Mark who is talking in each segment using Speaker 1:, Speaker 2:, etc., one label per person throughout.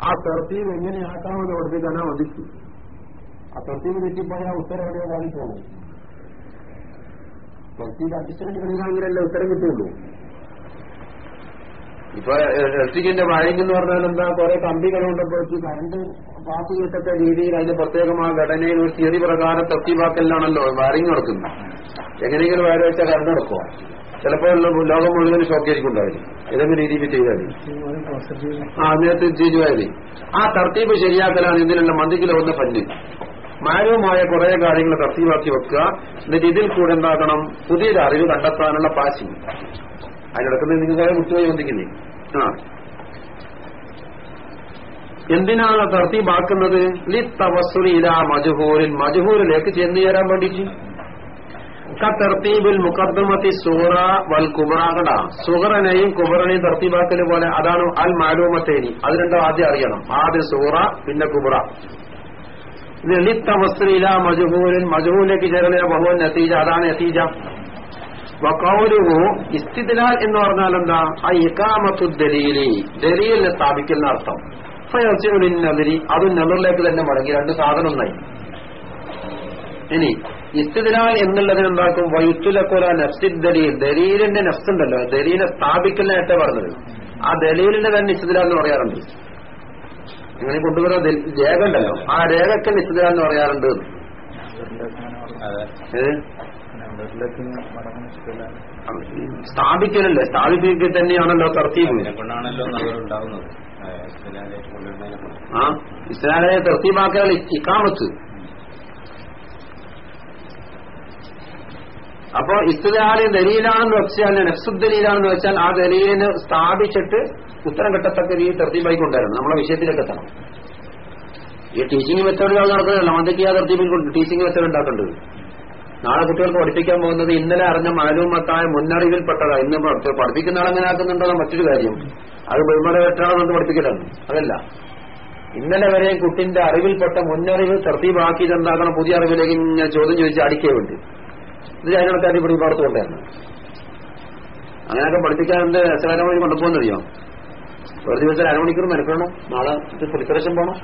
Speaker 1: ആ തെർത്തീവ് എങ്ങനെയാക്കാമെന്ന് പഠിപ്പിക്കാനാ മതിച്ചു ആ തെർത്തീവ് തെറ്റിപ്പോയാൽ ഉത്തരം എവിടെയോ കാണിച്ചോളൂ തെർത്തീവ് അഡ്ജസ്റ്റ്മെന്റ് കളിക്കാമെങ്കിലല്ലേ ഉത്തരം കിട്ടുള്ളൂ ഇപ്പൊ ഇലക്ട്രിക്കിന്റെ വയറിംഗ് എന്ന് പറഞ്ഞാൽ എന്താ കുറെ കമ്പികൾ കൊണ്ടപ്പോഴേക്ക് കറണ്ട് പാസ് കിട്ടത്തെ രീതിയിൽ അതിന്റെ പ്രത്യേകമായ ഘടനയിൽ ഒരു തിയറി പ്രകാരം തത്തിവാക്കലിലാണല്ലോ വയറിംഗ് നടക്കുന്നത്. എങ്ങനെയെങ്കിലും വയറ് വെച്ചാൽ കറണ്ട് നടക്കുക ചിലപ്പോൾ ലോകം മുഴുവൻ ഷോക്കായിരിക്കും ഉണ്ടാവില്ല ഏതെങ്കിലും രീതിയിൽ ചെയ്താൽ ആ നേരത്തെ ചെയ്യുമായിരുന്നു ആ തർത്തീപ് ശരിയാക്കലാണ് ഇതിനുള്ള മന്ദിക്കിലെ ഒന്ന് പല്ല് മാരവുമായ കുറെ കാര്യങ്ങൾ തർത്തീവാക്കി വെക്കുക. എന്നിട്ട് ഇതിൽ കൂടെ എന്താക്കണം? പുതിയൊരു അറിവ് കണ്ടെത്താനുള്ള പാശി. അതിനിടക്കുന്നത് നിങ്ങൾക്ക് മുട്ടുപോയി വന്നിക്കുന്നേ ആ. എന്തിനാണ് തർത്തീബാക്കുന്നത് ലി തവസുലില മജുഹൂരിൽ മജുഹൂരിലേക്ക് ചെന്നു ചേരാൻ വേണ്ടിയിട്ട്. തർത്തീബിൽ മുഖദ്മത്തി സൂറ വൽ കുബറാകട സുഹറനെയും കുബറനെയും തർത്തീബാക്കൽ പോലെ അതാണ് അൽ മാലൂമത്തേനി. അത് രണ്ടോ ആദ്യം അറിയണം. ആദ്യം സൂറ പിന്നെ കുബറ ലളിത്ത വസ്ത്രീല മജുഹൂലിൻ. മജുഹൂലേക്ക് ചേർന്ന ബഹുവൻ നത്തീജ അതാണ് നത്തീജ വക്കൗലുഹു ഇസ്തിദ്ലാൽ എന്ന് പറഞ്ഞാൽ എന്താ? ആ ഇക്കാമത്തു ദലീലി. ദലീലിനെ സ്ഥാപിക്കുന്ന അർത്ഥം. ഫയർച്ചുലിൻ നദിരി. അതും നെറിലേക്ക് തന്നെ മടങ്ങി. രണ്ട് സാധനം ഒന്നായി ഇനി ഇസ്തിദ്ലാൽ എന്നുള്ളതിന് എന്താക്കും? വൈത്തുലക്കുല നഫ്സിദ് ദലീൽ. ദലീലിന്റെ നഫ്സ് ഉണ്ടല്ലോ ദലീലിനെ സ്ഥാപിക്കലിനായിട്ട് പറഞ്ഞത്. ആ ദലീലിന്റെ തന്നെ ഇസ്തിദ്ലാൽ എന്ന് പറയാറുണ്ട്. അങ്ങനെ കൊണ്ടുവരുന്ന രേഖ ഉണ്ടല്ലോ ആ രേഖക്ക് ഇസ്തിദ്ലാൽ എന്ന് പറയാറുണ്ട്. സ്ഥാപിക്കലല്ലേ? സ്ഥാപിക്കുക തന്നെയാണല്ലോ തർത്തീബ്. ആ ഇസ്ലാമിനെ തർത്തീബാക്കൽ ഇക്കാമത്ത് അപ്പോ ഇസ്തുദാലി ദലീലാണെന്ന് വെച്ചാൽ നഫ്സുദ്ദലീലാണെന്ന് വെച്ചാൽ ആ ദലീലിന് സ്ഥാപിച്ചിട്ട് ഉത്തരം കിട്ടത്തക്ക രീതി തർത്തീബായി കൊണ്ടുവരണം. നമ്മളെ വിഷയത്തിലേക്ക് എത്തണം. ഈ ടീച്ചിങ് മെത്തേഡുകൾ നടക്കുന്നതല്ല. മന്ദക്കിയ തർത്തീബിൽ കൊണ്ട് ടീച്ചിങ് മെത്തേഡ് ഉണ്ടാക്കേണ്ടത്. നാളെ കുട്ടികൾക്ക് പഠിപ്പിക്കാൻ പോകുന്നത് ഇന്നലെ അറിഞ്ഞ മാലൂമത്തായ മുന്നറിവിൽപ്പെട്ടതാ. ഇന്ന് പഠിപ്പിക്കുന്ന ആളെങ്ങനെ ആക്കുന്നുണ്ടോ മറ്റൊരു കാര്യം. അത് ബഹുമത വെട്ടാണെന്ന് പഠിപ്പിക്കലാണ്. അതല്ല. ഇന്നലെ വരെ കുട്ടിന്റെ അറിവിൽപ്പെട്ട മുന്നറിവ് തർത്തീബാക്കിയത് എന്താക്കണം പുതിയ അറിവിലേക്ക് ചോദ്യം ചോദിച്ച് അടിക്കേ വേണ്ടി. ഇത് അതിനകത്ത് ഇവിടെ പാടത്ത് കൊണ്ടായിരുന്നു അങ്ങനെയൊക്കെ പഠിപ്പിക്കാൻ എന്ത് എത്ര വഴി കൊണ്ടുപോകുന്നറിയോ ഒരു ദിവസം അരമണിക്കൂർ മെനക്കണം നാളെ ഇത് പ്രിപ്പറേഷൻ പോണം.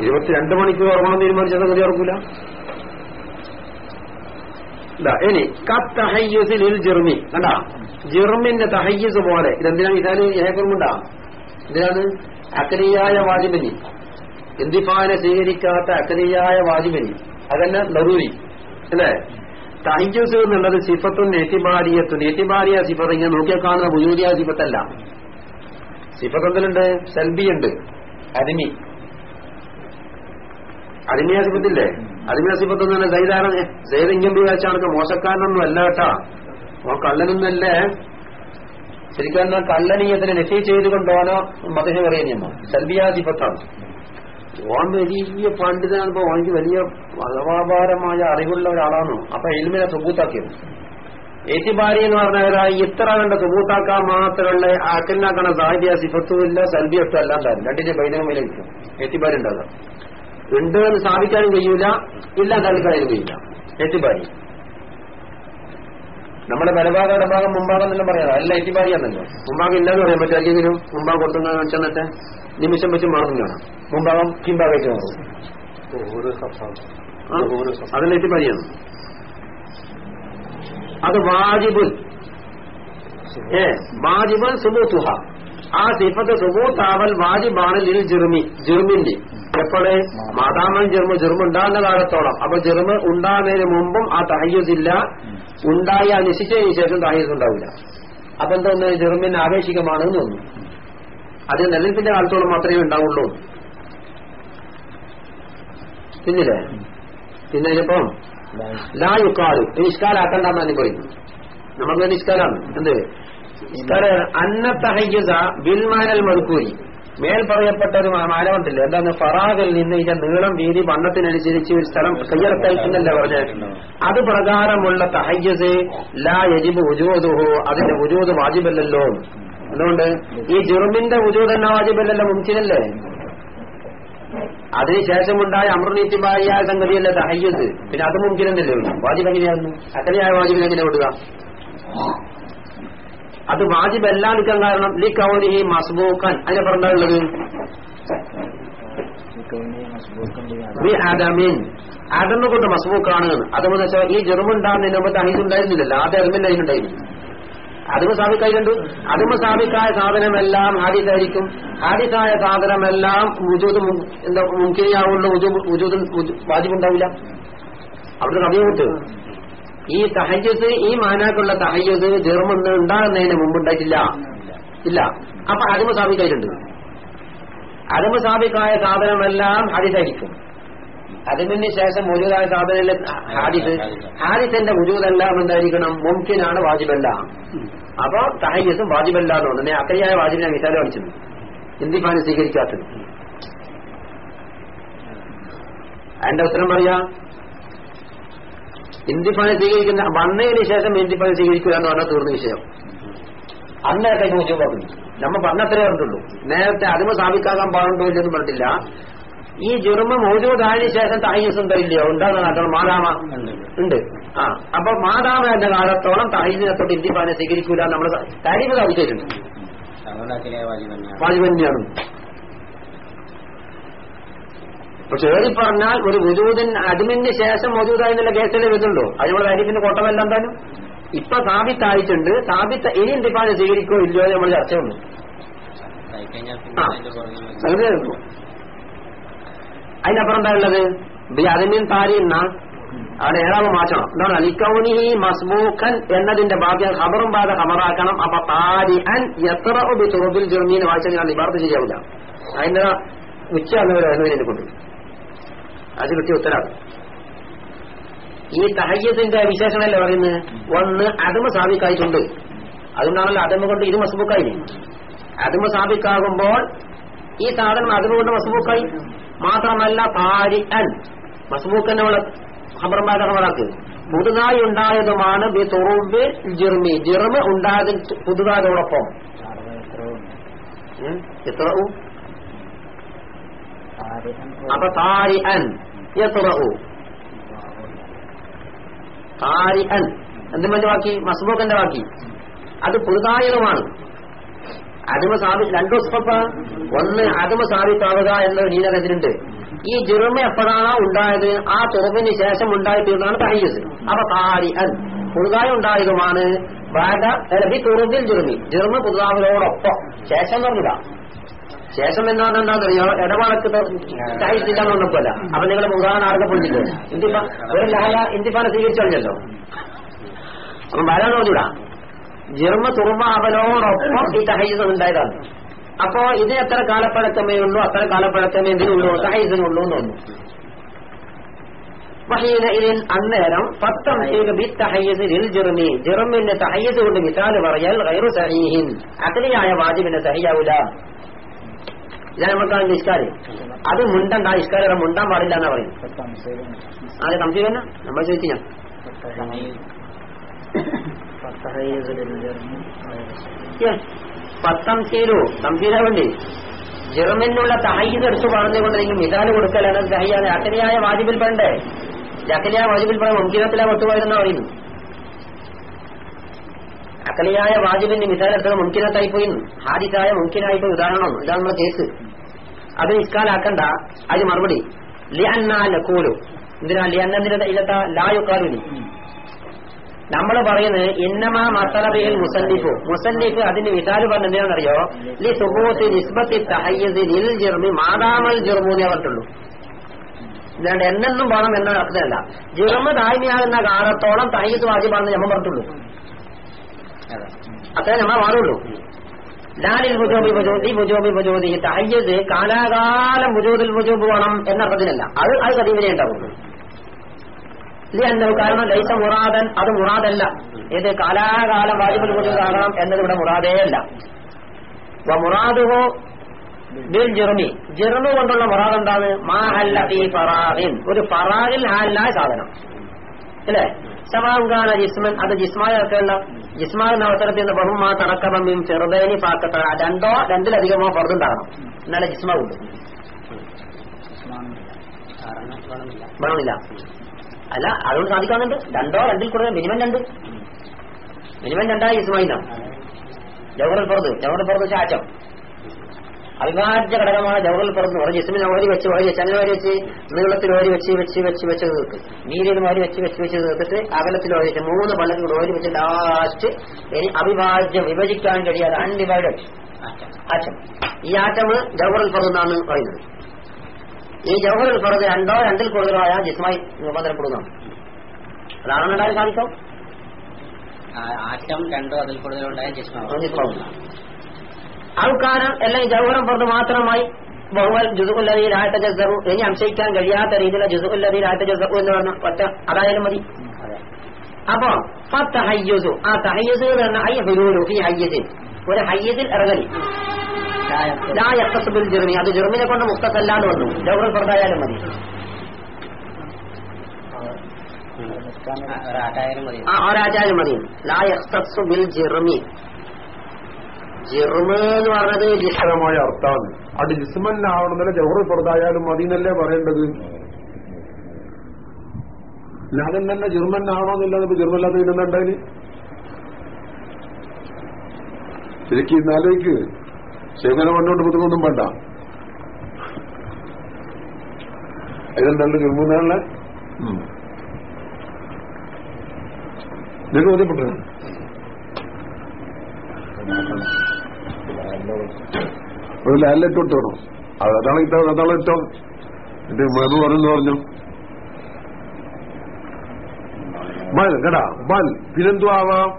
Speaker 1: ഇരുപത്തിരണ്ട് മണിക്കൂർ ഉറങ്ങണം തീരുമാനിച്ചത് ഗതി ഉറക്കൂല ഇനി കത്തഹയ്യസിൽ ജിർമി. കണ്ടാ? ജിർമിന്റെ തഹയ്യസ് പോലെ. ഇതെന്തിനാ ഇതാണ് ഏകർമുണ്ടാ ഇതിനാണ് അക്രിയായ വാജിബനി ഇന്തിഫാനെ സ്വീകരിക്കാത്ത അക്കലിയായ വാജിബനി അതന്നെ നറുവി അല്ലേ? തഹിജൂസ് എന്നുള്ളത് സിഫത്തും നെറ്റിബാരിയത്തും നെറ്റിബാരിയ സിഫത്ത് ഇങ്ങനെ നോക്കിയാൽ കാണുന്ന ബുജൂരിയ സിഫത്തല്ല. സിഫത്ത് എന്തിലുണ്ട് സെൽബിയുണ്ട് അരിമി. അരിമിയ സിഫത്തില്ലേ? അരിമിയ സിഫത്ത് എന്ന് പറഞ്ഞാൽ സൈതാരം സൈദ് ഇങ്ങനെ വെച്ചാണ് മോശക്കാരനൊന്നും അല്ല കേട്ടാ. ഓ കള്ളനൊന്നല്ലേ ശരിക്കും കള്ളനീയത്തിന് നെറ്റി ചെയ്തുകൊണ്ടോനോ മതഹ പറയുന്ന സെൽബിയാ സിഫത്താണ്. ഓൻ വലിയ പണ്ഡിതനാണിപ്പോ ഓനിക്ക് വലിയ മതവാപാരമായ അറിവുള്ള ഒരാളാണ്. അപ്പൊ എൽമിനെ സുബൂത്താക്കിയത് ഏറ്റിബാരി എന്ന് പറഞ്ഞാൽ ഇത്ര കണ്ട സുബൂത്താക്കാൻ മാത്രമുള്ള അക്കലിനാക്കണ സാഹിത്യ സിഫത്തുമില്ല സൽബിയത്തും എല്ലാം തരും. രണ്ടിന്റെ ബൈനകമയിലേക്ക് ഏറ്റിബാരി ഉണ്ടാകാം ഉണ്ട് എന്ന് സ്ഥാപിക്കാനും കഴിയൂല ഇല്ല തള്ളിക്കളയാനും കഴിയില്ല ഏറ്റിബാരി നമ്മുടെ വലഭാഗം ഇടഭാഗം മുമ്പാകം എന്നെല്ലാം പറയാം. അല്ല ഏറ്റിബാരിയാണല്ലോ മുമ്പാകം ഇല്ലെന്ന് പറയാൻ പറ്റും അല്ലെങ്കിലും മുമ്പാകം കൊടുത്തു ചെന്നിട്ട് നിമിഷം വെച്ച് മാറും. കാണാം മുമ്പാകാം പിമ്പാകേക്ക് മാറും അതിലേക്ക് ഏറ്റിബാരിയാണ് അത് വാജിബുൻ. ഏ വാജിബുൻ സുബൂത്തുഹ. ആ സിഫത്ത് സുബൂത്താവൽ വാജിബാണ് ലിൽ ജിർമി ജിർമിന്റെ. എപ്പോഴേ? മാതാമൻ ജെർമ് ജെർമ് ഉണ്ടാകുന്ന കാലത്തോളം. അപ്പൊ ജെർമ് ഉണ്ടാകുന്നതിന് മുമ്പും ആ തഹയ്യൂസ് ഇല്ല ഉണ്ടായി ആ നിശ്ചിച്ചതിന് ശേഷം തഹയ്യൂസ് ഉണ്ടാവില്ല. അപ്പൊ എന്താ ജെർമിന് ആവേശികമാണെന്ന് തോന്നുന്നു. അത് നിലനിൽപ്പിന്റെ കാലത്തോളം മാത്രമേ ഉണ്ടാവുള്ളൂ. പിന്നില്ലേ? പിന്നെ ഇപ്പം ലാ യുക്കാലു. നിഷ്കാലാക്കണ്ടെന്നാണ് പറയുന്നു നമുക്ക് നിഷ്കാലാണ്. എന്ത്? അന്ന തഹയ്യസ ബിൽമാനൽ മറുക്കൂരി മേൽ പറയപ്പെട്ട ഒരു മാനവത്തില്ല എന്താണ്? ഫറാഗിൽ നിന്ന് ഇതിന്റെ നീളം വീതി വണ്ണത്തിനനുസരിച്ച് ഒരു സ്ഥലം കയ്യറക്കയക്കുന്നല്ലേ പറഞ്ഞത് അത് പ്രകാരമുള്ള തഹയ്യസ് ലാ യജിബ് ഉജൂദുഹു. അതിന്റെ ഉജോദ് വാജിബല്ലല്ലോ. അതുകൊണ്ട് ഈ ജുറുമിന്റെ ഉജൂദ് തന്നെ വാജിബല്ലല്ലോ മുംകിനല്ലേ അതിനുശേഷമുണ്ടായ അമൃനീത്യമായ സംഗതിയല്ല തഹയ്യസ് പിന്നെ അത് മുംകിനല്ലേ വാജിബ് എങ്ങനെയായിരുന്നു? അക്കനെയായ വാജിബിൽ എങ്ങനെ വിടുക അത് വാജിബല്ല നിൽക്കാൻ കാരണം ലി കൗലിഹി മസ്ബൂഖൻ. അതിനെ പറഞ്ഞുള്ളത് ആദമിനെ കൊണ്ട് മസ്ബൂക്കാണ് അതെന്ന് വെച്ചാൽ ഈ ജെറുമുണ്ടാകുന്നതിന് മുമ്പ് തഹീദ് ഉണ്ടായിരുന്നില്ലല്ലോ. ആ അരുമിന്റെ അതിനുണ്ടായിരുന്നു അതുമ സാബിക്കായിട്ടുണ്ട് അതും സാബിക്കായ സാധനമെല്ലാം ഹാദിസായിരിക്കും ഹാദിസായ സാധനമെല്ലാം മു- എന്താ മുൻകിരിയാവുള്ള വുജൂദ് വാജിബുണ്ടാവില്ല. അവിടുത്തെ കിട്ടും ഈ തഹയ്യസ് ഈ മാനാക്കുള്ള തഹയ്യസ് ജർമ്മന്ന് ഉണ്ടാകുന്നതിന് മുമ്പ് ഉണ്ടായിട്ടില്ല. ഇല്ല. അപ്പൊ അതുമ സാബിക്കായിട്ടുണ്ട് അതുമ സാബിക്കായ സാധനമെല്ലാം ഹാദിസായിരിക്കും അതിന് ശേഷം മുജൂദായ സാധനങ്ങളിൽ ഹാരിസ് ഹാരിസിന്റെ മുജൂദെല്ലാം എന്തായിരിക്കണം? മുംകിനാണ് വാജിബല്ല. അപ്പൊ തഹയ്യസും വാജിബല്ലാതെ തോന്നുന്നു അക്കറിയായ വാജിബിനെ മിസാല കാണിച്ചത് എന്തിപ്പാണ് സ്വീകരിക്കാത്തത്. അതിന്റെ ഉത്തരം പറയാ ഇന്തിഫാനെ സ്വീകരിക്കുന്ന വന്നതിന് ശേഷം ഇന്തിഫാനെ സ്വീകരിക്കുക എന്ന് പറഞ്ഞാൽ തീർന്ന വിഷയം. അന്നേരത്തെ ചോദ്യമാക്കുന്നു നമ്മൾ പറഞ്ഞത്രേ പറഞ്ഞിട്ടുള്ളൂ. നേരത്തെ അതിമ സ്ഥാപിക്കാകാൻ പാടുണ്ടോ ഇല്ലെന്ന് പറഞ്ഞിട്ടില്ല. ഈ ജുർമ മൗജൂദായതിനു ശേഷം തായ്യസും തരില്ലയോ ഉണ്ടാകുന്ന നാട്ടോളം മാതാമ ഉണ്ട്. ആ അപ്പൊ മാതാമ എന്ന കാലത്തോളം തായ്യസിനെ തൊട്ട് ഇന്ത്യപ്പാനെ സ്വീകരിക്കൂല നമ്മൾ താരീഫ് സ്ഥാപിച്ചിട്ടുണ്ട്
Speaker 2: അതുകൊണ്ട് അഖിലേ വാജിബ് തന്നെയാണ്
Speaker 1: പക്ഷെ ഏറി പറഞ്ഞാൽ ഒരു വുജൂദിന് അടിമിന് ശേഷം മൗജൂദായി എന്നുള്ള കേസിലേ വരുന്നുള്ളൂ അതിനുള്ള താരീഫിന്റെ കോട്ടമല്ല എന്തായാലും? ഇപ്പൊ സാബിത്തായിട്ടുണ്ട് സാബിത്ത് ഇനി ഇന്ത്യപ്പാനെ സ്വീകരിക്കോ ഇല്ലയോ നമ്മൾ ചർച്ച വന്നു
Speaker 2: കഴിഞ്ഞാൽ
Speaker 1: ആ.
Speaker 2: പിന്നെ അതിന്റെ പുറകെ വരും.
Speaker 1: അങ്ങനെ എടുക്കും. അതിനപ്പുറം എന്താ ഉള്ളത് ബി താരി താരിന്ന. അവിടെ ഏറാവ് മാറ്റണം. എന്താണ്? അലിക്കൗനി മസ്ബൂഖൻ എന്നതിന്റെ ഭാഗ്യം ഖബറും ബാധ ഖബറാക്കണം. അപ്പൊ താരി അൻ എത്ര തുറബിൽ ജർമീൻ. വായിച്ചാൽ ഞാൻ നിബാർത്ത് ചെയ്യാവില്ല. അതിന്റെ ഉച്ച എന്നവരെ കൊണ്ട് അത് കിട്ടിയ ഉത്തരാണ് ഈ തഹയ്യത്തിന്റെ വിശേഷണല്ലേ പറയുന്നത്? ഒന്ന് അതുമ സാബിക്കായിട്ടുണ്ട്. അതുകൊണ്ടാണല്ലോ അതുമ കൊണ്ട് ഇത് മസ്ബൂക്കായി അതുമ സാബിക്കാകുമ്പോൾ ഈ സാധനം അതുമ കൊണ്ട് മസ്ബൂക്കായി മാത്രമല്ല താരി അൻ. മസ്ബൂക്കനുള്ള ഹബർമാത ഹബറാക്ക് പുതുതായി ഉണ്ടായതുമാണ് ബി തുറുബ് ജിർമി. ജിർമ് ഉണ്ടായതിൽ പുതുതായതോടൊപ്പം. അപ്പൊ താരി അൻ. എത്രൂ താരി അൻ. എന്തിന്റെ ബാക്കി മസ്ബൂക്കന്റെ ബാക്കി അത് പുതുതായതുമാണ്. അതുമ സാബിത്ത് രണ്ടു സ്വപ്പ ഒന്ന് അടിമ സാബിത്താവുക എന്ന നീലകത്തിനുണ്ട് ഈ ജുറുമ എപ്പോഴാണോ ഉണ്ടായത്? ആ തുറവിന് ശേഷം ഉണ്ടായിത്തീർന്നാണ് തഹയ്യസ്. അപ്പൊ താരി അൻ പുതുതായി ഉണ്ടായതുമാണ് തുറവിൽ ജുറുമി. ജുറുമ പുതുതാവിനോടൊപ്പം ശേഷം തുറന്നില്ല ശേഷം എന്ന് പറഞ്ഞാൽ എന്താണെന്നറിയോ? ഇടപാടക്ക് തഹയ്യത്തില്ല എന്ന് അപ്പൊ നിങ്ങൾ ഉദാഹരണം ആർക്കപ്പെട്ടില്ലേ ഇന്ത്യ ഒരു ലഹല ഇന്ത്യഫാനെ സ്വീകരിച്ചു കഴിഞ്ഞല്ലോ അപ്പൊ വരാൻ തോന്നില്ല ജർമ്മ തുറമ അവനോടൊപ്പം ഈ തഹൈസം ഉണ്ടായതാണ് അപ്പോ ഇത് എത്ര കാലപ്പഴക്കമേ ഉള്ളൂ? അത്ര കാലപ്പഴക്കമേ എന്തിനുള്ളൂ തഹൈസിനുള്ളൂ എന്ന് പറഞ്ഞു അന്നേരം പത്തം ജിർമി. ജിർമിന്റെ തഹയ്യസ് കൊണ്ട് മിസാൽ പറയൽ ഗൈറു സഹീഹിൻ. അഗ്നിയായ വാജിബിന്റെ സഹിയാവൂല. ഇതാണ് നമുക്കാണ് ഇഷ്കാര്. അത് മുണ്ടണ്ട ഇഷ്കാരം മുണ്ടാൻ പാടില്ല എന്നാ പറയും. അതെ സംശയം നമ്മൾ ചോദിച്ചു ഞാൻ. പത്തംശീലു സംശീല വേണ്ടി ജെർമനിലുള്ള തഹയ്യത് എടുത്തു പറഞ്ഞുകൊണ്ടിരിക്കും. മിതാന് കൊടുക്കലാണ് തഹയ്യാണ് അക്കനിയായ വാജിബിൽ പണ്ടേ. ജക്കനിയായ വാജിബിൽ പണ്ട് മുൻകിനത്തിലാ കൊട്ടുപോയിരുന്ന പറയുന്നു. അക്കലിയായ വാജിബിന്റെ മിസാൽ എടുത്തത് മുൻകിനത്തായി പോയി ഹാരിസായ മുൻകിനായി പോയി. ഉദാഹരണം ഇതാണ് നമ്മുടെ കേസ്. അത് നിസ്കാലാക്കണ്ട അതിന് മറുപടി. ലിയന്നാ ലക്കൂലു എന്തിനാ? ലിയന്നതിന്റെ ഇല്ലത്ത ലായുക്കാലുലി നമ്മൾ പറയുന്നത് ഇന്നമാ മസലബിൽ മുസന്നിഫു. മുസന്നിഫ് അതിന്റെ വിശാൽ പറഞ്ഞ എന്തിനാണെന്നറിയോ ലി സുബൂത്തി നിസ്ബത്തി തഹയ്യസ് ലിൽ ജിർമി മാതാമൽ ജിർമൂന്നേ പറഞ്ഞിട്ടുള്ളൂ. ഇല്ലാണ്ട് എന്നെന്നും വേണം എന്നൊരു അർത്ഥമല്ല. ജിർമ ദായ്മയാകുന്ന കാലത്തോളം തഹയ്യസ് വാജിബാണെന്ന് നമ്മൾ പറഞ്ഞിട്ടുള്ളൂ.
Speaker 2: അതെ
Speaker 1: അത്രേ നമ്മൾ മാറുള്ളൂ ലാലിൽ മുജോബി മുജോതി മുജോബി മുജോതി തഹയ്യസ് കാലാകാലം മുജോദിൽ മുജോബ് വേണം എന്നർത്ഥത്തിനല്ല അത് അത് കദീമിനെ ഉണ്ടാവുള്ളൂ. ലിയന്നഹു കാരണം ലൈസ മുറാദൻ അത് മുറാദല്ല. ഇത് കാലാകാലം വാജിബൽ ആകണം എന്നത് ഇവിടെ മുറാദേ അല്ല. മുറാദുഹു ബിൽ ജിർമി. ജിർമു കൊണ്ടുള്ള മുറാദ് എന്താണ്? മാ ഹല്ല ഫീ ഫറാഹിൻ ഒരു ഫറാഹിൽ ഹാലായ സാധനം. അല്ലേ? സമാങ്കാന ജിസ്മൻ അത് ജിസ്മായ ഇറക്കേണ്ട ജിസ്മാവിന് എന്ന അവസരത്തിൽ നിന്ന് ബഹുമാ തടക്കബമ്മിയും ചെറുതേനി പാക്കത്ത രണ്ടോ രണ്ടിലധികമോ പുറത്തുണ്ടാകണം എന്നാലേ ജിസ്മ കൊണ്ട്. അല്ല അതുകൊണ്ട് സാധിക്കാന്നുണ്ട് രണ്ടോ രണ്ടിൽ കൂടുതൽ മിനിമം രണ്ട്. മിനിമം രണ്ടായി ഇസ്മായിലാണ്
Speaker 3: പുറത്ത് ഫർദ് പുറത്ത് ചാറ്റം അവിഭാജ്യ ഘടകമാണ് ജവഹറൽ പുറത്ത് പറഞ്ഞു ജിസ്മിനെ ഓരി വെച്ച് ഓരി വെച്ച് അങ്ങനെ ഓരി വെച്ച് നീളത്തിൽ ഓരി വെച്ച് വെച്ച് വെച്ച് വെച്ച് തീർക്ക് വീതിയിലും ഓരി വെച്ച് വെച്ച് വെച്ച് തീർത്തിട്ട് അകലത്തിൽ ഓരി വെച്ച് മൂന്ന് പള്ളത്തിൽ കൂടെ ഓരി വെച്ച് ലാസ്റ്റ് ഇനി അവിഭാജ്യം വിഭജിക്കാൻ കഴിയാതെ അൺഡിവൈഡഡ് ആറ്റം. ഈ ആറ്റം ജവഹറൽ പുറത്ത് എന്നാണ് പറയുന്നത്. ഈ ജൗഹറുൽ ഫർദ് രണ്ടോ രണ്ടിൽ കൂടുതലോ ആയാൽ ജിസ്മായി രൂപാന്തരപ്പെടുന്നതാണ് അതാണ് ഉണ്ടാകാൻ സാധിക്കും
Speaker 2: ആ- ആറ്റം രണ്ടോ അതിൽ കൂടുതലുണ്ടായ ഉണ്ടായാൽ
Speaker 3: ജിസ്മാവും ആൾക്കാരൻ അല്ലെങ്കിൽ ജൗഹറം പുറത്ത് മാത്രമായി ബഹുവൽ ജുസുല്ലതിയിൽ ആയത്തെ ജസറു ഇനി സംശയിക്കാൻ കഴിയാത്ത രീതിയിലുള്ള ജുസുല്ലതിയിൽ ആയത്തെ ജസറു എന്ന് പറഞ്ഞ ഒറ്റ അതായാലും മതി. അപ്പൊ ആ തഹയ്യുസു എന്ന് പറഞ്ഞ ഐ ഹുരൂലു ഈ ഹയ്യസിൽ ഒരു ഹയ്യതിൽ ഇറങ്ങലി. ലാ യഖ്തസുബിൽ ജുർമി അത് ജെർമിനെ കൊണ്ട് മുക്തസല്ലാന്ന് വന്നു. ജൗഹർ ഫർദായാലും മതി.
Speaker 2: ആ,
Speaker 3: ഒരാചാര്യം മതി. ലാ യഖ്തസു ബിൽ ജിർമി. ജിർമ എന്ന് പറഞ്ഞത് ജിസ്മ
Speaker 1: അർത്ഥമാണ്. അത് ജിസ്മന്നാവണമെന്നല്ല ജൗഹർ പുറത്തായാലും മതി എന്നല്ലേ പറയേണ്ടത്? ലാദൻ തന്നെ ജർമ്മനാവണമെന്നില്ല ജർമ്മല്ലാത്ത ഇടുന്നുണ്ടായി ശരിക്കും ഇന്നാലേക്ക് ശേഖരം കൊണ്ടോണ്ട് പുതുക്കൊന്നും വേണ്ട ഇതെന്തല്ല ജർമ്മനാണല്ലേ നിങ്ങൾ ബോധ്യപ്പെട്ടു? ഒരു ലാലിലിട്ട് വിട്ടോണോ അതാണ് ഇട്ടോ അതാണ് ഇട്ടോ എന്റെ മെഹബു പറഞ്ഞു പറഞ്ഞു. ബൽ കേടാ ബൽ. പിന്നെന്തു ആവാം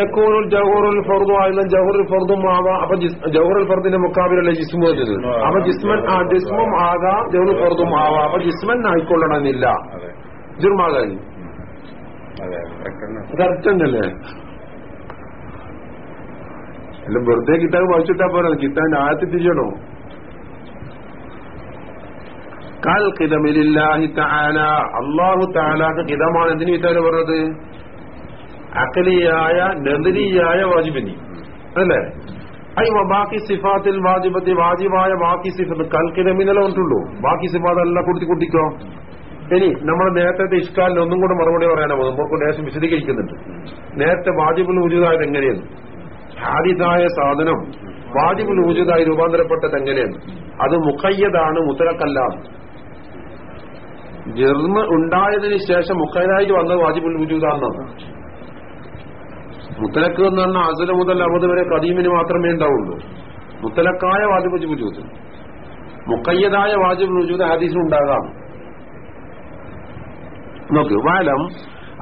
Speaker 1: യക്കൂനുൽ ജൗഹറുൽ ഫർദു ആയിരുന്ന ജൗഹറുൽ ഫർദും ആവാം. അപ്പൊ ജിസ്- ജൗഹറുൽ ഫർദിന്റെ മുക്കാബിലല്ലേ ജിസ്മു വരുന്നത് അപ്പൊ ജിസ്മൻ ആ ജിസ്മും ആകാം ജൗഹറുൽ ഫർദും ആവാം. അപ്പൊ ജിസ്മൻ ആയിക്കൊള്ളണമെന്നില്ല.
Speaker 4: ജുർമാകാരി.
Speaker 1: കറക്റ്റ് അല്ല വെറുതെ കിട്ടാൻ വായിച്ചിട്ടാ പോരാ. കിട്ടാൻ ആയത്തിൽ തിരിച്ചണോ കാൽ കിതമില്ലാഹി തആല. അള്ളാഹു താലാക്ക് കിതമാണ് എന്തിനു കിട്ടാൻ പറഞ്ഞത്? അക്കലിയായ നദിരിയായ വാജിബിനി. അല്ലേ? അയ്യ ബാക്കി സിഫാത്തിൽ വാജിബത്തി വാജിബായ ബാക്കി സിഫത്ത് കൽക്കിതമിന്നലെ ഉണ്ടുള്ളൂ ബാക്കി സിഫാത്ത് എല്ലാം കൂട്ടി കൂട്ടിക്കോ? ഇനി നമ്മൾ നേരത്തെ ഇഷ്കാലിന് ഒന്നും കൂടെ മറുപടി പറയാനാ പോകും നമുക്ക് ലേശം വിശദീകരിക്കുന്നുണ്ട്. നേരത്തെ വാജിബുൽ ഉചിതായത് എങ്ങനെയാണ്? ഹാരിതായ സാധനം വാജിബുൽ ഉചിതായി രൂപാന്തരപ്പെട്ടത് എങ്ങനെയാണ്? അത് മുഖയ്യതാണ് മുത്തലക്കല്ല ജർമ്മ ഉണ്ടായതിനു ശേഷം മുഖയ്യതായിട്ട് വന്നത് വാജിബുൽ ഉചിതാന്നാണ് മുത്തലക്ക് എന്ന് പറഞ്ഞാൽ അസല മുതൽ അബത് വരെ കദീമിന് മാത്രമേ ഉണ്ടാവുള്ളൂ. മുത്തലക്കായ വാജിബ് വജൂദ്. മുക്കയ്യതായ വാജിബ് വജൂദ് ഹദീസും ഉണ്ടാകാം. നോക്ക് വാലം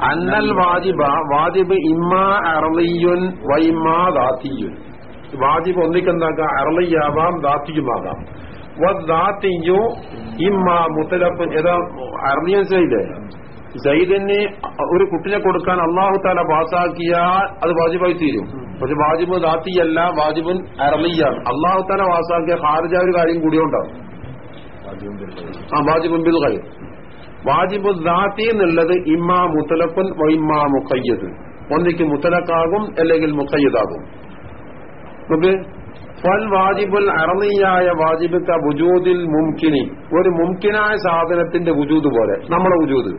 Speaker 1: അന്നൽ വാജിബ വാജിബ് ഇമ്മാ അറളിയുൻ വൈമാ ദാത്തിയുൻ. വാജിബ് ഒന്നിക്കെന്താക്കാം അറളിയാവാം ദാത്തിയുമാകാം. വാത്തിയു ഇമ്മാ മുത്തലപ്പ് ഏതാ? അറളിയൻ സൈഡ്. സൈദിന് ഒരു കുട്ടിനെ കൊടുക്കാൻ അള്ളാഹു താല പാസാക്കിയാൽ അത് വാജിബായി തീരും. പക്ഷെ വാജിബ് ദാത്തിയല്ല വാജിബുൻ അറളിയാണ് അള്ളാഹു താല പാസാക്കിയ ഹാർജ ഒരു കാര്യം കൂടിയുണ്ടാവും ആ വാജിബുൻ ബിൽ കഴിയും വാജിബു ദാത്തി എന്നുള്ളത് ഇമ്മാ മുത്തലക്കുൻ ഇമ്മാ മുഖയ്യദ്. ഒന്നിക്ക് മുത്തലക്കാകും അല്ലെങ്കിൽ മുഖയ്യദാകും. നോക്ക് ഫൽ വാജിബുൽ അറളിയായ വാജിബിക്ക വുജൂദിൽ മുംകിനി. ഒരു മുംകിനായ സാധനത്തിന്റെ വുജൂദ് പോലെ നമ്മളെ വുജൂദ്.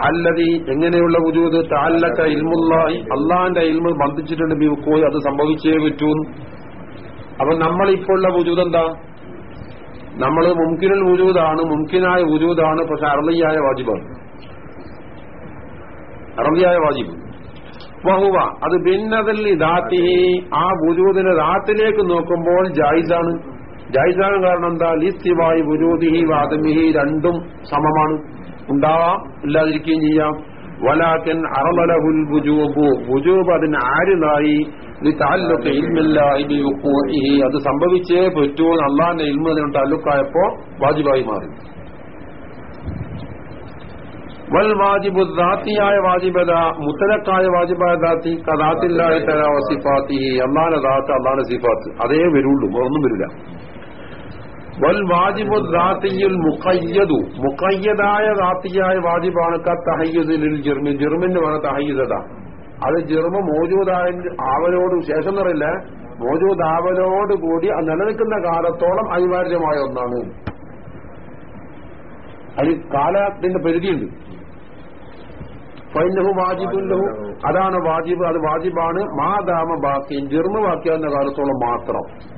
Speaker 1: അല്ലതി എങ്ങനെയുള്ള വുജൂദ്? താലക്ക ഇൽമുല്ലാഹി. അള്ളാന്റെ ഇൽമു ബന്ധിച്ചിട്ടുണ്ട് ബിവക്കോയി അത് സംഭവിച്ചേ പറ്റൂ. അപ്പൊ നമ്മളിപ്പോഴുള്ള വുജൂദ് എന്താ? നമ്മൾ മുംകിനുൽ വുജൂദാണ്. മുംകിനായ വുജൂദാണ്. പക്ഷെ അറളിയായ വാജിബാണ് അറളിയായ വാജിബ്. വഹുവ. അത് ഭിന്നതൽ ദാത്തിഹി. ആ വുജൂദിന്റെ ദാത്തിലേക്ക് നോക്കുമ്പോൾ ജായിസാണ്. ജായിസാണ് കാരണം എന്താ? ലിസ്തിവായി വുജൂദിഹി വാദമിഹി രണ്ടും സമമാണ്. ഉണ്ടാവാം ഇല്ലാതിരിക്കുകയും ചെയ്യാം. വലാക്കൻ അറമലഹുൽ വുജൂബു. ബുജൂബ് അതിന് ആരുതായി അത് സംഭവിച്ചേ പറ്റൂ അള്ളാന്റെ ഇൽമ അതിന് താല്ലുക്കായപ്പോ വാജിബായി മാറി. വൽ വാജിബു ദാത്തിയായ വാജിബത. മുത്തലക്കായ വാജിബായ ദാത്തി. കഥാത്തില്ലായ തരാ വസിഫാത്തി അള്ളാന ദാത്ത് അള്ളാന സിഫാത്ത്. അതേ വരുള്ളൂ ഒന്നും വരില്ല. വൽ വാജിബു ദാത്തിയുൽ മുഖയ്യദു. മുഖയ്യദായ ദാത്തിയായ വാജിബാണ് തഹയ്യുദിൽ ജിർമി ജിർമിന് വേണം തഹയ്യുദത. അത് ജിർമ മോജൂദായ ആവലോട് ശേഷം എന്നറിയില്ല. മോജൂദ് ആവലോട് കൂടി നിലനിൽക്കുന്ന കാലത്തോളം അനിവാര്യമായ ഒന്നാണ്. അതിൽ കാലത്തിന്റെ പരിധിയുണ്ട്. ഫൈനഹു വാജിബുല്ലഹു അതാണ് വാജിബ്. അത് വാജിബാണ് മാ ദാമ ബാക്കി. ജിർമ ബാക്കിയാവുന്ന കാലത്തോളം മാത്രം.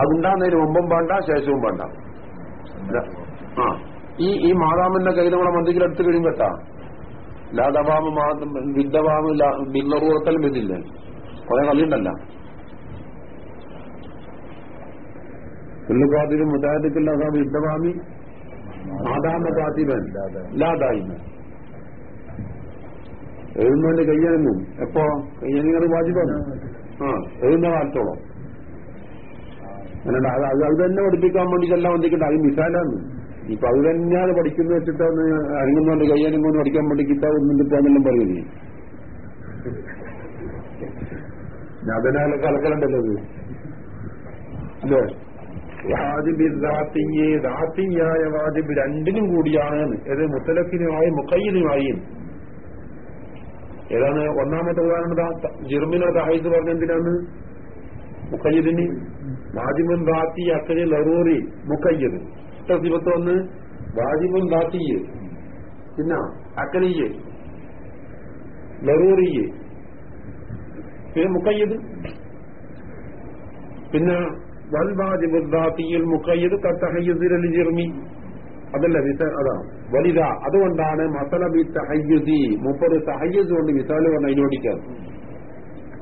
Speaker 1: അതുണ്ടാകുന്നതിന് മുമ്പും വേണ്ട ശേഷവും വേണ്ട. ഈ ഈ മാതാമിന്റെ കയ്യിൽ നമ്മളെ മന്ത്രിക്ക് എടുത്തു കഴിയും കേട്ടാ ലാദവാമ് വിദ്ദവാമ് ബില്ലറൂറത്തലും ഇതില്ലേ കുറെ കളിയുണ്ടല്ല. പുല്ലുകാതിലും മുതാദിക്കില്ലാതാ വിദ്ധവാമി മാതാമ കാത്തിബൻ ലാദായിമ എഴുന്നേന്റെ കയ്യനങ്ങും. എപ്പോ? കയ്യനിങ്ങനെ വാജിബാണ് ആ എഴുന്ന കാലത്തോളം അങ്ങനെ അത് അത് തന്നെ പഠിപ്പിക്കാൻ വേണ്ടിട്ടല്ല വന്നിട്ട് അത് മിസാലാണ്. ഇപ്പൊ അത് തന്നെയാണ് പഠിക്കുന്ന ഒന്ന് അനങ്ങുന്നോണ്ട് കയ്യനങ്ങോന്ന് പഠിക്കാൻ വേണ്ടി കിതാബ് ഒന്നിപ്പോന്നെല്ലാം പറയുന്നത് അതിനാലെ കലക്കലുണ്ടല്ലോ അത്. ദാത്തിയായ വാജിബ് രണ്ടിനും കൂടിയാണ്. ഏത് മുത്തലക്കിനുമായി മുക്കയ്യനുമായും ഏതാണ്? ഒന്നാമത്തെ ഉദാഹരണം ജിർമിനോ ദാഹിദ് പറഞ്ഞെന്തിനാണ് മുക്കയ്യദിന് വാജിബുൻ ദാത്തി അക്കരി ലറൂറി മുക്കയ്യത് എത്ര വന്ന്? വാജിബുൻ ദാത്തിയ് പിന്നെ അക്കലിയ് ലറൂറിയ്. പിന്നെ മുക്കയ്യത് പിന്നെ വൽ വാജിബു ദാത്തിയിൽ മുക്കയ്യത് കത്തഹയ്യദിൽ ജിർമി. അതല്ല അതാ വലിത അതുകൊണ്ടാണ് മസല ബി തഹയ്യുദി. മുപ്പത് തഹയ്യസ് കൊണ്ട് വിസാൽ പറഞ്ഞ അതിനോടിക്കാൻ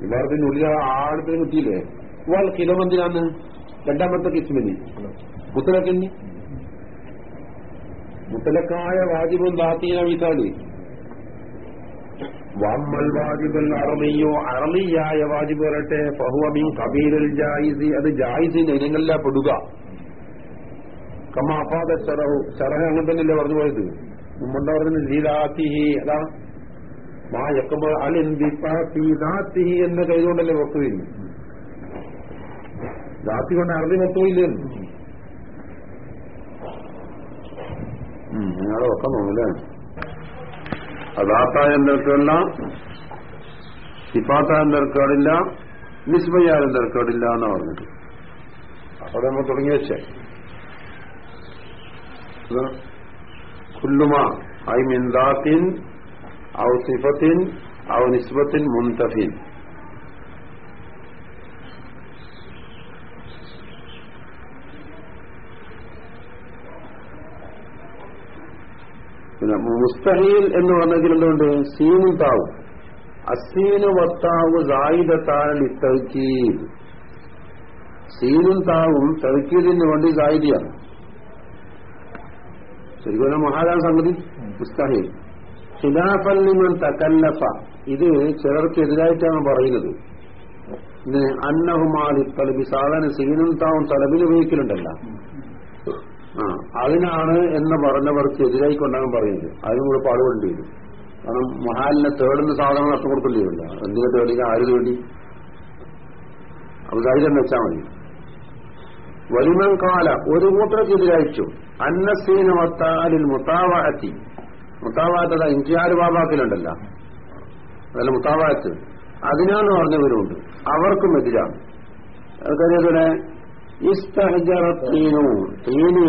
Speaker 1: വിവാഹത്തിന് ഉള്ളിൽ ആഴത്തിന് കിട്ടിയില്ലേ വൽ കിലോമെന്തിനാണ് രണ്ടാമത്തെ കിസ്മിന് മുത്തലക്കിന് മുത്തലക്കായ വാജിബും ദാത്തീന വിസാൽ വമ്മൽ വാജിബൽ അറമിയോ അറമിയായ വാജിബ് വരട്ടെ ഫഹുവമിൻ കബീരൽ ജായിസി അത് ജായിസിന്റെ ഇനങ്ങളിലാ പെടുക. കമ്മ അഫാദ ചെറഹു ചെറഹ അങ്ങനെ തന്നെയല്ലേ പറഞ്ഞു പോയത്? മുമ്പുണ്ടാ പറഞ്ഞു ലീലാത്തിഹി അതാ മാ അലിൻ എന്ന കൈകൊണ്ടല്ലേ വസ്തു വരുന്നു ദാത്തി കൊണ്ട് അറബി മൊത്തമില്ലേ നിങ്ങളെ ഒക്കെ നോക്കില്ലേ അദാത്തായ എന്തെടുക്കല്ല സിഫാത്തായ എന്തെടുക്കാടില്ല നിസ്ബയായ എന്തെടുക്കാടില്ല എന്ന് പറഞ്ഞിട്ട് അവിടെ നമ്മൾ തുടങ്ങി വെച്ചേ. കുല്ലുമ ഐ മിന്ദാത്തിൻ ഔ സിഫത്തിൻ ഔ നിസ്ബത്തിൻ മുൻതഫിൻ. പിന്നെ മുസ്തഹീൽ എന്ന് പറഞ്ഞതിൽ എന്തുകൊണ്ട്? സീനും താവും. അസീനു വത്താവ് തൗക്കീദ് സീനും താവും തൗക്കീദിന് വേണ്ടി സായിദിയാണ്. ശരിക്കും മഹാരാജ സംഗതി മുസ്തഹീൽ. ഖിലാഫല്ലിമൻ തക്കല്ലഫ ഇത് ചിലർക്ക് എതിരായിട്ടാണ് പറയുന്നത്. അന്നഹുമാലി തലബി സാധാരണ സീനും താവും തലബിൽ ഉപയോഗിക്കലുണ്ടല്ല. അതിനാണ് എന്ന് പറഞ്ഞവർക്ക് എതിരായി കൊണ്ടാണ് പറയുന്നത്. അതിനും കൂടെ പാടുപെടേണ്ടി വരും കാരണം മഹാലിനെ തേടുന്ന സാധനം നഷ്ടം കൊടുക്കേണ്ടി വരില്ല എന്തിനെ തേടി ആര് തേടി? അത് ധൈര്യം വെച്ചാൽ മതി. വലിമൻ കാല ഒരു കൂട്ടർക്ക് അന്നസീന മത്താലിൽ മുത്താവാത്തി മുത്താവാത്തത് ഇഞ്ചിയാറ് ബാബാക്കിലുണ്ടല്ല. അതല്ല മുത്താവാത്ത് അതിനാന്ന് പറഞ്ഞവരുണ്ട്. അവർക്കും എതിരാണ്. അതൊക്കെ ഇസ്തഹജറത്തീനു. തീന്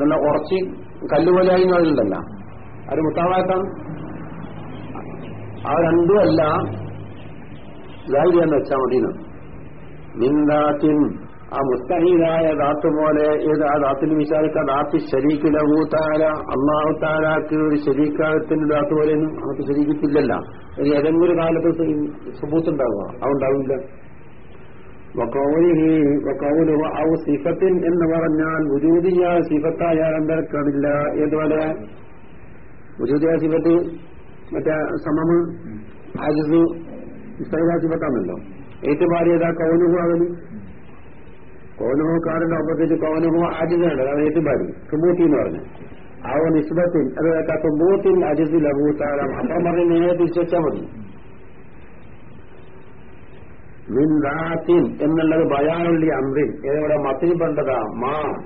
Speaker 1: നല്ല ഉറച്ച് കല്ലുപോലെയായി പറയുന്നുണ്ടല്ല. അത് മുത്താവാത്താണ് ആ രണ്ടും അല്ല. എന്ന് വെച്ചാൽ മതി നിന്ദാത്തിൻ ആ മുസ്തഹീനായ ദാത്ത് പോലെ ഏത് ആ ദാത്തിന് വിചാരിക്ക? ദാത്ത് ശരീക്ക് ഭൂത്താര അള്ളാഹു ഒരു ശരീക്കാലത്തിന്റെ ദാത്ത് പോലെയൊന്നും നമുക്ക് ശരീക്കില്ലല്ല ഏതെങ്കിലും ഒരു കാലത്ത് സുബൂത്തുണ്ടാവുക അതുണ്ടാവില്ല വക്കൗലിഹി ഔ സിഫത്തിൻ എന്ന് പറഞ്ഞാൽ വുജൂദിയായ സിഫത്തായ എന്തെടുക്കണില്ല ഏതുപോലെ? വുജൂദിയായ സിഫത്ത് മറ്റേ സമമ് ആജിസ് ഇസ്തൈലാ സിഫത്താണല്ലോ. ഏറ്റുമാരി ഏതാ കൗനുഹു അവന് കൗനുഹു കാറിന്റെ ഓപ്പോസിറ്റ് കൗനുഹു ആജിസാണ് അതാണ് ഏറ്റുമാരി സുബൂത്തി എന്ന് പറഞ്ഞു. ആ നിസ്ബത്തിൻ. അത് തുമ്പൂത്തിൻ അജിസ് ലഭൂത്താരം അപ്പം പറഞ്ഞ് നേരെ തിരിച്ചു വെച്ചാൽ മതി. എന്നുള്ളത് ബയാനുള്ളി അമ്രിൻ ഏതോടെ മത്തിന് പണ്ടതാ? മാ.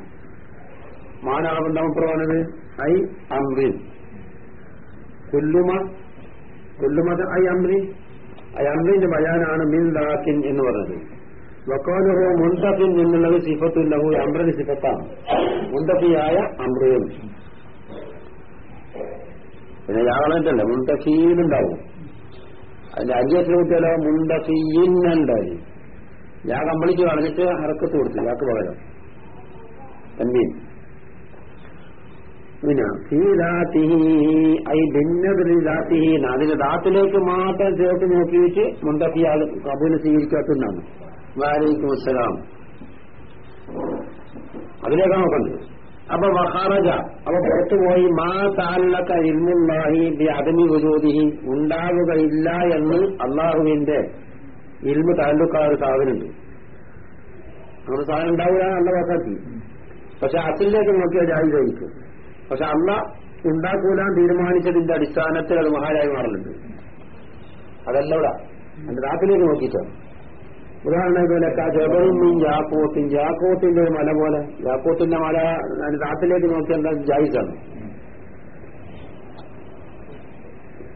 Speaker 1: മാനാകും നമുക്ക് ഐ അമ്രിൻ കുല്ലുമ. കുല്ലുമത് ഐ അമ്രി. ഐ അമ്രിന്റെ ബയാനാണ് മിൻ ദാത്തിൻ എന്ന് പറഞ്ഞത് വക്കോലുഹോ മുന്തഫിൻ എന്നുള്ളത് സിഫത്തുല്ലഹു അമ്രന് സിഫത്താണ്. മുന്തഫിയായ അമ്രയും. പിന്നെ യാളല്ലേ മുണ്ടക്കീന്നുണ്ടാവും അതിന്റെ അഞ്ചെത്ര കുട്ടിയാലോ മുണ്ടക്കീന്നുണ്ടായി ഞാൻ കമ്പളിക്ക് കളഞ്ഞിട്ട് ഹറക്കത്ത് കൊടുത്തു. യാക്ക് പകരം. അതിന്റെ ദാത്തിലേക്ക് മാത്രം ചേർത്ത് നോക്കി വെച്ച് മുണ്ടക്കി ആൾ കബൂൽ സ്വീകരിക്കാത്തതാണ് വാലൈക്കും അസ്സലാം അതിലേക്കാണ് നോക്കുന്നത് അപ്പൊ വഹാറജ അപ്പൊ പുറത്തുപോയി മാ താലക്ക ഇൽമുല്ലാഹി ബി അതിനി വിരോധിഹി ഉണ്ടാവുകയില്ല എന്ന് അള്ളാഹുവിന്റെ ഇൽമു താലൂക്കാ ഒരു സാധനമുണ്ട്. അങ്ങനെ സാധനം ഉണ്ടാവുക അല്ല വാക്കാക്കി പക്ഷെ അസിലേക്ക് നോക്കിയാൽ ജാഹിതായിരിക്കും പക്ഷെ അല്ല ഉണ്ടാക്കൂലാൻ തീരുമാനിച്ചതിന്റെ അടിസ്ഥാനത്തിൽ അത് മഹാരായി മാറുന്നുണ്ട്. അതല്ല എന്റെ നാട്ടിലേക്ക് നോക്കിയിട്ടാണ്. ഉദാഹരണത്തിലൊക്കെ ജബറും മീൻ ജാക്കോത്തിൻ ജാക്കോത്തിന്റെ മല പോലെ ജാക്കോത്തിന്റെ മല നാട്ടിലേക്ക് നോക്കിയാൽ എന്താ ജായിസാണ്.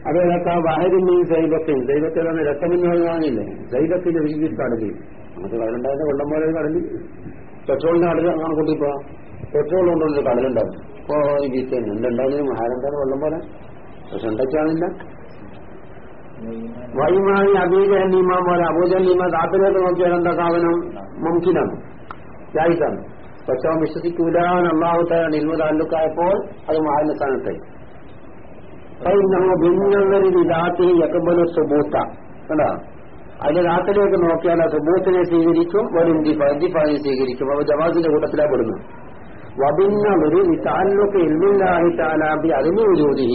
Speaker 1: അതേതൊക്കെ വഹരിൻ നീ സൈബത്തിൻ തന്നെ രക്തമെന്ന് പറഞ്ഞാണില്ലേ സൈബത്തിന്റെ വീതിസ്ഥാണ് കടലിൽ നമുക്ക് കടലുണ്ടായിരുന്ന വെള്ളം പോലെ കടലിൽ പെട്രോളിന്റെ കടലിൽ അങ്ങനെ കൂട്ടിപ്പോ പെട്രോൾ കൊണ്ടുള്ള കടലുണ്ടാവും. ഇപ്പോ ഈ ബീച്ച് എന്തുണ്ടായാലും മഹാരണ്ടാണ് വെള്ളം പോലെ. പക്ഷെ വൈമായി അബീജഹീമ പോലെ അബൂജഹീമ ദാത്തിനോട് നോക്കിയാൽ എന്താ സാധനം? മുംകിനാണ് ജായിസാണ്. പക്ഷെ അവൻ വിശ്വസിക്കൂലാൻ അള്ളാഹുത്താണ് ഇൽമ താലൂക്കായപ്പോൾ അത് മാറിന ഇതാത്തി യക്കുമ്പോൾ സുബൂത്ത. കണ്ടാ? അതിന്റെ രാത്രിയൊക്കെ നോക്കിയാൽ ആ സുബൂത്തിനെ സ്വീകരിക്കും ഒരു ഇന്ത്യ സ്വീകരിക്കും. അവ ജവാസിന്റെ കൂട്ടത്തിലാ പെടുന്നു വബിന്നവര് താലൂക്ക് ഇൽമില്ലാഹി താലാബി അതിന് വിരോധി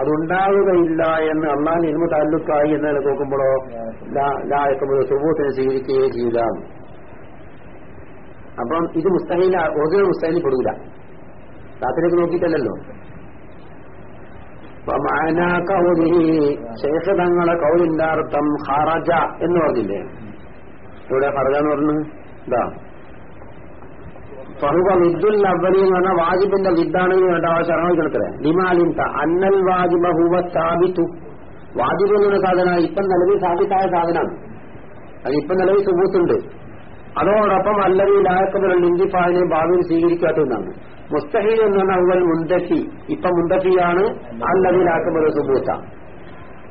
Speaker 1: അതുണ്ടാവുകയില്ല എന്ന് അള്ളാൻ ഇൽമു താലൂക്കായി എന്ന് നോക്കുമ്പോഴോ? ലായക്കുമ്പോൾ സുബൂത്തിനെ സ്വീകരിക്കുകയും ചെയ്താൽ അപ്പം ഇത് മുസ്തഹില ഒറിജിനൽ മുസ്തഹിൽ പെടൂല. താത്തിലേക്ക് നോക്കിയിട്ടല്ലോ ശേഷ തങ്ങളെ കൗലിന്റെ അർത്ഥം ഹറജ എന്ന് പറഞ്ഞില്ലേ? ഇവിടെ ഹറജ എന്ന് പറഞ്ഞു? ഇതാ. ഫഹുവ വിദ്ദുൽ അവലി എന്ന് പറഞ്ഞാൽ വാജിബിന്റെ വിദ്ദാണെങ്കിൽ വേണ്ട ആ ശരണം കിടക്ക래 ലിമാലിൻത അന്നൽ വാജിബ ഹുവ സ്ഥാപിത്തു വാജിബ് എന്നുള്ള സാധനം ഇപ്പം നിലവിൽ സ്ഥാപിത്തായ സാധനമാണ്. അത് ഇപ്പം നിലവിൽ സുബൂത്തുണ്ട്. അതോടൊപ്പം അല്ലവി ലായക്കബൽ ഇന്തിഫാദിനെ ഭാവിയിൽ സ്വീകരിക്കാത്തതാണ് മുസ്തഹീൽ എന്ന് പറഞ്ഞാൽ അവൽ മുന്തഫി. ഇപ്പൊ മുന്തഫിയാണ് അല്ലവി ലാക്കബൽ സുബൂത്ത.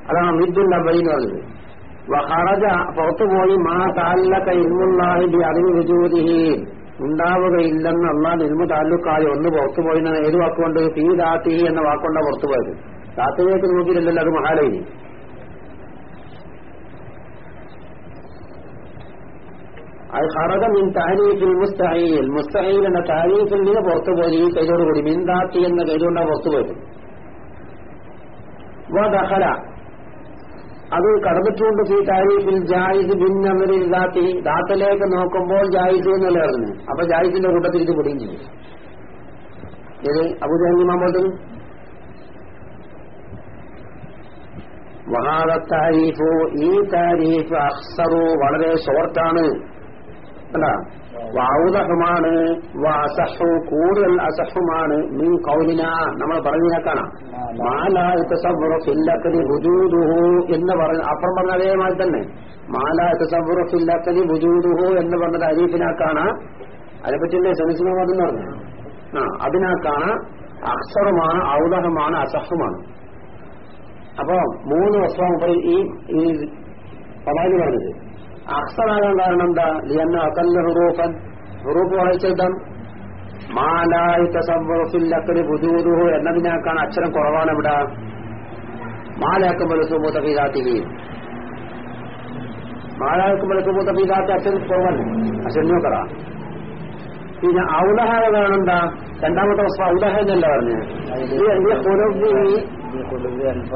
Speaker 1: അതാണ് വിദ്ദുൽ അവലി എന്ന് പറഞ്ഞത്. വഹറജ പുറത്തുപോയി മാ താല്ലക്ക ഇൽമുല്ലാഹിബി അറിവ് വിജൂതിഹി ഉണ്ടാവുകയില്ലെന്ന് അള്ളാഹ് നിൽമു താലൂക്കായി ഒന്ന് പുറത്തു പോയിന് ഏത് വാക്കുകൊണ്ട്? തീ ദാത്തി എന്ന വാക്കുകൊണ്ടാണ് പുറത്തുപോയത് ദാത്തിലേക്ക് നോക്കിയില്ലല്ലോ അത് മഹാലയിനി അത് ഹറക മിൻ താരീഫിൽ മുസ്തഹീൽ. മുസ്തഹീൽ എന്ന താരീഫിൽ നിന്ന് പുറത്തു പോയി. ഈ കൈതോടുകൂടി മിൻ ദാത്തി എന്ന കൈതുകൊണ്ടാണ് പുറത്തുപോയത് വദഹല അത് കടന്നിട്ടുണ്ട് ഈ താരീഫിൽ ജായിസ് ഭിന്നമരിൽ ദാത്തി. ദാത്തലേക്ക് നോക്കുമ്പോൾ ജായിസ് എന്നല്ലേ പറഞ്ഞു അപ്പൊ ജായിസിന്റെ കൂട്ടത്തിൽ ഇത് പിടിയും ചെയ്യും. ഇത് വഹാദ താരീഫു ഈ താരീഫ് അക്സറു വളരെ ഷോർട്ടാണ് അല്ല വൗദഹമാണ് അസഹു കൂടുതൽ അസഹുമാണ്. മീൻ കൗലിന നമ്മൾ പറഞ്ഞതിനേക്കാണ് മാലായ തസവ്വുറഫില്ലക്കലി ബുജൂദുഹു എന്ന് പറഞ്ഞ അപ്പുറം പറഞ്ഞ അതേമാതിരി തന്നെ. മാലായ തസവ്വുറഫില്ലക്കലി ബുജൂദുഹു എന്ന് പറഞ്ഞത് അരീഫിനാക്കാണ് അതിനെപ്പറ്റിയല്ലേ എന്ന് പറഞ്ഞു ആ അതിനാക്കാണ് അക്സറുമാണ് ഔദഹമാണ് അസഹുമാണ്. അപ്പൊ മൂന്ന് വർഷം ഈ ഈ പതാലി പറഞ്ഞത്. അക്സറാകാൻ കാരണം എന്താ? ലിയന്ന അക്കല്ല ഹുറൂഫൻ. ഹുറൂഫ് വായിച്ചെഴുതാം മാലായി തസവ്വുറഫില്ലക്കലി ബുജൂദുഹു എന്നതിനേക്കാണ് അക്ഷരം കുറവാണ് ഇവിടെ. മാലാക്കുമ്പോൾ സുബൂത്ത ഫീദാത്തിഹി മാലാക്കുമ്പോൾ സുബൂത്ത ഫീദാത്തി അക്ഷരം കുറവല്ല? അക്ഷരം നോക്കറ പിന്നെ ഔലഹ കാരണം എന്താ? രണ്ടാമത്തെ വസ്തു ഔലഹ എന്നല്ല പറഞ്ഞു?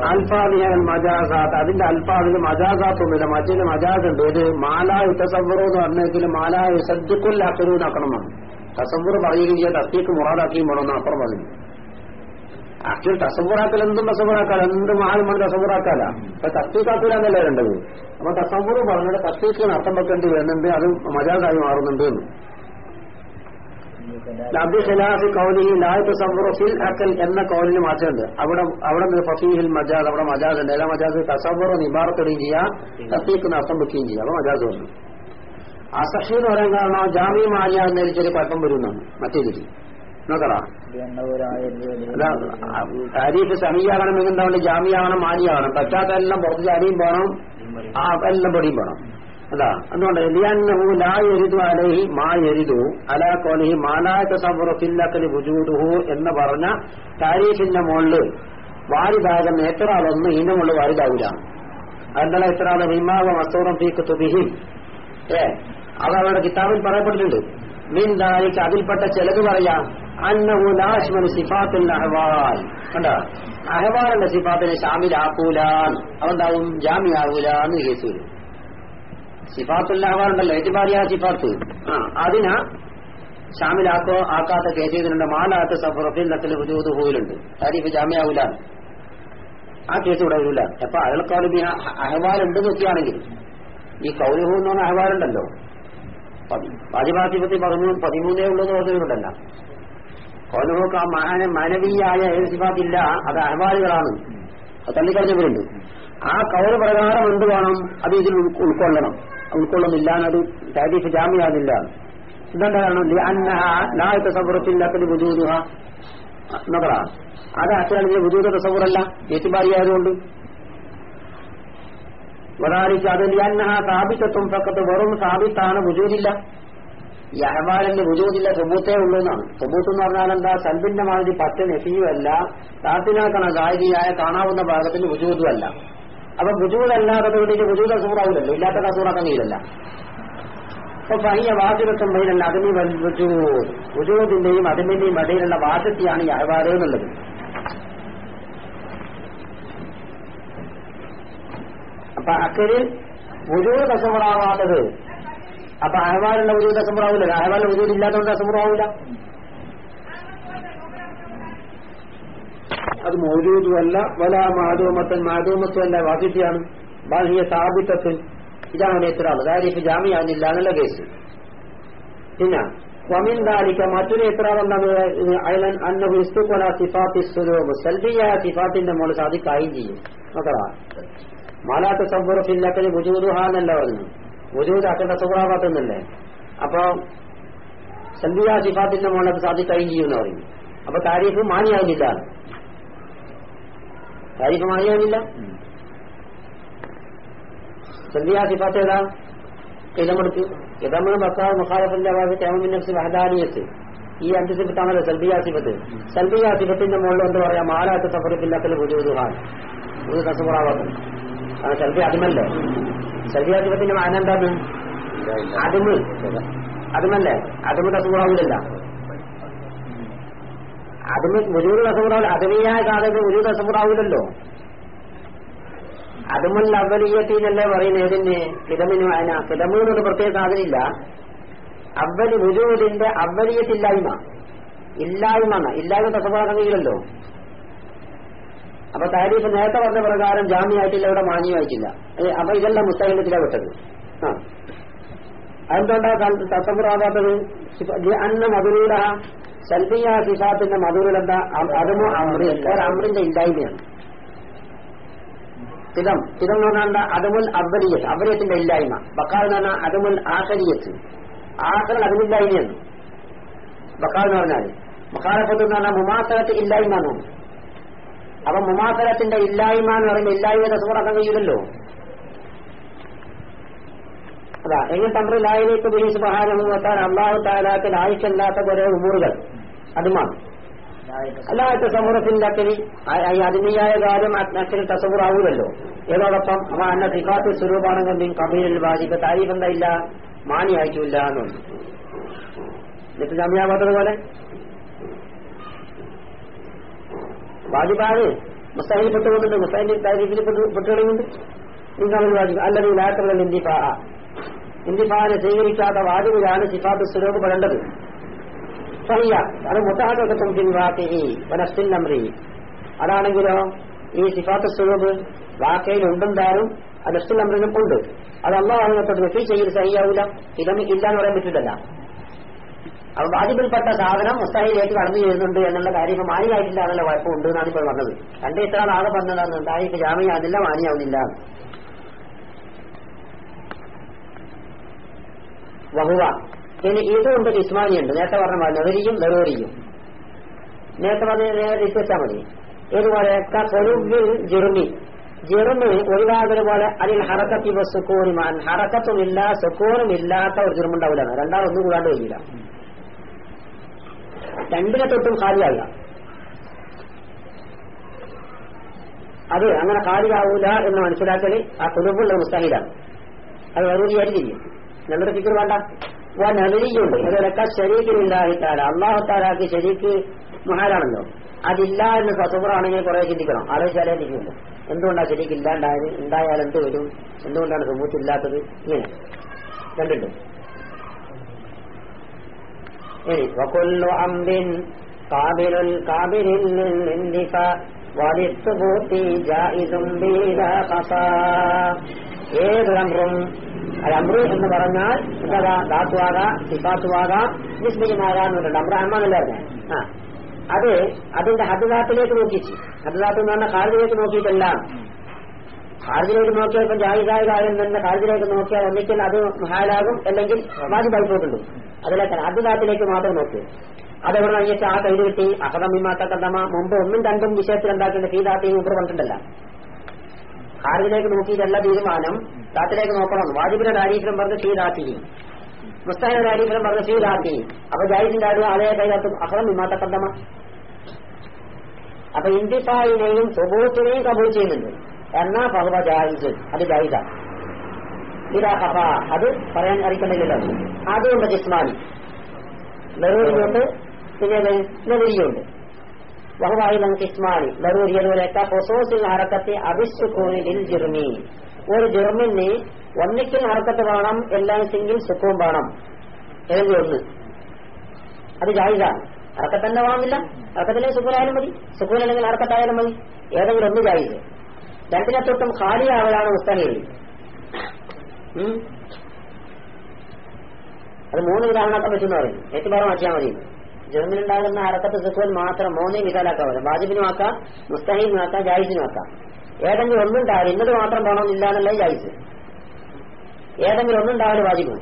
Speaker 1: അൽഫാദിഹൽ മജാസാത്ത്. അതിന്റെ അൽഫാദിൽ മജാസാത്തൊന്നുമില്ല. മറ്റേ മജാസ് ഉണ്ട് ഇത് മാലാ തസവ്വറു എന്ന് പറഞ്ഞെങ്കിൽ മാലാ സദ്യക്കുൽ അക്കറൂന്നാക്കണമെന്നാണ് തസവർ പറയുകയും തസ്തീക്ക് മുറാദാക്കിയും വേണമെന്ന് അപ്പുറം പറഞ്ഞു ആക്ച്വൽ തസവ്വറാക്കൽ എന്തും തസവ്വറാക്കാല എന്ത് മഹാൽമാണ് തസവ്വറാക്കാല അപ്പൊ തസ്തീക്കാക്കൂലെന്നല്ലേ വേണ്ടത്? അപ്പൊ തസവ്വർ പറഞ്ഞത് തസ്തീക്കിന് അർത്ഥം വെക്കേണ്ടി വരുന്നുണ്ട്. അത് മജാസായി മാറുന്നുണ്ട് എന്ന്. അബ്ദുൽ ഖിലാഫ് കൗലിഹി ലായ് തസവ്വുറഫിൽ അക്കൽ എന്ന കൗലിന് മാറ്റമുണ്ട് അവിടെ അവിടെ ഫസീഹിൽ മജാദ് അവിടെ മജാദ് ഉണ്ട്. ഏതാ മജാദ് തസവറ നിബാറത്തിടുകയും ചെയ്യാം തസീഖ് നഷ്ടം വെക്കുകയും ചെയ്യാം. അപ്പൊ മജാദ് വന്നു അസഹി എന്ന് പറയാൻ കാരണം ജാമ്യ മാലിയ എന്നൊരു ചെറിയ കുഴപ്പം വരുന്നതാണ് മറ്റേ രീതി. താരീഫ് സമീയാകണമെങ്കിൽ എന്താ ജാമ്യാകണം മാലിയാകണം പറ്റാത്ത എല്ലാം പുറത്ത് ജാമിയും പോകണം ആ എല്ലാം പൊടിയും പോകണം അതാ അതുകൊണ്ട് ലിയന്നഹു ലാ യരിദു അലൈഹി മാ യരിദു അലാ കോലിഹി മാലാ തസവ്വറു ഫില്ലക്കലി വുജൂദുഹു എന്ന് പറഞ്ഞ താരീഫിന്റെ മുകളിൽ വാരിദാകുന്ന എത്ര ആളൊന്നും ഇതിന്റെ മുകളിൽ വാരിദാവില്ല അതെന്താണ് എത്ര ആൾ വിമാവ മസ്തൂറം ഫീ കുത്തുബിഹിം ഏ അത് അവരുടെ കിതാബിൽ പറയപ്പെട്ടിട്ടുണ്ട്. മീൻ ദാലിക്ക് അതിൽപ്പെട്ട ചിലത് പറയാം അന്നഹു ലാശ്മൽ സിഫാത്തുൽ അഹ്വാൽ. കണ്ട? അഹ്വാലിന്റെ സിഫാത്തിനെ ഷാമിലാക്കൂലാൻ അതെന്താവും? ജാമ്യാകൂലാന്ന് കേസ് വരും. ഉണ്ടല്ലോ എത്തിബാരിയ സിഫാത്ത്. ആ. അതിനാ ഷാമിലാക്കോ ആക്കാത്ത കേസ് ചെയ്തിട്ടുണ്ട്. മാലാത്ത സഫറഫിൽ നക്കൽ ഹുജൂദ് ഹൂലുണ്ട് താരീഫ് ജാമ്യാവൂല. ആ കേസ് ഇവിടെ വരില്ല അപ്പൊ അയാൾക്കാളും അഹ്വാൽ ഉണ്ട് നോക്കിയാണെങ്കിൽ ഈ കൗലുഹു എന്ന് പറഞ്ഞ അഹ്വാലുണ്ടല്ലോ. വാജിബാസിപത്തി പറഞ്ഞു പതിമൂന്നേ ഉള്ളത് എന്ന് പറഞ്ഞിട്ടുണ്ടല്ല കൗലുഹുക്ക് ആ മാന മാനവീയായ ഏത് സിഫാത്തില്ല അത് അഹ്വാലുകളാണ്. അത് തള്ളിക്കളഞ്ഞവരുണ്ട്. ആ കൗൽ പ്രകാരം എന്ത് വേണം? അത് ഇതിൽ ഉൾക്കൊള്ളണം. ഉൾക്കൊള്ളുന്നില്ല അത് താരീഫ് ജാമ്യാകുന്നില്ല ഇതെന്താണ് അത് അച്ഛനാണെങ്കിൽ ബുദ്ധൂത തസവറല്ല ഏറ്റുമാരിയായതുകൊണ്ട് വതാരിക്ക് അത് ലിയന്നഹ സ്ഥാപിച്ചത്തും പക്കത്ത് വെറും സ്ഥാപിത്താണ് ബുജൂദില്ല ഈ അഹബാലിന്റെ ബുജൂദില്ല സുബൂത്തേ ഉള്ളൂ എന്നാണ് സുബൂത്ത് എന്ന് പറഞ്ഞാൽ എന്താ? സൽബിന്റെ മാതിരി പത്ത് നെഫിയുമല്ല താത്തിനാക്കണ ഗായകിയായ കാണാവുന്ന ഭാഗത്തിന് ബുജൂദുമല്ല അപ്പൊ ബുജൂദല്ലാത്തത് കൊണ്ട് ബുജൂത സൂറാവില്ലല്ലോ ഇല്ലാത്ത കസൂറാക്കാൻ കഴിയില്ല അപ്പൊ പയ്യ വാചകത്വം ബൈനല്ല അതിന് ബുജൂദിന്റെയും അതിന്റെയും ഇടയിലുള്ള വാചത്തെയാണ് ഈ അഹബാൽ എന്നുള്ളത്. അപ്പൊ അക്കരിൽ വുജൂദ് തസമുറാവാത്തത് അപ്പൊ അഹ്വാലുള്ള വുജൂദ് തസമുറാവില്ല അഹ്വാലിന്റെ വുജൂദ് ഇല്ലാത്തതുകൊണ്ട് അത് മൗലൂദുമല്ല വല മാധൂമത്തൻ മാധൂമത്വല്ല വാസിത്യാണ് ബാഹ്യ സ്ഥാപിത്തത്തിൽ ഇതാണ് എത്രാണ് ജാമ്യാനില്ല എന്നുള്ള കേസ്. പിന്നെ വമിൻ ദാലിക്ക മറ്റൊരു എത്രാളെന്താണ് അയലൻ അന്നഹു ഇസ്തുഖല സിഫാത്തി സുലൂബ്. സൽബിയായ സിഫാത്തിന്റെ മോൾ സാധിക്കുകയും ചെയ്യും. നോക്കടാ. മാലാത്ത സബ്ബുറഫില്ലക്കന് വുജൂദുഹ എന്നല്ല പറഞ്ഞു ഗുജൂദ് അക്കണ്ട സുബ്രാവാത്തെന്നല്ലേ അപ്പൊ സൽബിയ സിഫാത്തിന്റെ മോളത് സാധിക്കുകയും ചെയ്യുമെന്ന് പറഞ്ഞു അപ്പൊ താരീഫ് മാനിയാകുന്നില്ല താരീഫ് മാനിയാകുന്നില്ല സൽബിയ സിഫാത്ത് ഏതാ ഇതമെടുത്ത് ഇതമ്മ ബക്കാവ് മുഖാലഫിന്റെ ഭാഗത്ത് തേമിൻ നഫ്സ് വഹദാനിയത്ത്. ഈ അഞ്ച് സിഫത്താണല്ലോ സൽബിയ സിഫത്ത് സൽബിയ സിഫത്തിന്റെ മുകളിൽ എന്ത് പറയാ? മാലാത്ത സഫറിഫില്ലക്കൽ ഗുരുഹാൻ ഒരു തസമുറാവാത്തത് ആ സെൽഫി അതുമല്ലേ? സെൽഫി ആധിപത്യത്തിന്റെ മാന എന്താണ് അതുമ്. അതുമല്ലേ? അതുമ് തസമുറാവില്ലല്ല അതുമ് മുജൂര് തസമുറാവില്ല അതിനെയായ കാലത്ത് മുജൂര് തസമുറാവില്ലല്ലോ അതുമല്ല അവലീയത്തിനല്ലേ പറയുന്നത് ഏതിന് കിടമിന് വായന കിതമ് എന്നൊരു പ്രത്യേക സാധനമില്ല. അവലി മുജൂദിന്റെ അവലീയത്തില്ലായ്മ. ഇല്ലായ്മ. ഇല്ലായ്മ തസമുറാക്കാൻ അപ്പൊ താരീഫ് നേരത്തെ പറഞ്ഞ പ്രകാരം ജാമ്യമായിട്ടില്ല ഇവിടെ മാന്യമായിട്ടില്ല. അപ്പൊ ഇതെല്ലാം മുസ്തകത്തിലാണ് വിട്ടത് ആ. അതെന്തുകൊണ്ടാ തത്തമുറാകാത്തത് അന്ന മധുരൂട സൽബിയ സിഫാത്തിന്റെ മധുരിലെന്താ അതുമോ അമ്രി അമ്രിന്റെ ഇല്ലായ്മയാണ്. സ്ഥിരം സ്ഥിരം എന്ന് പറഞ്ഞാൽ അതുമുൽ അബ്ബലിയത്ത് അബ്ബരിയത്തിന്റെ ഇല്ലായ്മ. ബക്കാൽ എന്ന് പറഞ്ഞാൽ അതുമുൽ ആഖരിയത്ത് ആഖറൽ അതിലില്ലായ്മയാണ് ബക്കാൽ എന്ന് പറഞ്ഞാൽ. മക്കാലപ്പത്ത് എന്ന് പറഞ്ഞാൽ മുമാസലത്ത് ഇല്ലായ്മ എന്നാണ് അപ്പൊ മുമാസലത്തിന്റെ ഇല്ലായ്മ എന്ന് പറയുമ്പോൾ ഇല്ലായ്മ രസമുറക്കാൻ കഴിയില്ലല്ലോ അതാ. എങ്ങനെ തമ്മിലായിലേക്ക് ബിലീസ് മഹാനമുത്താൻ അള്ളാഹു താലാക്ക് ലായിക്കല്ലാത്ത കുറെ ഉമൂറുകൾ. അതുമാണ് അല്ലാത്ത സമൂഹത്തിന്റെ അക്കരി. അതിന്റെയായ കാര്യം അച്ഛന് തസവുറാവൂലല്ലോ ഏതോടൊപ്പം അവ അന്ന സിഖാത്ത് സ്വരൂപാണെങ്കിലും കബീരിൽ ബാധിക്ക താരീഫ് എന്തായില്ല? മാനി അയക്കില്ല എന്നുണ്ട് എന്നിട്ട് ജാമ്യാവാത്തത് പോലെ? വാജിബാണ് മുസ്താഹിൽ പെട്ടുകൊണ്ടുണ്ട് മുസ്താഹിൽ താരീഫിൽ പെട്ടുകളുണ്ട് നിങ്ങൾ വാജിബ്. അല്ലെങ്കിൽ ലാത്തറുകൾ ഇന്തിഫാ ഇന്തിഫാനെ സ്വീകരിക്കാത്ത വാജിബിലാണ് സിഫാത്ത് സ്വരൂപ് പെടേണ്ടത് സഹിയ. അത് മുത്താഹത്തും പിൻവാക്കി വനസ്റ്റിൻ നമ്രി അതാണെങ്കിലോ ഈ സിഫാത്ത് സ്വരൂപ് വാക്കയിൽ ഉണ്ടെന്താനും നസ്റ്റിൻ നമ്രിനും ഉണ്ട്. അത് അള്ളാഹുനത്തോട് വെട്ടി ചെയ്യൽ സഹിയാവില്ല ഇതൊന്നും ഇല്ല എന്ന് പറയാൻ പറ്റില്ല അപ്പൊ വാജിബിൽപ്പെട്ട സാധനം മുസ്താഹിലേക്ക് കടന്നു ചെയ്യുന്നുണ്ട് എന്നുള്ള കാര്യം ഇപ്പൊ മാനിയായിട്ടില്ല എന്നുള്ള കുഴപ്പമുണ്ട് എന്നാണ് ഇപ്പോൾ പറഞ്ഞത്. രണ്ട് ഇത്ര ആകെ പറഞ്ഞതാണ് താരിഫ് ജാമ്യാകുന്നില്ല മാനിയാവുന്നില്ല വഹുവ. ഇനി ഇതുകൊണ്ട് ഇസ്മാനിയുണ്ട്. നേരത്തെ പറഞ്ഞ നെഹരിയും നെറോറിയും
Speaker 3: നേരത്തെ പറഞ്ഞ നേരെ വെച്ചാൽ മതി. ഇതുപോലെ ജെറുമി ജെറുമി ഒഴിവാകുന്ന പോലെ അതിൽ ഹറക്കത്തി സുക്കൂനുമാൻ ഹറക്കത്തുമില്ല സുക്കൂനും ഇല്ലാത്ത ഒരു ജെറുമുണ്ടാവില്ല രണ്ടാളൊന്നും കൂടാണ്ട് കഴിയില്ല രണ്ടിനെ തൊട്ടും ഹാരിയാവില്ല അത് അങ്ങനെ ഖാലിയാവൂല എന്ന് മനസ്സിലാക്കൽ ആ കുടുംബമുള്ള മുസ്താഹിലാണ് അത് വെറുതെ ചെയ്യും. നമ്മുടെ ഫിക്കർ വേണ്ട. വാ നദിരിയുണ്ട് അതിലൊക്കെ ശരീരമില്ലായിട്ടാല അള്ളാഹു താലാക്ക് ശരീക്ക് മഹാരാണല്ലോ അതില്ല എന്ന് സസുബറാണെങ്കിൽ കുറെ ചിന്തിക്കണം. ആലോചിച്ചാലേ ചിന്തിക്കുന്നു എന്തുകൊണ്ടാണ് ശരിക്ക് ഇല്ലാണ്ടായത്? ഉണ്ടായാൽ എന്ത് വരും? എന്തുകൊണ്ടാണ് സുബൂത്തില്ലാത്തത് ഇങ്ങനെ. കണ്ടിട്ടു ഇനി വകൊല്ലു അമ്പിൻ കാബിലുൽ കാബിലിൽ വലിത്തുകൂത്തി ജായിതും ഏതൊരമ്രും അമ്രു എന്ന് പറഞ്ഞാൽ എന്താ ധാത്തുവാകാം സിപ്പാത്തുവാകാം വിസ്മയമാകാം എന്നുണ്ട് അമ്ര അമ്മന്നല്ലായിരുന്നേ ആ. അത് അതിന്റെ ഹദ്ദാത്തിലേക്ക് നോക്കിച്ചു. ഹദ്ദാത്ത് എന്ന് പറഞ്ഞാൽ കാർഗിലേക്ക് നോക്കിയിട്ടല്ല. കാർഗിലേക്ക് നോക്കിയാൽ ഇപ്പം ജാഹിദായ കാര്യം തന്നെ കാർജിലേക്ക് നോക്കിയാൽ ഒന്നിക്കൽ അത് മഹാലാകും അല്ലെങ്കിൽ വാജിബായി പോകുന്നുണ്ട് അതിലേക്ക് ഹദുദാത്തിലേക്ക് മാത്രം നോക്കിയത് അതെവിടെ വെച്ചാൽ ആ കൈ കിട്ടി. അഹദമിമാത്ത കഥമ മുമ്പ് ഒന്നും രണ്ടും വിഷയത്തിൽ ഉണ്ടാക്കേണ്ട സീതാത്തി മുമ്പ് പറഞ്ഞിട്ടില്ല ഹാരിലേക്ക് നോക്കിയിട്ടല്ല തീരുമാനം താത്തിലേക്ക് നോക്കണം. വാജിബിന്റെ ഡാരീഫിലും പറഞ്ഞ് സീതാത്തി മുസ്താഹിന്റെ ഡാരീഫിലും പറഞ്ഞ് സീതാത്തി അപ്പൊ ജാഹിദിന്റെ ആരും അതേ കൈകാത്തും അഹദമിമാത്ത കഥമ അപ്പൊ ഇന്തിഫായിനെയും സുബൂത്തിനെയും കബൂൾ ചെയ്യുന്നുണ്ട്. എന്നാ ഭഗവ ജാഹിസ് അത് ജാഹിദാണ് അത് പറയാൻ അറിയിക്കണ്ടില്ലല്ലോ അതുകൊണ്ട് ജിസ്മാനി. ലറൂരിയുണ്ട് പിന്നെ ലറൂരിയുണ്ട് വഹുവായുധം കിസ്മാനി ലറൂരി അതുപോലെയൊക്കെ പൊസോസിൽ ഹറക്കത്തെ അഭിസുക്കൂനിൽ ജിർമി. ഒരു ജിർമിന് ഒന്നിക്കൽ ഹറക്കത്ത് വേണം എല്ലാമെങ്കിൽ സുഖവും വേണം. ഏത് ഒന്ന്. അത് ജായിസാണ്. ഹറക്കത്ത് തന്നെ വേണമെന്നില്ല. ഹറക്കത്തിലെ സുഖൂനായാലും മതി. സുഖൂൻ അല്ലെങ്കിൽ ഹറക്കത്തായാലും മതി. ഏതെങ്കിലും ഒന്ന് ജായിസ്. രണ്ടിനെ തൊട്ടും ഖാലിയാവലാണ് മുസ്തഹീൽ അത് മൂന്ന് വിധാനമൊക്കെ പറ്റുന്ന പറയും. എത്തിപ്പാറ മാറ്റിയാൽ മതി. ജർമ്മിലുണ്ടാകുന്ന അറക്കത്ത് സുഖുവൻ മാത്രം മൂന്നേ വിധാലാക്കാൻ പറ്റും വാജിബിനും ആക്കാം മുസ്തഹീനും ആക്കാം ജായിസിനും ആക്കാം. ഏതെങ്കിലും ഒന്നുണ്ടാവില്ല ഇന്നത് മാത്രം പോകണമെന്നില്ല എന്നല്ലേ ജായിസ്. ഏതെങ്കിലും ഒന്നുണ്ടാവില്ല വാജിബും.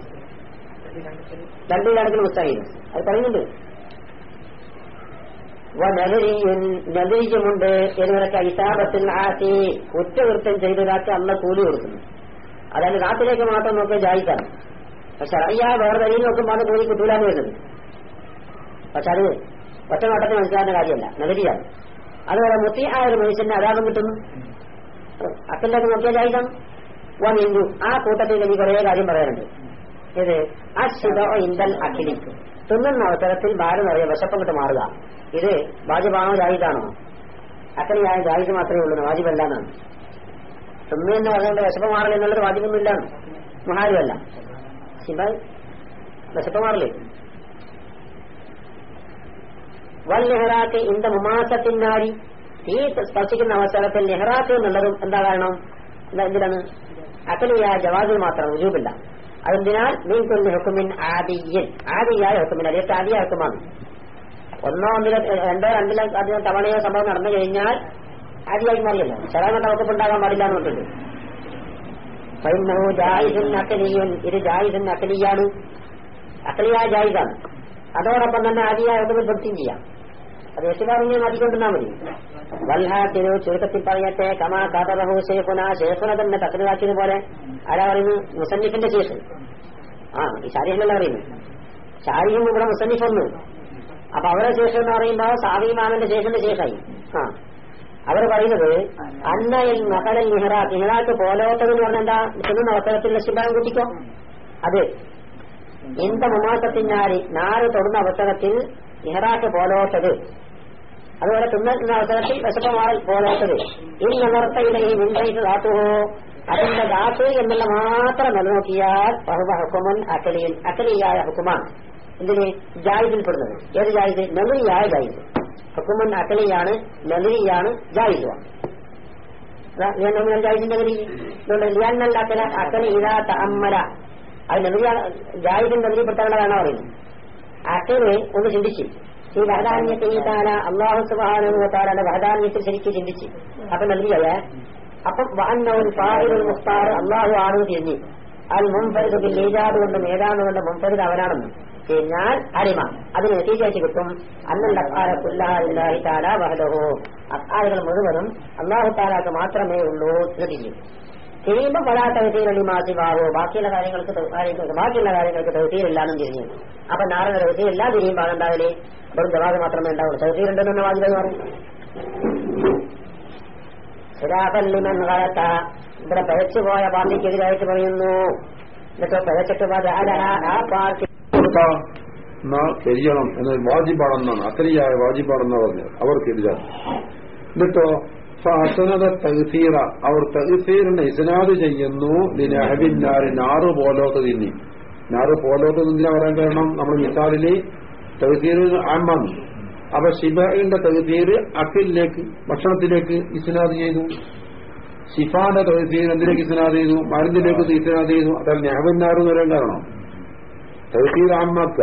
Speaker 3: രണ്ടു കണക്കിന് മുസ്തഹീനും അത് പറയുന്നുണ്ട്. നദീജമുണ്ട് എന്നിവരൊക്കെ ഇസാബത്തിൽ ആക്കി കുറ്റകൃത്യം ചെയ്തതാക്കി അന്ന് കൂലി കൊടുക്കുന്നു. അതായത് നാട്ടിലേക്ക് മാത്രം നോക്കിയാൽ ജായിക്കാം പക്ഷെ അറിയാ വേറെ വരിയിൽ നോക്കുമ്പോൾ അത് കൂലി കിട്ടൂലെന്ന് വരുന്നത്. പക്ഷെ അത് ഒറ്റ നോട്ടത്തിൽ മനസ്സിലാകുന്ന കാര്യമല്ല. നഗരിയാണ്. അതുപോലെ മുത്തി ആ ഒരു മനുഷ്യന്റെ അതാപം കിട്ടുന്നു. അക്കലേക്ക് നോക്കിയാൽ ജായിക്കാം വൻ ഹിന്ദു ആ കൂട്ടത്തിൽ എനിക്ക് കുറേ കാര്യം പറയാനുണ്ട്. ഇത് അശുഭ ഇന്ധൻ അഖിലി തിന്നുന്ന അവസരത്തിൽ ഭാരം നിറയെ വിശപ്പം കിട്ട് മാറുക. ഇത് വാജിബാണോ ജാഹിദാണോ ഞാൻ ജാഹിദ് മാത്രമേ ഉള്ളൂ വാജിബല്ല എന്നാണ്. തിന്നു എന്ന് പറഞ്ഞുകൊണ്ട് വിശപ്പം മാറില്ല എന്നുള്ളത് വാജിപൊന്നുമില്ലാണ് മഹാരുമല്ല ശിബായ് വിശപ്പം മാറില്ലേ? വൽ നെഹ്റാക്ക് ഇന്ത മുമാസത്തിനാരി തീ സ്പർശിക്കുന്ന അവസരത്തിൽ നെഹ്റാക്ക് എന്നുള്ളതും എന്താ കാരണം? എന്താ എന്തിനാണ് അക്കലിയായ ജവാബിൽ മാത്രം രുജൂബില്ല അതെന്തിനാൽ മീൻ കൊല്ലി ഹുക്കുമിൻ ആദിയൻ. ആദിയായ ഹുക്കുമിൻ അതിലേക്ക് ആദിയായ ഹുക്കുമാണ് ഒന്നോ ഒന്നിലോ രണ്ടോ രണ്ടിലോ അധികം തവണയോ സംഭവം നടന്നു കഴിഞ്ഞാൽ ആദിയായി മാറിയല്ലോ ചെറാങ്ങട്ട വകുപ്പ് ഉണ്ടാകാൻ പാടില്ല എന്ന് പറഞ്ഞിട്ടുണ്ട്. ഫൈനഹു ജായിദുൻ അക്കലിയൻ ഇത് ജായിദുൻ അക്കലിയാണ് അക്കലിയായ ജായിദാണ്. അതോടൊപ്പം തന്നെ ആദിയായ ഹുക്കുമിൽ വൃത്തിയും ചെയ്യാം. അത് എത്തിലാറിഞ്ഞ് മാറ്റിക്കൊണ്ടിരുന്നാൽ മതി. വൽഹാത്തിനു ചുരുക്കത്തിൽ പറയട്ടെ കമാ കാതബഹു ഷേഖുന ഷേഖുന തന്നെ തക്കതാക്കിയതുപോലെ ആരാ പറയുന്നു? മുസന്നിഫിന്റെ ശേഷം ആ ഈ ഷാരിഹല്ല പറയുന്നു ഷാരിഹും ഇവിടെ മുസന്നിഫ് ഒന്ന് അപ്പൊ അവരുടെ ശേഷം എന്ന് പറയുമ്പോ സാദിമാമന്റെ ശേഷന്റെ ശേഷമായി ആ അവർ പറയുന്നത് അന്നയിൽ മകളൽ നിഹറാത്ത് നിഹറാത്ത് പോലോത്തത് എന്ന് പറഞ്ഞാൽ എന്താ? തിന്നുന്ന അവസരത്തിൽ ലക്ഷ്യഭാഗം കൂട്ടിക്കോ. അത്. എന്ത മുമാസത്തിനാരി നാല് തൊടുന്ന അവസരത്തിൽ നിഹറാക്ക് പോലോത്തത് അതുപോലെ തിന്നുന്ന അവസരത്തിൽ വിശപ്പമാറൽ പോരാത്തത് ഈ നിവർത്തയിലെ മുൻപൈത്ത് ധാത്തുവോ? അതിന്റെ ധാതു എന്നുള്ള മാത്രം നിലനോക്കിയാൽ ബഹുബ ഹുക്കുമൻ അക്കലിയിൽ അക്കലിയായ ഹുക്കുമാണ്. ഇതിന് ജായിദിൽപ്പെടുന്നത്. ഏത് ജായിദ്? നെറിയായ ജായിദ്. ഹുക്കുമൻ അക്കലിയാണ് നെറിയാണ് ജായിദുമാണ് ജായിദിന്റെ ഗതി ലിയാന്നൽ അക്കല അത് നെറിയ ജായിദിൻ നെറിയപ്പെടുത്തേണ്ടതാണ് പറയുന്നത് അക്കൽ ഒന്ന് ചിന്തിച്ച്. ഈ വഹദാന്യത്തെ ഈ താല അള്ളാഹു സുബാനുത്താലയുടെ വഹദാന്യത്തിൽ ശരിക്കും ചിന്തിച്ച്. അപ്പൊ നൽകിയല്ലേ അപ്പം വാന്നവൻ ഫാഹിദുൽ മുസ്താർ അള്ളാഹു ആണ് തിരിഞ്ഞ്. അൽ മുംഫരിദ് ബിൽ ഈജാദ് കൊണ്ടും ഏതാണ്ട് കൊണ്ട് മുംഫരിദ് അവനാണെന്ന് കഴിഞ്ഞാൽ അടിമ അതിന് എത്തിച്ചേച്ച് കിട്ടും. അന്നല്ല അഫ്ആല കുല്ലാഹി താല വഹദഹു. അഫ്ആലുകൾ മുഴുവനും അള്ളാഹു താലാക്ക് മാത്രമേ ഉള്ളൂ എന്ന് തിരിയും തിരിയുമ്പോൾ പല തൗസീർ മാസിബാവോ ബാക്കിയുള്ള കാര്യങ്ങൾക്ക് ബാക്കിയുള്ള കാര്യങ്ങൾക്ക് തൗതീരില്ലാന്നും തിരിഞ്ഞു അപ്പൊ നാളെ തൗസീരില്ല തിരിയുമ്പോൾ ഉണ്ടാവില്ലേ വെറും ജവാബ് മാത്രമേ ഉണ്ടാവുള്ളൂ. തൗതീരുണ്ടെന്ന് ഉണ്ടെന്ന് വാജിബ് പറയും. ഖിലാഫല്ലിമൻ കളത്ത ഇവിടെ പഴച്ചുപോയ പാർട്ടിക്കെതിരായിട്ട് പറയുന്നു. എന്നിട്ട് പഴച്ചിട്ട് ആ പാർട്ടി
Speaker 1: ചെയ്യണം എന്ന വാജിബാണെന്നാണ് അക്കലിയായ വാജിബാണെന്ന് പറഞ്ഞത്. അവർക്കെതിരാണ് എന്നിട്ടോ ഫഅസനദ തഹസീറ അവർ തഹസീറിന്റെ ഇസ്നാദ് ചെയ്യുന്നു. ലിനഹബിന്നാരി നാറ് പോലോത്ത് തിന്നി. നാറ് പോലോത്ത് തിന്നില്ല പറയാൻ കാരണം നമ്മൾ മിസാലിൽ തഗ്സീർ ആമാണ് അപ്പൊ ശിബിന്റെ തഹസീർ അക്കിലേക്ക് ഭക്ഷണത്തിലേക്ക് ഇസ്നാദ് ചെയ്തു. ഷിഫാന്റെ തഹസീർ എന്തിലേക്ക് ഇസ്നാദ് ചെയ്തു? മരുന്നിലേക്ക് ഇസ്നാദ് ചെയ്തു. അതായത് നെഹബിന്നാറ് എന്ന് പറയാൻ കാരണം. തഹസീർ ആമാക്ക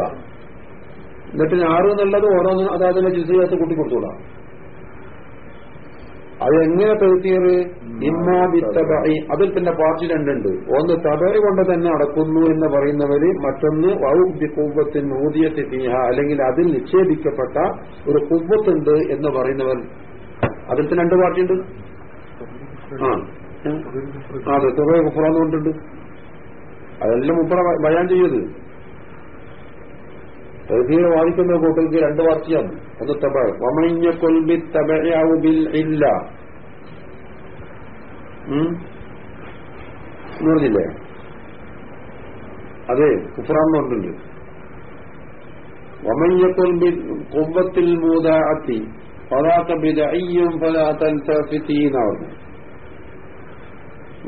Speaker 1: എന്നിട്ട് ഞാറ് എന്നുള്ളത് ഓരോന്നും അതാതിന്റെ ജിസയത്ത് കൂട്ടി കൊടുത്തോളാം അതെങ്ങനെ തൗഹീർ ഇമ്മാ ബിത്തബഇ. അതിൽ തന്നെ പാർട്ടി രണ്ടുണ്ട്. ഒന്ന് തബറി കൊണ്ട് തന്നെ അടക്കുന്നു എന്ന് പറയുന്നവര് മറ്റൊന്ന് വൗബിക്കുവത്തിൻ ഊതിയത്തി തീഹ അല്ലെങ്കിൽ അതിൽ നിക്ഷേപിക്കപ്പെട്ട ഒരു കുവ്വത്തുണ്ട് എന്ന് പറയുന്നവർ. അതിൽ തന്നെ രണ്ട് പാർട്ടി ഉണ്ട് ആ. അതെ തുറ കുപ്പുറന്നുകൊണ്ടുണ്ട് കൊണ്ടുണ്ട്. അതെല്ലാം മുപ്പറ ബയാൻ ചെയ്യത് തൗഹീദ് വാദിക്കുന്ന കൂട്ടർക്ക് രണ്ട് വാക്യം ഒന്ന് തബ വമഞ്ഞ കൊൽബി തബിൽ ഇല്ല എന്ന് പറഞ്ഞില്ലേ അതെ കുഫ്രാന്ന് പറഞ്ഞിട്ടുണ്ട് വമഞ്ഞ കൊൽബി കൊമ്പത്തിൽ മൂതാത്തി ഫലാക്ക ബിദഅയ്യും ഫലാ തൽതഫിതീന പറഞ്ഞു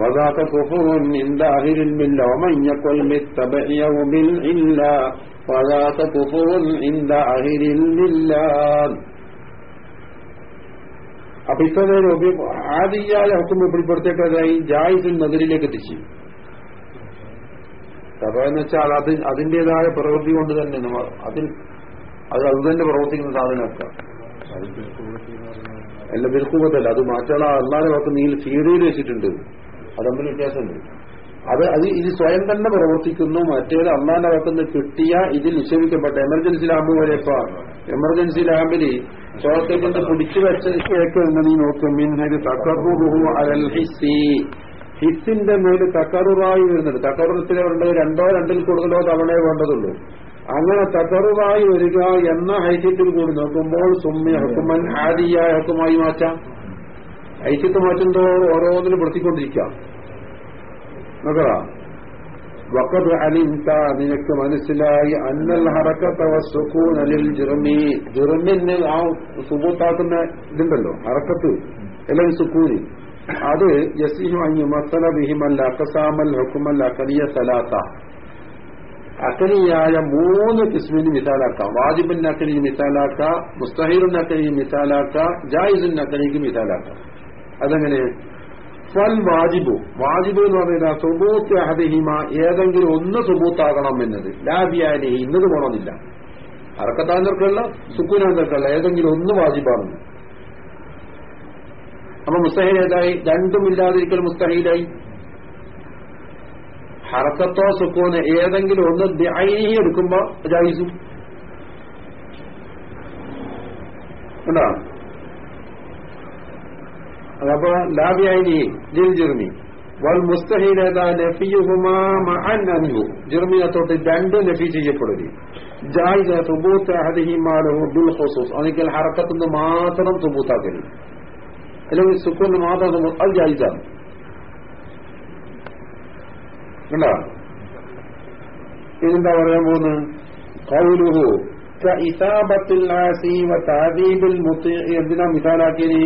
Speaker 1: വദാക്ക കുഫറുൻ ഇൻദ അഹിരിൽ ബില്ല വമഞ്ഞ കൊൽബി തബിൽ ഇല്ല فذاك كفر عند أهل الملة അപ്പൊ ഇത്രനേരം ഉപയോഗ- ആദിയായ ഹുക്കും പിടിപ്പെടുത്തേണ്ടതായി ജായിസിൻ നദിരിലേക്ക് എത്തിച്ചു സഭ എന്ന് വെച്ചാൽ അത് അതിന്റേതായ പ്രവൃത്തി കൊണ്ട് തന്നെ നമ്മ അതിൽ അത് അത് തന്നെ പ്രവർത്തിക്കുന്ന സാധനമൊക്കെ അല്ല ബിൽക്കുബത്തല്ല അത് മാറ്റാള അള്ളാന്റെ വാക്ക് നീ സീഡിയിൽ വെച്ചിട്ടുണ്ട് അത് തമ്മിൽ വ്യത്യാസമുണ്ട് അത് അത് ഇത് സ്വയം തന്നെ പ്രവർത്തിക്കുന്നു. മറ്റേത് അള്ളാന്റെ അകത്തുനിന്ന് കിട്ടിയ ഇതിൽ നിക്ഷേപിക്കപ്പെട്ട എമർജൻസി ലാമ്പ് വരെപ്പോ എമർജൻസി ലാമ്പിൽ കൊണ്ട് പിടിച്ചു വെച്ച നീ നോക്കും. അലൽ ഹിസ്സി. ഹിസ്സിന്റെ മേൽ തക്കറുറായി വരുന്നുണ്ട് തക്കറുറത്തിലെ വേണ്ടത് രണ്ടോ രണ്ടിൽ കൂടുതലോ തവണയോ വേണ്ടതുള്ളൂ. അങ്ങനെ തകറുവായി വരിക എന്ന ഹൈസ്യത്തിൽ കൂടി നോക്കുമ്പോൾ സുമ്മി ഹക്കുമൻ ആദിയായ ഹക്കുമായി മാറ്റാം. ഹൈസ്യത്ത് മാറ്റുമ്പോൾ ഓരോന്നിനും പെടുത്തിക്കൊണ്ടിരിക്കാം നോക്കടാ വക്കത് അലിംത നിനക്ക് മനസ്സിലായി അന്നൽ ഹറക്കത്ത വസ്സുക്കൂൻ അലിൽ ജിറമി ജിറമിന് ആ സുബൂത്താക്കുന്ന ഇതുണ്ടല്ലോ ഹറക്കത്ത്. അല്ലെങ്കിൽ സുക്കൂന് അത് യസിഹു അഞ്ഞു മസല ബിഹിമല്ല അക്കസാമൽ ഹുക്കുമല്ല അക്കലിയ സലാത്ത അക്കലിയായ മൂന്ന് കിസ്മിന് മിസാലാക്കാം. വാജിബിൻ അക്കലിക്ക് മിസാലാക്കാം മുസ്തഹീറിൻ അക്കലിക്ക് മിസാലാക്കാം ജായിസിൻ അക്കലിക്ക് മിസാലാക്കാം. അതെങ്ങനെ? വാജിബു. വാജിബ് എന്ന് പറഞ്ഞാൽ സുബൂത്ത് അഹദിഹിമ ഏതെങ്കിലും ഒന്ന് സുബൂത്താകണം എന്നത്. ലാബിയാനി ഇന്നത് പോണമെന്നില്ല. അറക്കത്താന്തർക്കുള്ള സുക്കൂനാന്തർക്കുള്ള ഏതെങ്കിലും ഒന്ന് വാജിബാണെന്ന്. അപ്പൊ മുസ്തഹീൽ ഏതായി? രണ്ടും ഇല്ലാതിരിക്കൽ മുസ്തഹീലായി. ഹറക്കത്തോ സുക്കൂന് ഏതെങ്കിലും ഒന്ന് ദൈഹി എടുക്കുമ്പോ ജായിസും. കണ്ടോ? അതപ്പോ ലാബിയായി ജിൽ ജിർമി വൽ മുസ്തഹീൽ ഏതാ നഫിയുഹുമാ മഅൻ അൻഹു ജിർമിയത്തോട്ട് രണ്ട് നഫി ചെയ്യപ്പെടുക ജായിസ സുബൂത്ത് അഹദിഹിമാലഹു ബിൽ ഖുസൂസ് അതൊരിക്കൽ ഹറക്കത്തുനിന്ന് മാത്രം സുബൂത്താക്കരുത് അല്ലെങ്കിൽ സുക്കൂന്ന് മാത്രം സുബൂത്ത് അത് ജായിസാണ് കണ്ടോ ഇതെന്താ പറയാൻ പോകുന്നത് കൗലുഹു ഇസാബത്തിൽ ആസി വ താദീബിൽ മുത്തി എന്തിനാ മിസാലാക്കിയത്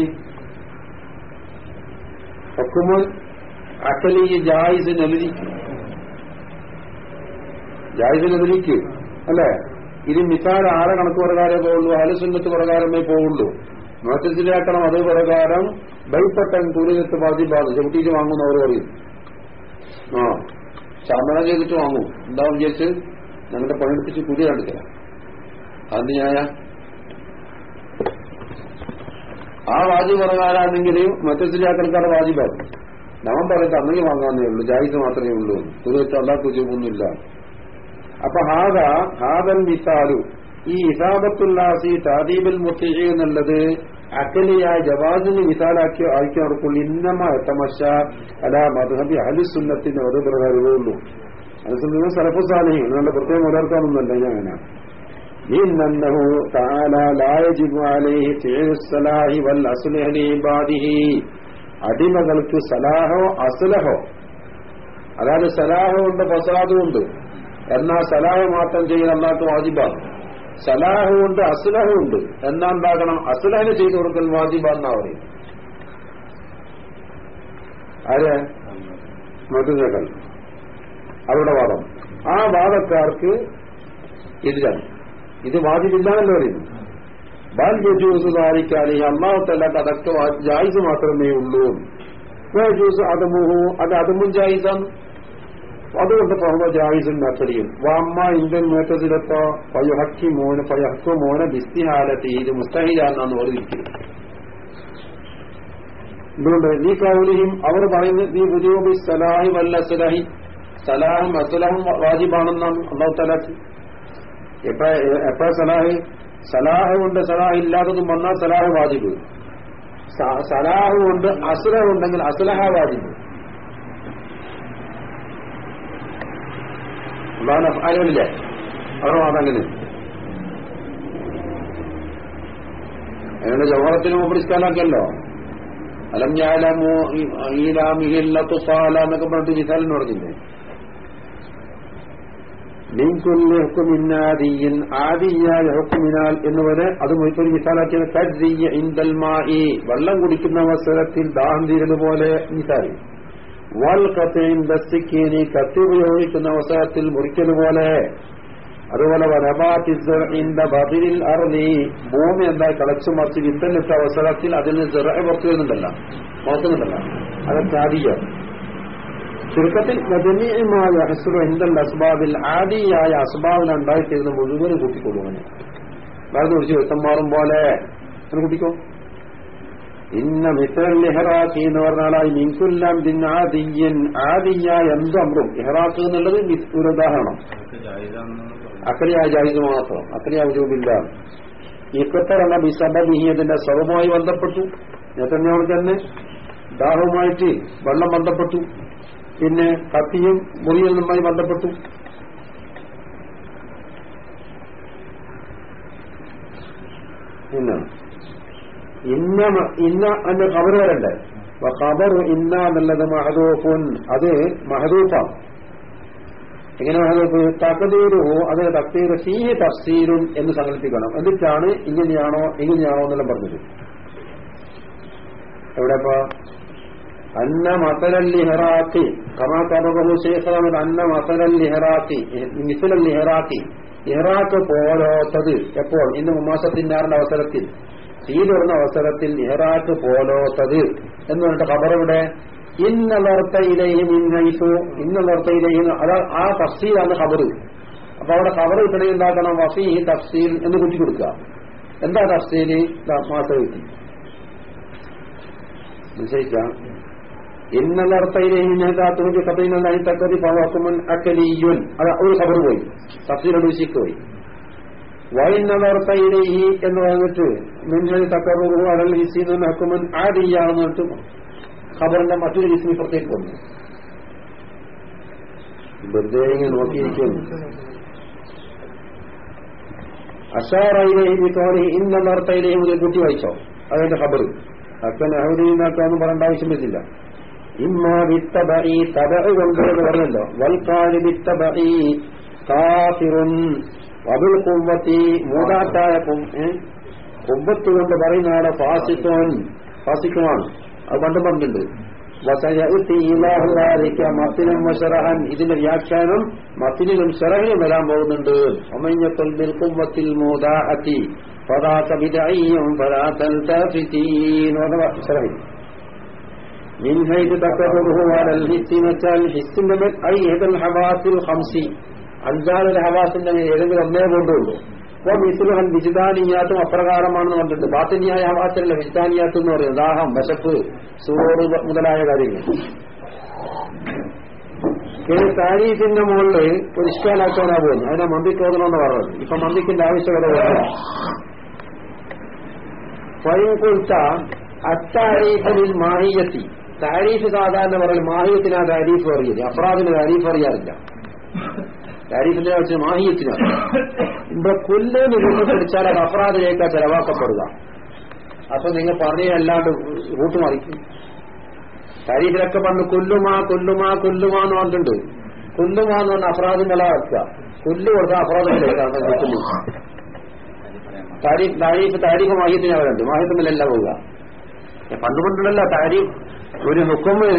Speaker 1: ഹുക്കുമുൽ അക്കലി ജായിസിന് എതിരിക്കും ജായിസിന് എതിരിക്ക് അല്ലേ? ഇത് ആരെ കണക്ക് പ്രകാരമേ പോകുള്ളൂ അലസുന്നത്ത് പ്രകാരമേ പോകുള്ളൂ നോട്ടത്തിലാക്കണം അതേ പ്രകാരം ബൈപ്പട്ടൻ തുണിയത്ത് ബാധിപ്പാണ് ചവിട്ടിയിട്ട് വാങ്ങുന്ന അവർ പറയും ആ ശമനം ചെയ്തിട്ട് വാങ്ങും. എന്താ വിചാരിച്ച്? ഞങ്ങളുടെ പണിയെടുപ്പിച്ച് കുടി കണ്ടില്ല അത് ഞായ ആ വാജി പ്രകാരാണെങ്കിൽ വാജി വാജിബാകും നാം പറയുന്നത് അന്നെങ്കിൽ വാങ്ങാന്നേ ഉള്ളൂ ജായിസ് മാത്രമേ ഉള്ളൂ. തുറച്ച് അള്ളാഹ് ജോബൊന്നുമില്ല അപ്പൊ ഹാദ ഹാദൻ മിസാലു. ഈ ഇസാബത്തുല്ലാസി താദീബിൽ മുത്തി എന്നുള്ളത് അക്കലിയായ ജവാസിന് വിസാലാക്കി ആക്കി നടക്കുള്ളൂ ഇന്നമ എത്തമശ അല മധുഹബി അലിസുന്നത്തിന് ഒരു പ്രകാരമേ ഉള്ളൂ. അഹലുസുന്ന സലഫു സാലിഹി നിങ്ങളുടെ പ്രത്യേകം ഒരാൾക്കാണെന്നല്ല ഞാൻ. അങ്ങനെ إنه تعالى لا يجب عليه فعل الصلاح والأصلح لعباده അടിമകൾക്ക് സലാഹോ അസുലഹോ അതായത് സലാഹോ ഉണ്ട് ഫസാദും ഉണ്ട് എന്നാൽ സലാഹ് മാത്രം ചെയ്യുന്ന അല്ലാത്ത വാജിബാണ് സലാഹും ഉണ്ട് അസുലഹും ഉണ്ട് എന്നാ ഉണ്ടാകണം അസുലഹിന് ചെയ്തു കൊടുക്കൽ വാജിബാന്നാ പറയും ആര് മധുരകൾ അവരുടെ വാദം ആ വാദക്കാർക്ക് ഇതിലാണ് ഇത് വാജിബില്ലാന്നല്ലോ പറയുന്നു ബാൽ ജൂസ് ധാരിക്കാതെ അള്ളാഹത്തല്ലാത്ത അതൊക്കെ ജായിസ് മാത്രമേ ഉള്ളൂ. ജൂസ് അതമുഹു അത് അതമും ജായിസാണ് അതുകൊണ്ട് പോകുമ്പോ ജായിസ് നത്തടിയും വാമ്മ ഇന്ത്യൻ മേറ്റത്തിലെത്തോ പയഹക്കി മോന് പയഹക്കു മോനെ ബിസ്തിഹാലത്തി ഇത് മുസ്തഹിലാന്നാന്ന് ഓർമ്മിക്കുന്നത് എന്തുകൊണ്ട്? നീ കൗലിയും അവർ പറയുന്നത് നീ ബുജൂബി സലാഹി വല്ല സലാഹി. സലാഹും അസലഹും വാജിബാണെന്നാണ് അള്ളാഹു തലാക്ക് എപ്പോഴാ സലാഹ്? സലാഹ് കൊണ്ട് സലാഹ് ഇല്ലാത്തതും വന്നാൽ സലാഹ് വാജിബ്. സലാഹ് കൊണ്ട് അസുലഹ ഉണ്ടെങ്കിൽ അസ്ലഹ വാജിബ്. അഫ്ആലുകളില്ലേ അവരുടെ വാദം അങ്ങനെ. ജവഹറത്തിന് മുമ്പ് ഇസ്കാലാക്കല്ലോ അലം ഞാലമോ ഈലാമിഹില്ലത്തുഫാല എന്നൊക്കെ പറഞ്ഞിട്ട് നിസാലിന് പറഞ്ഞില്ലേ? ആദിയിൻ ആദിയായ ഹുക്കുമിനാൽ എന്നുവരെ അത് മൊയ്ത്തൊരു മിസാലാക്കിയത് കജ്ജിയ ഇന്തൽമായി വെള്ളം കുടിക്കുന്ന അവസരത്തിൽ ദാഹം തീരുന്ന പോലെ മിസാലി വൽ കത്തയും ദസ്തിക്കീനി കത്തി ഉപയോഗിക്കുന്ന അവസരത്തിൽ മുറിക്കലുപോലെ അതുപോലെ വനബാത്തിന്റെ ബദിലിൽ അറുതി ഭൂമി എന്താ കളച്ചു മറിച്ച് വിത്തലിട്ട അവസരത്തിൽ അതിന് ചെറ പുറത്തു വരുന്നുണ്ടല്ലോ. നോക്കുന്നുണ്ടല്ല അതൊക്കെ ആദിയാണ്. ചുരുക്കത്തിൽ ഹിന്ദൽ അസ്ബാബിൽ ആദിയായ അസ്ബാബിൽ ഉണ്ടായിത്തീരുന്ന മുഴുവനും കൂട്ടിക്കൊള്ളുവന് വേറെ കുറിച്ച് വെട്ടം മാറും പോലെ. അങ്ങനെ കൂട്ടിക്കോ. ഇന്ന മിസൽ ഇഹ്റാഖി എന്ന് പറഞ്ഞാലായി മിൻകുല്ലാം ദിൻ ആദിയൻ ആദിയായ എന്ത് അമ്രും? ഇഹ്റാഖ് എന്നുള്ളത് ഒരു ഉദാഹരണം. അക്രിയായ ജാഹിദ് മാത്രം. അക്രിയ ഉജൂബില്ല ഇക്കത്തറങ്ങ ബിസബിഹി അതിന്റെ സ്വഭാവമായി ബന്ധപ്പെട്ടു. നേതന്യാവ് തന്നെ ദാഹവുമായിട്ട് വെള്ളം ബന്ധപ്പെട്ടു. പിന്നെ കത്തിയും മുറിയലുമായി ബന്ധപ്പെട്ടു. ഇന്ന ഇന്ന ഇന്ന എന്ന ഖബർ വരണ്ടേ? ഖബർ ഇന്ന എന്നുള്ളത് മഹദൂഫുൻ. അത് മഹദൂഫാണ്. എങ്ങനെ മഹദൂഫ്? തകതീരുഹോ അത് തക്തീർ ഫീ തഫ്സീലുൻ എന്ന് സങ്കല്പിക്കണം എന്നിട്ടാണ് ഇങ്ങനെയാണോ ഇങ്ങനെയാണോ എന്നെല്ലാം പറഞ്ഞത്. എവിടെപ്പോ അന്ന മസലല്ലിഹറാത്തി കമാ തബഹു ശേഖരമത് അന്ന മസലല്ലിഹറാത്തി മിസലല്ലിഹറാത്തി ഇഹറാക്ക് പോലോത്തത് എപ്പോൾ? ഇന്ന് മുമാസത്തിനാറിന്റെ അവസരത്തിൽ. തീരുന്ന അവസരത്തിൽ ഇഹറാക്ക് പോലോത്തത്. എന്ന് പറഞ്ഞിട്ട് ഖബറിവിടെ ഇന്നലർത്തയിലെയും ഇന്നയിസു ഇന്നലർത്തയിലെയും അത് ആ തഫ്സീലാണ് ഖബർ. അപ്പൊ അവിടെ ഖബർ വസീ വഫീ തഫ്സീൽ എന്ന് കുറ്റി കൊടുക്കുക. എന്താ മാത്രം കിട്ടി നിശ്ചയിക്കാം ഇന്നലർത്തയിലേക്ക് കത്തയിനായി തക്കതി പവാക്കുമൻ അക്കലിയുൻ അത് ഒരു ഖബർ പോയി. തഫ്സീലോട് വിശിക്ക് പോയി. വൈന്നലർത്തയിലേഹി എന്ന് പറഞ്ഞിട്ട് മിന്നൽ തക്കറുഹു അടൽ ഹിസി എന്ന് ഹക്കുമൻ ആദിയാണെന്ന് പറഞ്ഞിട്ട് ഖബറിന്റെ മറ്റൊരു ഹിസ്മി പുറത്തേക്ക് വന്നു വെറുതെ ഇങ്ങനെ നോക്കിയിരിക്കുന്നു. അഷാറയിലേഹി മിത്തോറി ഇന്നലർത്തയിലേഹി കുട്ടി വായിച്ചോ? അതിന്റെ ഖബർ അപ്പൊ നെഹ്റുദീനാക്കാന്ന് പറയേണ്ട ആവശ്യം വരുന്നില്ല. ഇമ്മാ വിത്തബഈ തബഅ കൊണ്ട് എന്ന് പറഞ്ഞല്ലോ. വൽക്കാലി വിത്തബഈ കാഫിറുൻ വബിൽ കുവ്വത്തി മൂതാറ്റായ കുവ്വത്ത് കൊണ്ട് പറയുന്ന ഫാസിത്തോൻ ഫാസിക്കുമാണ് അത് പണ്ട് പറഞ്ഞിട്ടുണ്ട്. ഇതിന്റെ വ്യാഖ്യാനം മത്തിനും ശരഹിനും വരാൻ പോകുന്നുണ്ട്. ഒമയ്യത്തുൽ من حيث تكرره على الحس വെച്ചാൽ ഹിസ്സിന്റെ മേൽ ഐ ഏതൽ ഹവാസിൽ ഹംസി അഞ്ചാറിൽ ഹവാസിന്റെ മേൽ ഏതെങ്കിലും ഒന്നേ കൊണ്ടുള്ളൂ അപ്പൊ മിസുലഹൻ വിജിതാനിയാത്തും അപ്രകാരമാണെന്ന് പറഞ്ഞിട്ടുണ്ട് ബാത്തിനിയായ ഹവാസിലല്ല വിജിതാനിയാത്ത് എന്ന് പറയുന്നത് ദാഹം വിശപ്പ് സൂറ് മുതലായ കാര്യങ്ങൾ ഇനി താരീഫിന്റെ മുകളില് ഒരു ഇഷ്കാലാക്കാനാ പോകുന്നു അതിനെ മന്തിക്ക് ഓതണമെന്ന് പറഞ്ഞത് ഇപ്പൊ മന്തിക്കിന്റെ ആവശ്യകത വരുന്നില്ല സ്വയം കൊടുത്ത അത്താരീഫിൽ മാഹിയത്തി താരീഫ് സാധാരണ പറയൽ മാഹിയത്തിന് ആ താരീഫ് അറിയില്ല. അഫ്രാദിന് താരീഫ് അറിയാറില്ല. താരീഫിന്റെ വെച്ച് മാഹിയത്തിനാണ് ഇവിടെ കൊല്ല രൂപം പിടിച്ചാൽ അത് അഫ്രാദിലേക്കാ ചെലവാക്കപ്പെടുക. അപ്പൊ നിങ്ങൾ പറഞ്ഞ അല്ലാണ്ട് റൂട്ട് മറിക്കും താരീഫിലൊക്കെ പറഞ്ഞു കൊല്ലുമാ കൊല്ലുമാ കൊല്ലുമാ എന്ന് പറഞ്ഞിട്ടുണ്ട്. കൊല്ലുമാ എന്ന് പറഞ്ഞ അഫ്രാദിന്റെ ആക്കുക കൊല്ലു കൊടുത്ത അഫ്രാദിലേക്കാണ് താരീഫ് താരീഫ് താരീഫ് മാഹിയത്തിന് അവരുണ്ട് മാഹിയത്തിലല്ല പോവുക. പണ്ട് പണ്ടുണ്ടല്ലോ താരീഫ് ഒരു ഹുക്കുമ്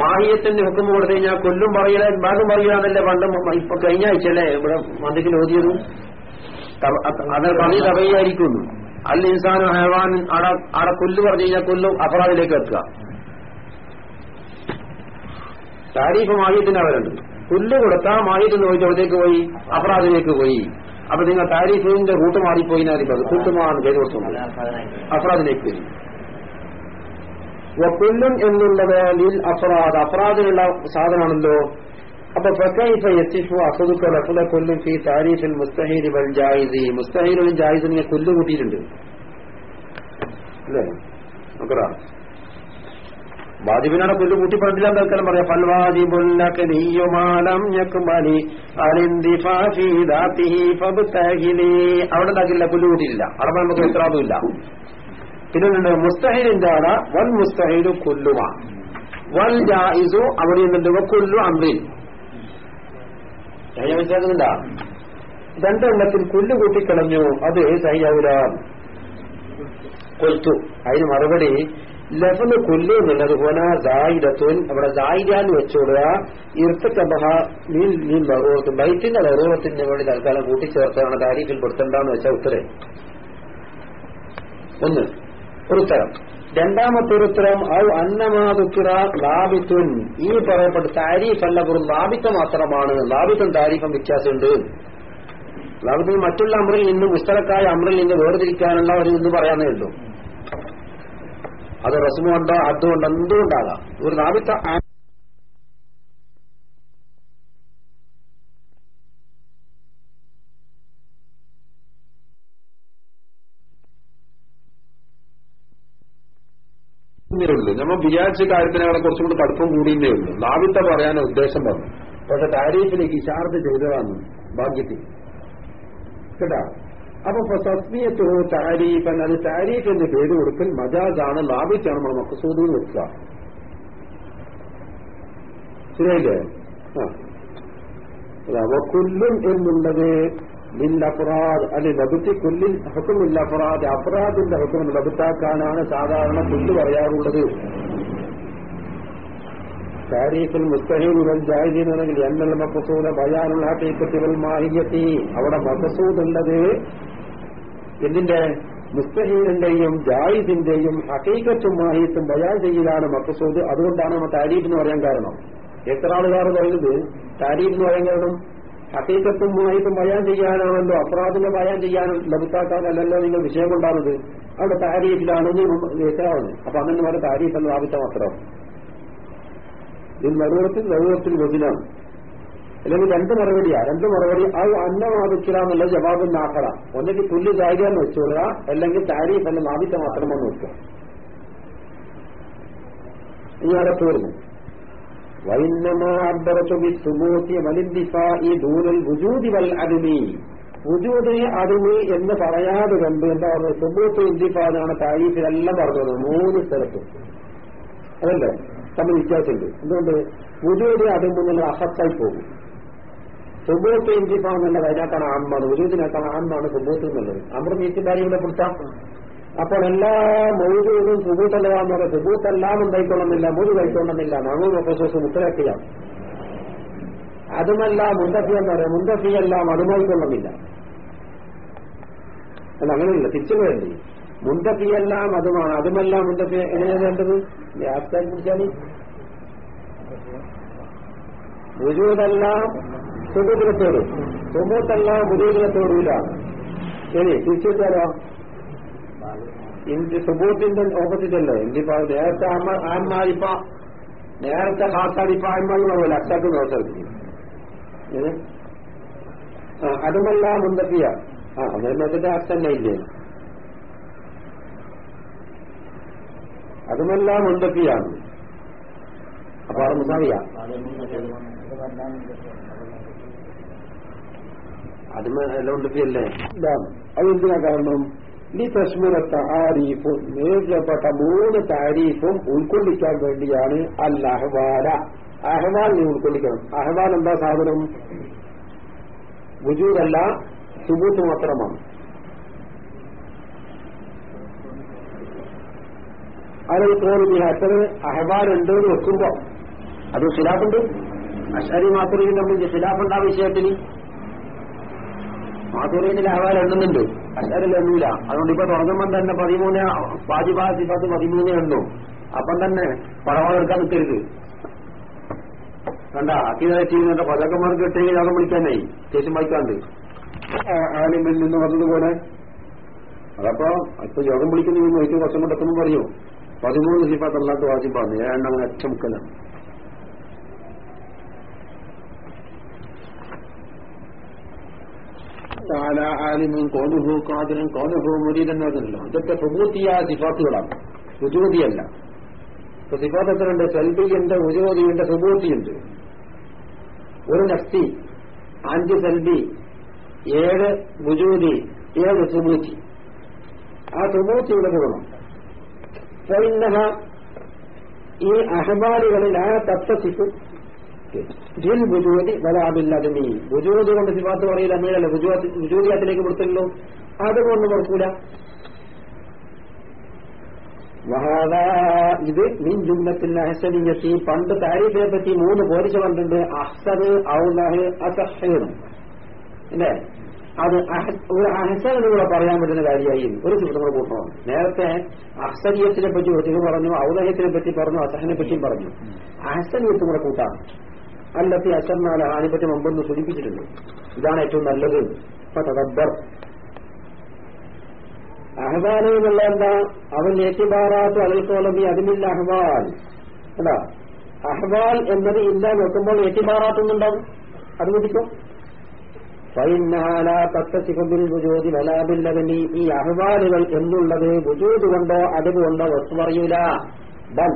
Speaker 1: മാഹിയത്തിന്റെ ഹുക്കുമ് കൊടുത്തു കഴിഞ്ഞാൽ കൊല്ലും പറയില്ല ഭാഗം പറയുകയാണല്ലേ പണ്ട് ഇപ്പൊ കഴിഞ്ഞ ആഴ്ചയല്ലേ ഇവിടെ മന്ദിക്കിൽ ഓതിയതും അത് പണി തടയായിരിക്കുന്നു അല്ല ഇൻസാനും ഹെവാൻ അവിടെ കൊല്ലു പറഞ്ഞു കഴിഞ്ഞാൽ കൊല്ലും അപറാധിലേക്ക് എത്തുക. താരീഫ് മാഹിയത്തിന് അവരുണ്ട്. കൊല്ലു കൊടുത്താൽ മാഹിയത്തിന് പോയിട്ട് അവിടത്തേക്ക് പോയി അപറാധിലേക്ക് പോയി. അപ്പൊ നിങ്ങൾ താരീഫിന്റെ റൂട്ട് മാറിപ്പോയി കൂട്ടുമാറാണ് ചെയ്തു കൊടുത്തത് പോയി. വരും വക്കുല്ലും എന്നുള്ളത് ലിൽ അഫറാദ് അഫ്രാദിനുള്ള സാധനമാണല്ലോ. അപ്പൊ ഫക്കൈഫ എത്തിഫു അസദുക്ക ലഫുല കൊല്ലും ഫി താരീഫിൽ മുസ്തഹീൽ വൽ ജായിദി. മുസ്തഹീലും ജായിദിനെ കൊല്ലു കൂട്ടിയിട്ടുണ്ട്. അല്ലേ? നോക്കടാ. വാജിബിനാണ് കൊല്ലു കൂട്ടി പറഞ്ഞില്ല എന്തായാലും പറയാം. അവിടെ ഉണ്ടാക്കില്ല കൊല്ലു കൂട്ടിയില്ല അവിടെ നമുക്ക് എത്രാതുമില്ല പിന്നെ മുസ്തഹിലിന്റെ അവിടെ വൽ മുസ്തഹിലു കൊല്ലുക വൽ ജായിസു അവിടെ നിന്നുണ്ട് കൊല്ലു അമ്രിൻ. ഞാൻ രണ്ടെണ്ണത്തിൽ കൊല്ലു കൂട്ടിക്കളഞ്ഞു. അത് സഹിയാവില്ല കൊൽത്തു. അതിന് മറുപടി ലഫന് കൊല്ലു എന്നുള്ളത് പോലെ ജായിദത്തുൻ അവിടെ ജായിദാന്ന് വെച്ചോടുക. ഇർത്തക്കബഹ മീൻ മീൻ ലറൂറത്ത് ബൈറ്റിന്റെ ലറൂറത്തിന്റെ വേണ്ടി തൽക്കാലം കൂട്ടിച്ചേർത്താണ് താരീഫിൽ പെടുത്തണ്ടെന്ന് വെച്ച ഉത്തരേ. ഒന്ന്. ഉത്തരം. രണ്ടാമത്തെ ഉത്തരം ഔ അന്നമാതുക്കിറ ലാബിത്തുൻ. ഈ പറയപ്പെട്ട താരീഫ് അല്ല വെറും ലാബിത്ത മാത്രമാണ്. ലാബിത്തും താരീഫും വ്യത്യാസമുണ്ട്. ലാബിത്തിൽ മറ്റുള്ള അമ്രിൽ നിന്ന് മുസ്തലക്കായ അമ്രിൽ നിന്ന് വേർതിരിക്കാനുള്ള ഒരു ഇന്ന് പറയാനേ ഉള്ളൂ. അത് റസ്മുണ്ടോ അതുകൊണ്ടോ എന്തുകൊണ്ടാകാം? ഒരു ലാബിത്ത ആ- ഉള്ളൂ. നമ്മൾ വിചാരിച്ച കാര്യത്തിനെ കുറച്ചും കൂടി കടുപ്പം കൂടിയേ ഉള്ളൂ. ലാവിത്ത പറയാൻ ഉദ്ദേശം പറഞ്ഞു. പക്ഷെ താരീഫിലേക്ക് ഇഷാർത്ത് ചെയ്തതാണ് ഭാഗ്യത്തിൽ. കേട്ടാ? അപ്പൊ സസ്മിയത്തോ താരീഫൻ. അത് താരീഫ് എന്ന് പേര് കൊടുക്കൽ മജാജാണ് ലാഭിച്ചാണ് നമ്മൾ മക്കസൂദ് വെക്കുക. ശരിയല്ലേ ആ. വക്കുല്ലും എന്നുള്ളത് ലില്ലഫറാദ്. അല്ലെ ലബുത്തി കുല്ലിൽ ഹുക്കുമില്ല അഫറാദ് അഫറാദിന്റെ ഹുക്കും ലബുത്താക്കാനാണ് സാധാരണ പുല്ല് പറയാറുള്ളത്. താരീഖുൽ മുസ്തഹീൽ ജാഹിദീനാണെങ്കിൽ എന്നൽ മക്കസൂദ ബയാനുള്ള ഹഖീഖത്തി വൽ മാഹിയത്തി. അവിടെ മക്കസൂദ് ഉള്ളത് എന്തിന്റെ? മുസ്തഹീലിന്റെയും ജാഹിദിന്റെയും ഹക്കീക്കത്തും മാഹിയത്തും ബയാൻ ചെയ്യലാണ് മക്കസൂദ് അതുകൊണ്ടാണ് നമ്മൾ താരീഫ് എന്ന് പറയാൻ കാരണം. എത്ര ആളുകാർ പറയുന്നത്? താരീഫ് എന്ന് പറയാൻ കാരണം ഹക്കീക്കത്തും മാഹിയത്തും ബയാൻ ചെയ്യാനാണല്ലോ അപ്രാധിനെ ബയാൻ ചെയ്യാനും ലഭിക്കാക്കാനല്ലല്ലോ നിങ്ങൾ വിഷയം കൊണ്ടാണത് അവിടെ താരീഫിലാണെന്ന് വ്യക്തമാവുന്നത് അപ്പൊ അങ്ങനെ വരെ താരീഫ് എന്ന് ആവശ്യം മാത്രം. ഇത് നറുവത്തിൽ നറുവത്തിൽ വതിനാണ് അല്ലെങ്കിൽ രണ്ട് മറുപടിയാ. രണ്ട് മറുപടി അത് അന്നമാവിക്കലാന്നുള്ള ജവാബ് നാക്കട ഒന്നെങ്കിൽ തുല്യ പുല്ല് ചാരിയാന്ന് വെച്ചോളുക അല്ലെങ്കിൽ താരീഫ് എന്ന് ആവശ്യം മാത്രം വന്ന് വെക്കുക. ഇനി അവിടെ വുജൂദ് അരുമി എന്ന് പറയാതെ കണ്ട് എന്താ പറഞ്ഞത്? സുബൂത്ത് ഇന്ദിഫാദാണ് താരീഫിലെല്ലാം പറഞ്ഞത് മൂന്ന് സ്ഥലത്തും. അതല്ലേ? തമ്മിൽ വ്യത്യാസമുണ്ട്. എന്തുകൊണ്ട്? വുജൂദ് അതും എന്നുള്ള അഹത്തായി പോകും. സുബൂത്ത് ഇന്തിഫ എന്നുള്ള അതിനകത്താണ് ആന്മാണ് വുജൂദിനകത്താണ് ആമ്മാണ് സുബൂത്ത് എന്നുള്ളത്. അമൃത് അമൃത കാര്യം ഇവിടെ കൊടുത്താം അപ്പോൾ എല്ലാ മൗജൂദും സുബൂത്തല്ലാന്ന് പറയാം സുബൂത്തെല്ലാം ഉണ്ടായിക്കൊള്ളുന്നില്ല മൂന്ന് കഴിക്കൊള്ളുന്നില്ല മങ്ങൂർ പ്രൊഫസേഴ്സ് മുത്തലാക്കിയ അതുമല്ല മുന്തഫി എന്ന് പറയാം മുന്തഫിയെല്ലാം അതുമായിക്കൊള്ളുന്നില്ല. അല്ല അങ്ങനെയല്ല തിരിച്ചു വേണ്ടി മുന്തഫിയെല്ലാം അതുമാണ് അതുമല്ല മുന്തഫി എങ്ങനെയാണ് വേണ്ടത്? ആസ്കാരി കുറിച്ചാണ്. വുജൂദെല്ലാം സുബൂത്തിനത്തോടും സുബൂത്തെല്ലാം വുജൂദിനത്തോടൂല ശരി തരാം സുബൂത്തിന്റെ ഓപ്പോസിറ്റ് അല്ലേ ഇന്ത്യപ്പ നേരത്തെ ആന്മാരിപ്പ നേരത്തെ ഹാസാടിപ്പായ്മ പോലെ അച്ചാക്ക് നോക്കി അതുമല്ല മുന്തക്കിയ ആ അന്നേരത്തിന്റെ അച്ഛന്നെ ഇല്ലേ? അതുമല്ല മുന്തക്കിയാണ് അപ്പൊ അത് മുസാവിയ അതുമല്ല എല്ലാം അത് എന്തിനാ കാരണം? താരീഫും നേരിടപ്പെട്ട മൂന്ന് താരീഫും ഉൾക്കൊള്ളിക്കാൻ വേണ്ടിയാണ് അൽ അഹ്വാല അഹ്വാൽ നീ ഉൾക്കൊള്ളിക്കണം. അഹ്വാൽ എന്താ സാധനം? വുജൂദല്ല സുബൂത്ത് മാത്രമാണ്. അതിൽ തോന്നി അച്ഛന് അഹ്വാലുണ്ട് എന്ന് വെക്കുമ്പോ അത് ഖിലാഫുണ്ട്. അഷാരി മാത്രമേ നമ്മൾ ഖിലാഫുണ്ട് ആ വിഷയത്തിന് മാസൂറിയിൽ അഹ്വാൽ എണ്ണുന്നുണ്ട്. അല്ലാതെ എണ്ണൂല. അതുകൊണ്ട് ഇപ്പൊ തുടങ്ങുമ്പോൾ തന്നെ പതിമൂന്ന് വാജിബാ സിഫത്ത് പതിമൂന്ന് എണ്ണു. അപ്പം തന്നെ പടവാളെടുക്കാൻ നിൽക്കരുത് കണ്ട? ചെയ്യുന്നുണ്ട് പതക്കന്മാർക്ക് കിട്ടിയെങ്കിൽ അതും വിളിക്കാനായി. ശേഷം വായിക്കാണ്ട്. ആലിമിൽ നിന്ന് വന്നതുപോലെ. അതപ്പോ ഇപ്പൊ യോഗം വിളിക്കുന്ന ഏറ്റവും കുറച്ചും കൂടെ എത്തുമ്പോൾ പറയൂ. പതിമൂന്ന് സിഫാത്ത് അല്ലാത്ത വാജിബാണ് ഏഴെണ്ണം അങ്ങനെ അച്ചമുക്കലാണ് താല ആലിമും കോലുഹു കാതിനും കോനുഹു മുരീദൻ പറഞ്ഞല്ലോ. ഇതൊക്കെ പ്രഭൂത്തിയ സിഫാത്തുകളാണ്. ഉജൂതിയല്ല ഇപ്പൊ സിഫാത്ത് എത്രയുണ്ട്? സെൽബിയുണ്ട് ഉജൂതിയുണ്ട് സുബൂത്തിയുണ്ട് ഒരു നഫ്തി അഞ്ച് സെൽബി ഏഴ് ബുജൂതി ഏഴ് സുബൂത്തി ആ സുബൂത്തിയുടെ ഗുണം ഈ അഹബാലുകളിൽ ആ തത്വസിഫ് ബുജൂതി കൊണ്ട് സിഫാത്ത് പറയില്ല അങ്ങനെയല്ല. ബുജൂതിയത്തിലേക്ക് കൊടുത്തല്ലോ അതുകൊണ്ട് കൊടുക്കൂല ഇത് മിൻ ജുംലത്തിൽ അഹസനിയത്തി. പണ്ട് താരീഫിനെ പറ്റി മൂന്ന് പോലീസ് പറഞ്ഞിട്ടുണ്ട് അഹ്സദ് ഔലഹ് അസഹ് അല്ലേ? അത് ഒരു അഹസൻ എന്ന് കൂടെ പറയാൻ പറ്റുന്ന കാര്യമായി. ഒരു സുഹൃത്തും കൂടെ കൂട്ടണം. നേരത്തെ അഹ്സനിയത്തിനെ പറ്റി ഒരു പറഞ്ഞു ഔലഹ്യത്തിനെ പറ്റി പറഞ്ഞു അസഹനെ പറ്റിയും പറഞ്ഞു. അഹസനിയത്തും കൂടെ കൂട്ടാം. അല്ലത്തി അസർനാല അതിനെപ്പറ്റി മുമ്പൊന്ന് സൂചിപ്പിച്ചിട്ടുണ്ട്. ഇതാണ് ഏറ്റവും നല്ലത്. ഇപ്പൊ തദബ്ബർ അഹ്വാൻ എന്നുള്ള എന്താ? അവൻ ഏറ്റുപാറാത്ത അലൽക്കോലബി അതിനില്ല അഹ്വാൻ അതാ അഹ്വാൽ. എന്നത് ഇല്ല നോക്കുമ്പോൾ ഏറ്റുപാറാത്തുന്നുണ്ടാവും അത് കുടിക്കും വുജൂദി വലാബില്ലതിനി ഈ അഹ്വാലുകൾ എന്നുള്ളത് വുജൂദ് കൊണ്ടോ അടവ് കൊണ്ടോ വസ്തു പറയൂല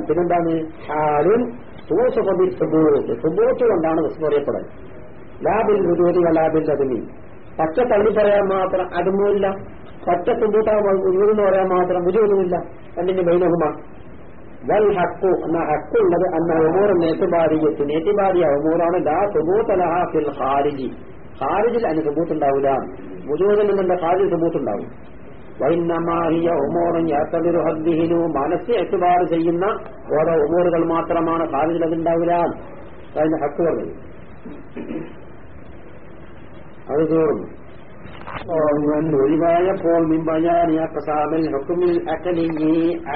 Speaker 1: പിന്നെന്താണ്? ഹാലും സുബൂത്ത് കൊണ്ടാണ് വസ്തു പറയപ്പെടൽ ലാബിൽ വലാബിൽ വലാബില്ലതിനി പച്ച തള്ളി പറയാൻ മാത്രം അടുമില്ല പച്ച വുജൂദെന്ന് പറയാൻ മാത്രം വുജൂദുമില്ല രണ്ടിന്റെ ബൈനഹുമ വൽ ഹക്കു എന്ന ഹക്കുള്ളത് അന്ന ഉമൂർ നേറ്റുബാരിയത്ത് നേറ്റുബാരിയ ഒമൂറാണ് ലാ സുബൂത്തലഹ ഫിൽ ഖാരിജി. ഖാരിജിൽ അതിന് സുബൂത്ത് ഉണ്ടാവില്ല മുജൂദിൽ നിന്നുണ്ട് ഖാരിജ് വൈന്നമാഹിയ ഉമോറും ഹദ്ദിഹിനു മനസ്സ് എത്തുപാട് ചെയ്യുന്ന ഓരോ ഉമോറുകൾ മാത്രമാണ് സാധ്യതയുണ്ടാവില്ല അതിന്റെ ഹക്ക് പറഞ്ഞത് അത് തീർന്നു ഒഴിവായപ്പോൾ മിമ്പയാനിയ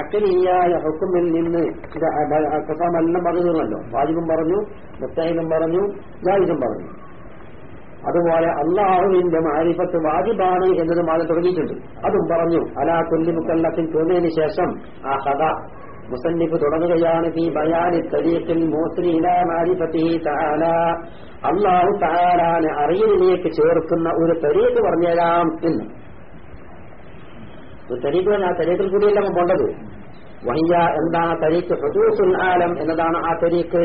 Speaker 1: അക്കലിയായ ഹുക്കുമിൽ നിന്ന് കസാമെല്ലാം പറഞ്ഞല്ലോ വാജിബും പറഞ്ഞു മുസ്തഹിലും പറഞ്ഞു ജാഹിദും പറഞ്ഞു. അതുപോലെ അള്ളാഹുവിന്റെ മാരിഫത്ത് വാജിബാണ് എന്നത് മാറി തുടങ്ങിയിട്ടുണ്ട്. അതും പറഞ്ഞു അലാ കൊല്ലി മുക്കല്ലത്തിൽ തോന്നിയതിനു ശേഷം ആ കഥ മുസന്നിഫ് തുടങ്ങുകയാണ് ഈ ബയാനി തരീഖിൽ അള്ളാഹു താലാനെ അറിയലിലേക്ക് ചേർക്കുന്ന ഒരു തരീഖ് പറഞ്ഞുതരാം എന്ന്. ഒരു തരീഖ് ആ തരീഖിൽ കൂടിയല്ല നമ്മൾ പോണ്ടത്. വഹിയ എന്താണ് തരീഖ് ഹുദൂസുൽ ആലം എന്നതാണ് ആ തരീഖ്.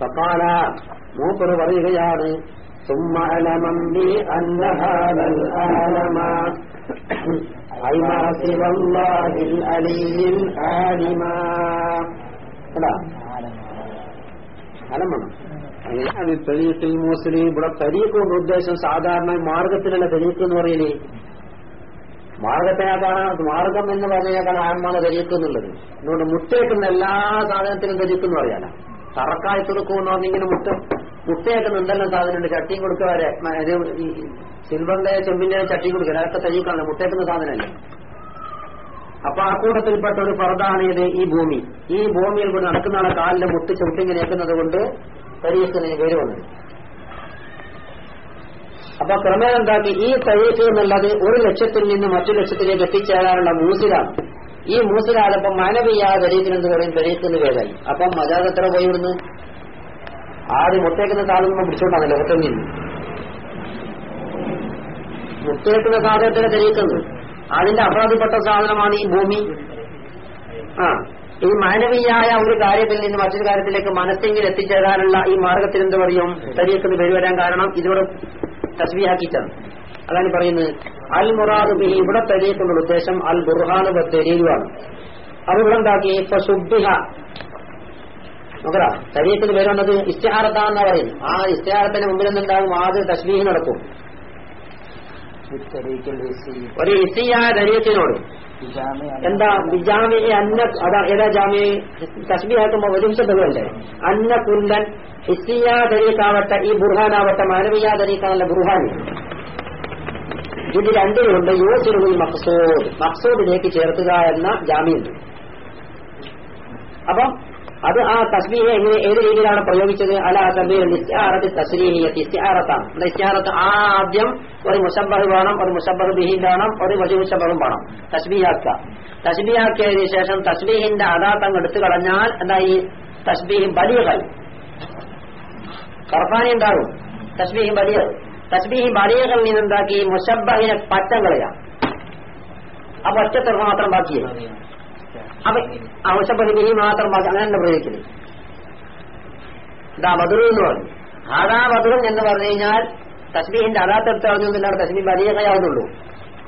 Speaker 1: സക്കാല മൂപ്പർ പറയുകയാണ് ثم علما بأن هذا العالم أي ما سوى الله العلي العالم അലമാണ് അങ്ങനെ തരീഖിൽ മുസ്ലിം ഇവിടെ തരീഖ് കൊണ്ട് ഉദ്ദേശം സാധാരണ മാർഗത്തിലുള്ള തരീഖ് എന്ന് പറയലേ മാർഗത്തിനേക്കാണ് മാർഗം എന്ന് പറഞ്ഞേക്കാണ് ആത്മാണ് തരീഖ് എന്നുള്ളത് അതുകൊണ്ട് മുട്ടേക്കുന്ന എല്ലാ സാധനത്തിനും തരീഖ് എന്ന് പറയാനാ തറക്കായി കൊടുക്കുമെന്ന് പറഞ്ഞിങ്ങനെ മുട്ട മുട്ടയൊക്കെ എന്തെല്ലാം സാധനമുണ്ട്. ചട്ടിയും കൊടുക്കുക സിൽവറിന്റെ ചെമ്പിന്റെ ചട്ടി കൊടുക്കുക. അതൊക്കെ തരീക്കാണ് മുട്ടേക്കുന്ന സാധനമല്ലേ? അപ്പൊ ആ കൂട്ടത്തിൽപ്പെട്ട ഒരു ഫറദാണ് ഇത് ഈ ഭൂമി. ഈ ഭൂമിയിൽ കൂടെ നടക്കുന്ന ആളെ കാലിന്റെ മുട്ട് ചവിട്ടിങ്ങനെ ഏക്കുന്നത് കൊണ്ട് തരീഖിന് പേര് വന്നത് അപ്പൊ ക്രമേണ എന്താക്കി? ഈ തരീഖ് എന്നുള്ളത് ഒരു ലക്ഷത്തിൽ നിന്ന് മറ്റു ലക്ഷത്തിലേക്ക് എത്തിച്ചേരാനുള്ള മൂസിലാണ്. ഈ മൂസിലാലപ്പം മാനവീയ ദരീഖിന് എന്ത് പറയും ദരീഖിന് പേരായി അപ്പം മജാദ് എത്ര പോയി ഇവിടുന്ന്? ആദ്യം മുട്ടേക്കുന്ന സാധനം പിടിച്ചോണ്ടാണ് ലോകത്തെങ്കിൽ മുത്തേക്കുന്ന സാധനത്തിന് ദരീഖുന്നു അതിന്റെ അപരാധിപ്പെട്ട സാധനമാണ് ഈ ഭൂമി. ആ ഈ മാനവീയായ ഒരു കാര്യത്തിൽ നിന്ന് മറ്റൊരു കാര്യത്തിലേക്ക് മനസ്സെങ്കിൽ എത്തിച്ചേരാനുള്ള ഈ മാർഗത്തിൽ എന്ത് പറയും? തരീഖെന്ന് പേര് കാരണം ഇതിവിടെ തസ്വിയാക്കിച്ചത് അതാണ് പറയുന്നത്. അൽ മുറാദ് ബി ഇവിടെ തരീഖുള്ള ഉദ്ദേശം അൽ ബുർഹാൻ തെരീരുവാണ് അത് ഇവിടെ എന്താക്കി? ഇപ്പൊ സുബിഹ നോക്കടാ ശരീരത്തിൽ വരുന്നത് വന്നത് പറയും ആ ഇസ്റ്റാറത്തിന്റെ മുമ്പിൽ നിന്നുണ്ടാകും ആദ്യം തശ്മീഹ് നടക്കും ഒരു ഇസിയായ ദരീയത്തിനോട് എന്താ? ബിജാമി അന്ന അതാ ഏതാ ജാമി? തശ്മീഹാക്കുമ്പോ ഒരു ശബ്ദമല്ലേ അന്ന കുല്ലൻ ഇസിയാ ദരീഖാവട്ടെ ഈ ബുർഹാനാവട്ടെ മാനവീയ ബുർഹാനി. ഇത് രണ്ടിലുണ്ട്. യൂസിറുൽ മക്സൂദ് മക്സൂദിലേക്ക് ചേർത്തുക എന്ന ജാമ്യുണ്ട്. അപ്പം അത് ആ തസ്ലീഹ എങ്ങനെ ഏത് രീതിയിലാണ് പ്രയോഗിച്ചത്? അല തബീർ നിസ്യാറത്ത് തസ്രീഹിയത്ത് ഇസ്തിയാറത്താണ്. നമ്മുടെ ഇസ്തിയാറത്ത് ആദ്യം ഒരു മുസബഹ് വേണം ഒരു മുസബഹ് ബിഹി വേണം ഒരു വജു മുസബഹും വേണം. തസ്ബീഹാക്കുക. തസ്ബീഹാക്കിയതിനു ശേഷം തസ്ബീഹിന്റെ അദാത്തം എടുത്തു കളഞ്ഞാൽ എന്താ ഈ തസ്ബീഹ് ബലികൾ കർഫാനി ഉണ്ടാകും തസ്ബീഹ് ബലിയ തസ്ബീഹ് നിന്ന് നിന്നുണ്ടാക്കി മുസബഹിനെ പറ്റം കളയാം അപ്പൊ ഒറ്റത്തർമ്മ മാത്രം ബാക്കിയായി അപ്പൊ ഈ ബിഹി മാത്രം ബാക്കി അങ്ങനെ തന്നെ പ്രയോഗിക്കുന്നത് ഇതാ ബദറു എന്ന് പറഞ്ഞു. ആദാ ബദറും എന്ന് പറഞ്ഞു കഴിഞ്ഞാൽ തസ്ബീഹിന്റെ അതാത്തെടുത്ത് അറിഞ്ഞൊന്നുമില്ല തസ്ബീഹ് ബലിയകയാവുന്നുള്ളൂ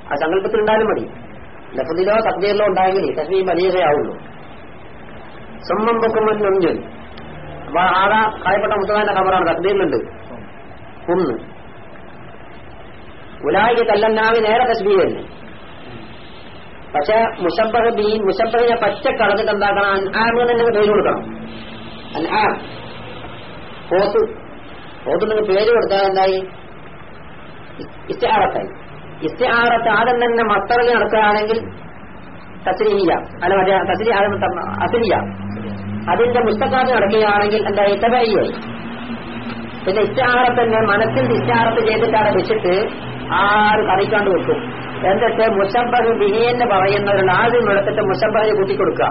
Speaker 1: ആ സങ്കല്പത്തിൽ ഉണ്ടായാലും മതി. ലഫദിലോ തക്ബീറിലോ ഉണ്ടായെങ്കിൽ തസ്ബീഹ് ബലിയകയാവുള്ളൂ സ്വന്തം പൊക്കുമ്പോൾ നൊഞ്ചൻ അപ്പൊ ആദാ കായപ്പെട്ട മുത്തതാന്റെ ഖബറാണ്. തക്ബീറിലുണ്ട് ഒന്ന് ഉലായിക്ക് കല്ലന്നാവി നേരെ തസ്ബീഹ് തന്നെ. പക്ഷെ മുഷബഹ് ബി മുഷബഹിനെ പച്ച കളഞ്ഞിട്ട് എന്താക്കണം? അൻആമിന് തന്നെ പേര് കൊടുക്കണം. അൻആം പോത്ത് നിങ്ങൾ പേര് കൊടുത്താൽ എന്തായി? ഇസ്റ്റാറത്തായി ഇസ്റ്റാറത്ത് ആദ്യം തന്നെ മത്തറിൽ നടക്കുകയാണെങ്കിൽ തസ്രീഹിയ. അല്ല മറ്റേ തസ്രി അസരിയ അതിന്റെ മുസ്തക്കാത്ത് നടക്കുകയാണെങ്കിൽ എന്താ തബയ്യായി പിന്നെ ഇസ്തിഹാറത്തന്നെ മനസ്സിൽ ഇസ്റ്റാറത്ത് ചെയ്തിട്ടാണ് വെച്ചിട്ട് ആര് കറിക്കാണ്ട് വെക്കും. എന്നിട്ട് മുസബഹ് ബിഹി എന്ന് ഒരു ആദ്യം എടുത്തിട്ട് മുസബഹിന് കൂട്ടിക്കൊടുക്കുക.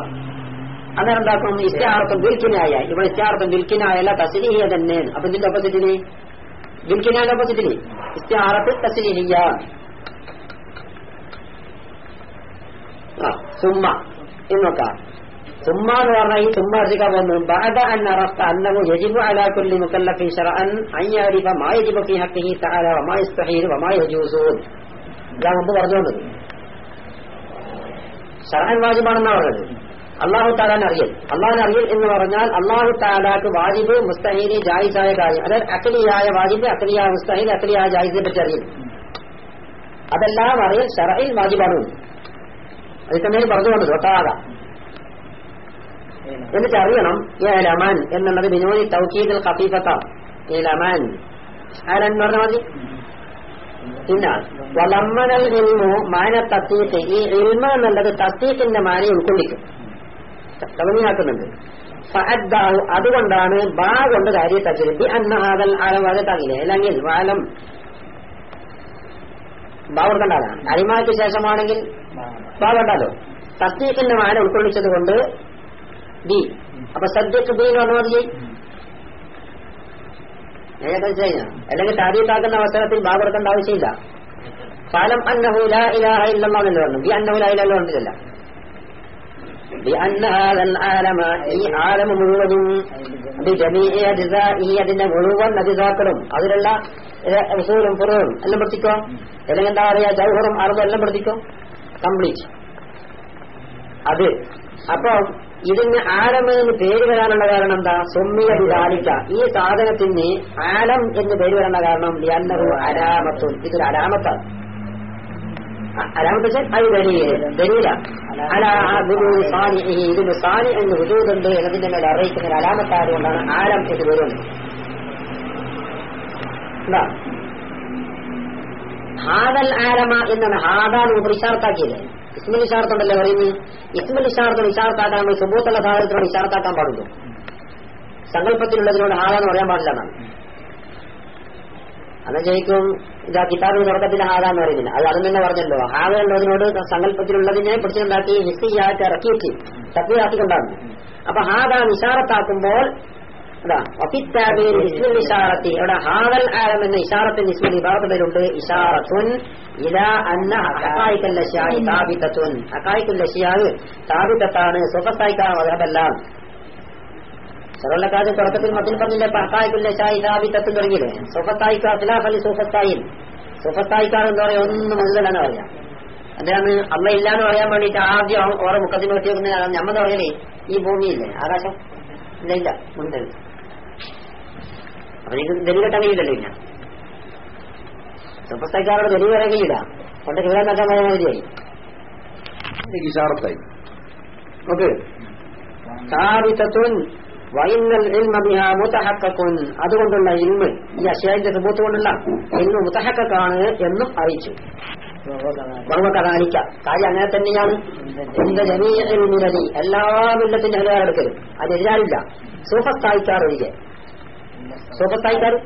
Speaker 1: അങ്ങനെ എന്താക്കും? ഇഷ്ടാർത്ഥം ബിൽക്കിനായ ഇവിടെ ഇഷ്ടാർത്ഥം ബിൽക്കിനായല്ല തസ്ലിഹിയ തന്നെ. അപ്പൊ ഇതിന്റെ ഓപ്പോസിറ്റിന് ബിൽക്കിനാന്റെ ഓപ്പോസിറ്റിന് ഇഷ്ടാർത്ഥ തസ്ലിഹിയ സുമ്മ. എന്നൊക്കാം സുമ്മ എന്ന് പറഞ്ഞാൽ ഈ സുമ്മ അധികം വന്നു. ബാധ അൻ അറഫ്ത അന്നഹു യജിബു അലാ കുല്ലി മുക്കല്ലഫി ശറഅൻ അൻ യഅരിഫ മാ യജിബു ഫീ ഹഖ്ഖിഹി തആല വമാ യസ്തഹീൽ വമാ ഇതാ മുമ്പ് പറഞ്ഞു വന്നത് ഷറഅൻ വാജിബാണെന്നാ പറഞ്ഞത്. അള്ളാഹു താലാൻ അറിയൽ. അള്ളാഹിനെ അറിയൽ എന്ന് പറഞ്ഞാൽ അള്ളാഹു താലാക്ക് വാജിബ് മുസ്തഹീദ് ജായിസായ കാര്യം. അതായത് അക്ലിയായ വാജിബ് അക്ലിയായ മുസ്തഹീദ് അക്ലിയായ ജായിസിനെ പറ്റി അറിയൽ. അതെല്ലാം അറിയൽ ഷറയിൽ വാജിബാണ്. അതിൽ പറഞ്ഞു വന്നത് ഒട്ടാകാം എന്നിട്ട് അറിയണം ഏലമാൻ എന്നുള്ളത് ബിനോദി തൗക്കീദൽ ഖഫീഫത്താണ്. ലമാൻ ആരാൻ പറഞ്ഞാൽ മതി. പിന്നെ വലമ്മനൽ ഇൽമു മാന തത്തീക്ക് ഈ ഇൽമ എന്നുള്ളത് തത്തീക്കിന്റെ മാനെ ഉൾക്കൊള്ളിക്കും. കവനിയാക്കുന്നുണ്ട് ഫഅദ്ദാഹു അതുകൊണ്ടാണ് ബാ കൊണ്ട് കാര്യ ചെലുത്തി അന്ന ഹാദൽ ആലം തങ്ങിനെ അല്ലെങ്കിൽ വാലം. ബാ കൊടുക്കണ്ടാണ് അരിമാക്ക് ശേഷമാണെങ്കിൽ ബാ കണ്ടാലോ തസ്തീഖിന്റെ മാന ഉൾക്കൊള്ളിച്ചത് കൊണ്ട് ബി അപ്പൊ സദ്യക്ക് ബി എന്ന് പറഞ്ഞാൽ നേരത്തെ ചെയ്യണം അല്ലെങ്കിൽ ഷാദീത്താക്കുന്ന അവസരത്തിൽ ബാബർക്കേണ്ട ആവശ്യമില്ല ഫലം അന്നഹുല ഇലാഹ പറഞ്ഞു. ബി അന്നഹുല ഇല്ലല്ലോ പറഞ്ഞില്ല മുഴുവനും അതിന്റെ മുഴുവൻ അതിതാക്കളും അതിലുള്ള റസൂലും പുറവും എല്ലാം പഠിക്കോ അല്ലെങ്കിൽ എന്താ പറയാ ചൗഹറും അറുതും എല്ലാം പഠിക്കോ കംപ്ലീറ്റ്. അത്. അപ്പൊ ഇതിന് ആലം എന്ന് പേര് വരാനുള്ള കാരണം എന്താ? സുമ്മിയ ബിദാലിക്ക ഈ സാധനത്തിന് ആലം എന്ന് പേര് വരാനുള്ള കാരണം ലിയന്നഹു അലാമത്തുൻ ഇതൊരു അരാമത്താണ്. അരാമത്ത് അത് ദലീൽ അല ഇതിന് സാനി എന്ന് ഹുജൂദുണ്ട് എന്നതിന്റെ മേലെ അറിയിക്കുന്ന ഒരു ആലം എന്ന് വരുന്നത് ഹാദൽ ആലമ എന്നാണ് ഹാദാൻ ഉപർ ഇഷാർത്താക്കിയത് ഇസ്മിൽ ഇഷാർത്തുണ്ടല്ലേ പറയുന്നത്? ഇസ്മൽ ഇഷാർത്തോട് ഇഷാർത്താക്കാൻ നമ്മൾ സുബൂത്തുള്ള സാഹചര്യത്തിനോട് ഇഷാർത്താക്കാൻ പാടുള്ളൂ സങ്കല്പത്തിലുള്ളതിനോട് ഹാദാന്ന് പറയാൻ പാടില്ല എന്നാണ്. അത് ജയിക്കും ഇതാ കിതാബിന് തുടക്കത്തിൽ ഹാദ എന്ന് പറയുന്നില്ല. അത് അതും തന്നെ പറഞ്ഞല്ലോ. ഹാദ എന്നതിനോട് സങ്കല്പത്തിലുള്ളതിനെ പിടിച്ചുണ്ടാക്കി ഹിസ്റ്റിയായിട്ട് ഇറക്കിയിട്ട് തപ്പിയാക്കിക്കൊണ്ടാണ് അപ്പൊ ഹാദ നിശാറത്താക്കുമ്പോൾ ഇസ്മിൽ ഇഷാറത്തി. ഹാദൽ ആലം എന്ന ഇസ്മിൽ ഇഷാറത്തുൻ ഇലാ അന്ന തുടക്കത്തിൽ മതിൽ പറഞ്ഞില്ലേ പറയാ ഒന്നും മുതലാണ് പറയാം. അതാണ് അമ്മ ഇല്ലാന്ന് പറയാൻ വേണ്ടിട്ട് ആദ്യം ഓരോ മുഖത്തിന് വെട്ടി വെക്കുന്ന പറയലേ ഈ ഭൂമിയില്ലേ? ആകാശം? ഇല്ല ഇല്ല ഉണ്ട് അപ്പൊ എനിക്ക് ദലികെട്ടാൻ കഴിയില്ലല്ലോ ഇല്ല. സുപ്പസ്തക്കാരോട് ദലി പറയാൻ കഴിയില്ല കൊണ്ട് കിഴാൻ നോക്കാൻ പോയ മതിയായി അതുകൊണ്ടുള്ള ഇൽമ് ഈ അശ്വാന്റെ സുബൂത്ത് കൊണ്ടുള്ള ഇൽമ് മുത്തഹക്കാണ് എന്നും അറിയിച്ചു. ബഹുമക്കഥാനിക്ക കാര്യം അങ്ങനെ തന്നെയാണ്. എന്റെ ജനീയ എല്ലാ വില്ലത്തിന്റെ അത് അതെല്ലാരില്ല സൂഫസ്ഥായിക്കാർ ഒഴികെ തരും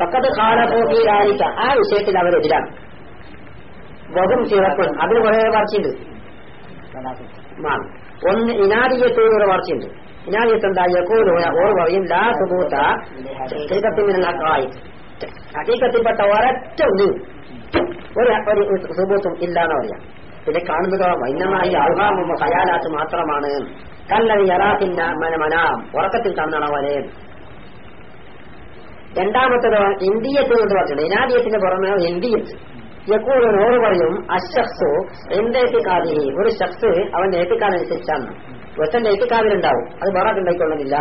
Speaker 1: പക്കത്ത് ഖാലഫോഫിയിലായിരിക്ക ആ വിഷയത്തിൽ അവരെതിരാണ് ബഹും ചിറപ്പൻ അതിന് കുറെ വർച്ചയുണ്ട്. ഒന്ന് ഇനാദിയത്തോട് വർച്ചയുണ്ട്. ഇനാദിയത്ത് എന്താ യക്കൂലോ ഓർ പറയും ലാ സുബൂത്ത ഹക്കീക്കത്തിൽപ്പെട്ട ഒരൊറ്റ ഒന്ന് ഒരു ഒരു സുബൂത്തും ഇല്ലാന്ന് പറയാം. പിന്നെ കാണുന്നതോ വൈന്നമായി അൽഹാമും ഹയാലാത്ത് മാത്രമാണ്. കല്ലവി യറാത്തിന്റെ മനമനാം ഉറക്കത്തിൽ കാണുന്ന പോലെ രണ്ടാമത്തത് ഇന്ത്യത്ത് എന്ന് പറഞ്ഞത്. ഇനാദിയത്തിന് പുറമെ ഇന്ത്യത്ത് യക്കൂലും ഓർ പറയും അശക്സോ എന്റെ എത്തിക്കാതി ഒരു ശക്സ് അവന്റെ എത്തിക്കാതനുസരിച്ചാണ് ഒറ്റന്റെ ഉണ്ടാവും അത് വേറെ ഉണ്ടായിക്കൊള്ളുന്നില്ല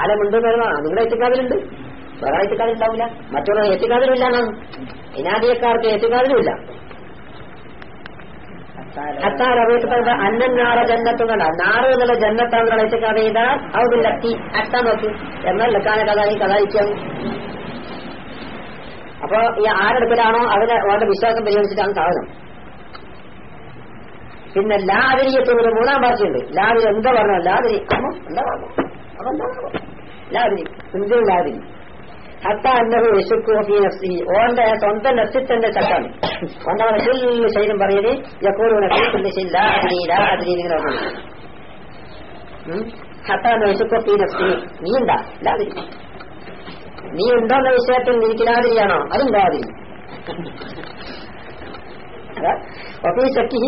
Speaker 1: ആലമുണ്ട് നിങ്ങളുടെ ഏറ്റക്കാവിലുണ്ട് വേറെ എത്തിക്കാതിലുണ്ടാവില്ല മറ്റുള്ള ഏറ്റക്കാവിലും ഇല്ലാന്നാണ് ഇനാദിയക്കാർക്ക് എത്തിക്കാതിലുമില്ല ഹത്താൽ അറിയപ്പെട്ടത് അന്നനാറ ജന്നത്തും കണ്ട നാറ് എന്നുള്ള ജന്നത്താങ്കൾ എത്തിക്കാതെ ചെയ്താൽ ലത്തി. അട്ട നോക്കി. എന്നാൽ ലക്കാന കഥ ഈ കഥായിക്കാം അപ്പൊ ഈ ആരെടുക്കലാണോ അവരെ അവരുടെ വിശ്വാസം പരിഗണിച്ചിട്ടാണ് സാധനം. പിന്നെ ലാതിരിയത്തിന് മൂന്നാം ഭാഷയുണ്ട് ലാതിരി എന്താ പറഞ്ഞോ ലാതിരി അമ്മ എന്താ പറഞ്ഞു അപ്പൊ എന്താ പറഞ്ഞോ ലാതിരി എന്തിനും ലാതിരി ഹത്ത അന്നഹു യശുക്കോഫി നഫ്സി ഓന്റെ സ്വന്തം നഫ്സിൽ തന്നെ ചട്ടാണ് ഓന്റെ മനസ്സിൽ ശരീരം പറയുന്നത് യക്കൂറും നഫ്സിൽ ലാതിരി ലാതിരി ഇങ്ങനെ പറഞ്ഞു ഹത്ത അന്ന യശുക്കോഫി നഫ്സി നീ ഉണ്ടാ ലാതിരി നീ ഉണ്ടോന്ന വിഷയത്തിൽ നിനക്കിലാതിരിയാണോ അതുണ്ടാതിരി ഒപ്പീ ശക്തി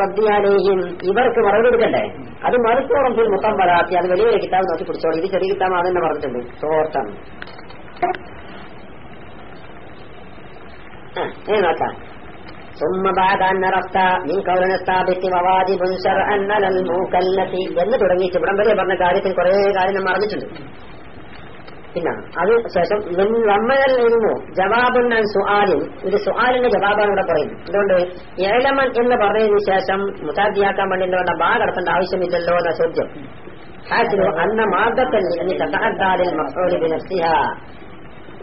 Speaker 1: റദ്ദിയാലേയും ഇവർക്ക് മറുപടി കൊടുക്കണ്ടേ അത് മറുത്തോളം ഫിൽ മുത്തം വരാത്തി അത് വലിയൊരു കിതാബ് നോക്കി പിടിച്ചോളൂ ഇത് ചെറിയ കിതാബ് അതെന്നെ പറഞ്ഞിട്ടുണ്ട് സുഹൃത്താണ് ഏ നോക്കാം ثم بعد أن عرفت من كون الثابت وواجب شرعا على المكلف എന്ന് തുടങ്ങിയിട്ട് ഇവിടം വരെ പറഞ്ഞ കാര്യത്തിൽ കുറെ കാര്യം നമ്മൾ അറിഞ്ഞിട്ടുണ്ട് പിന്നെ അത് ശേഷം നമ്മളിൽ നിന്നു ജവാബുൻ സുആലിൻ ഒരു സുആലിന്റെ ജവാബാണ് ഇവിടെ പറയുന്നത്. അതുകൊണ്ട് ഏലമൻ എന്ന് പറഞ്ഞതിന് ശേഷം മുസാദിയാക്കാൻ വേണ്ടി എന്തുകൊണ്ട് ബാ കടത്തേണ്ട ആവശ്യമില്ലല്ലോ എന്ന ചോദ്യം. അന്ന ബിനഫ്സിഹ.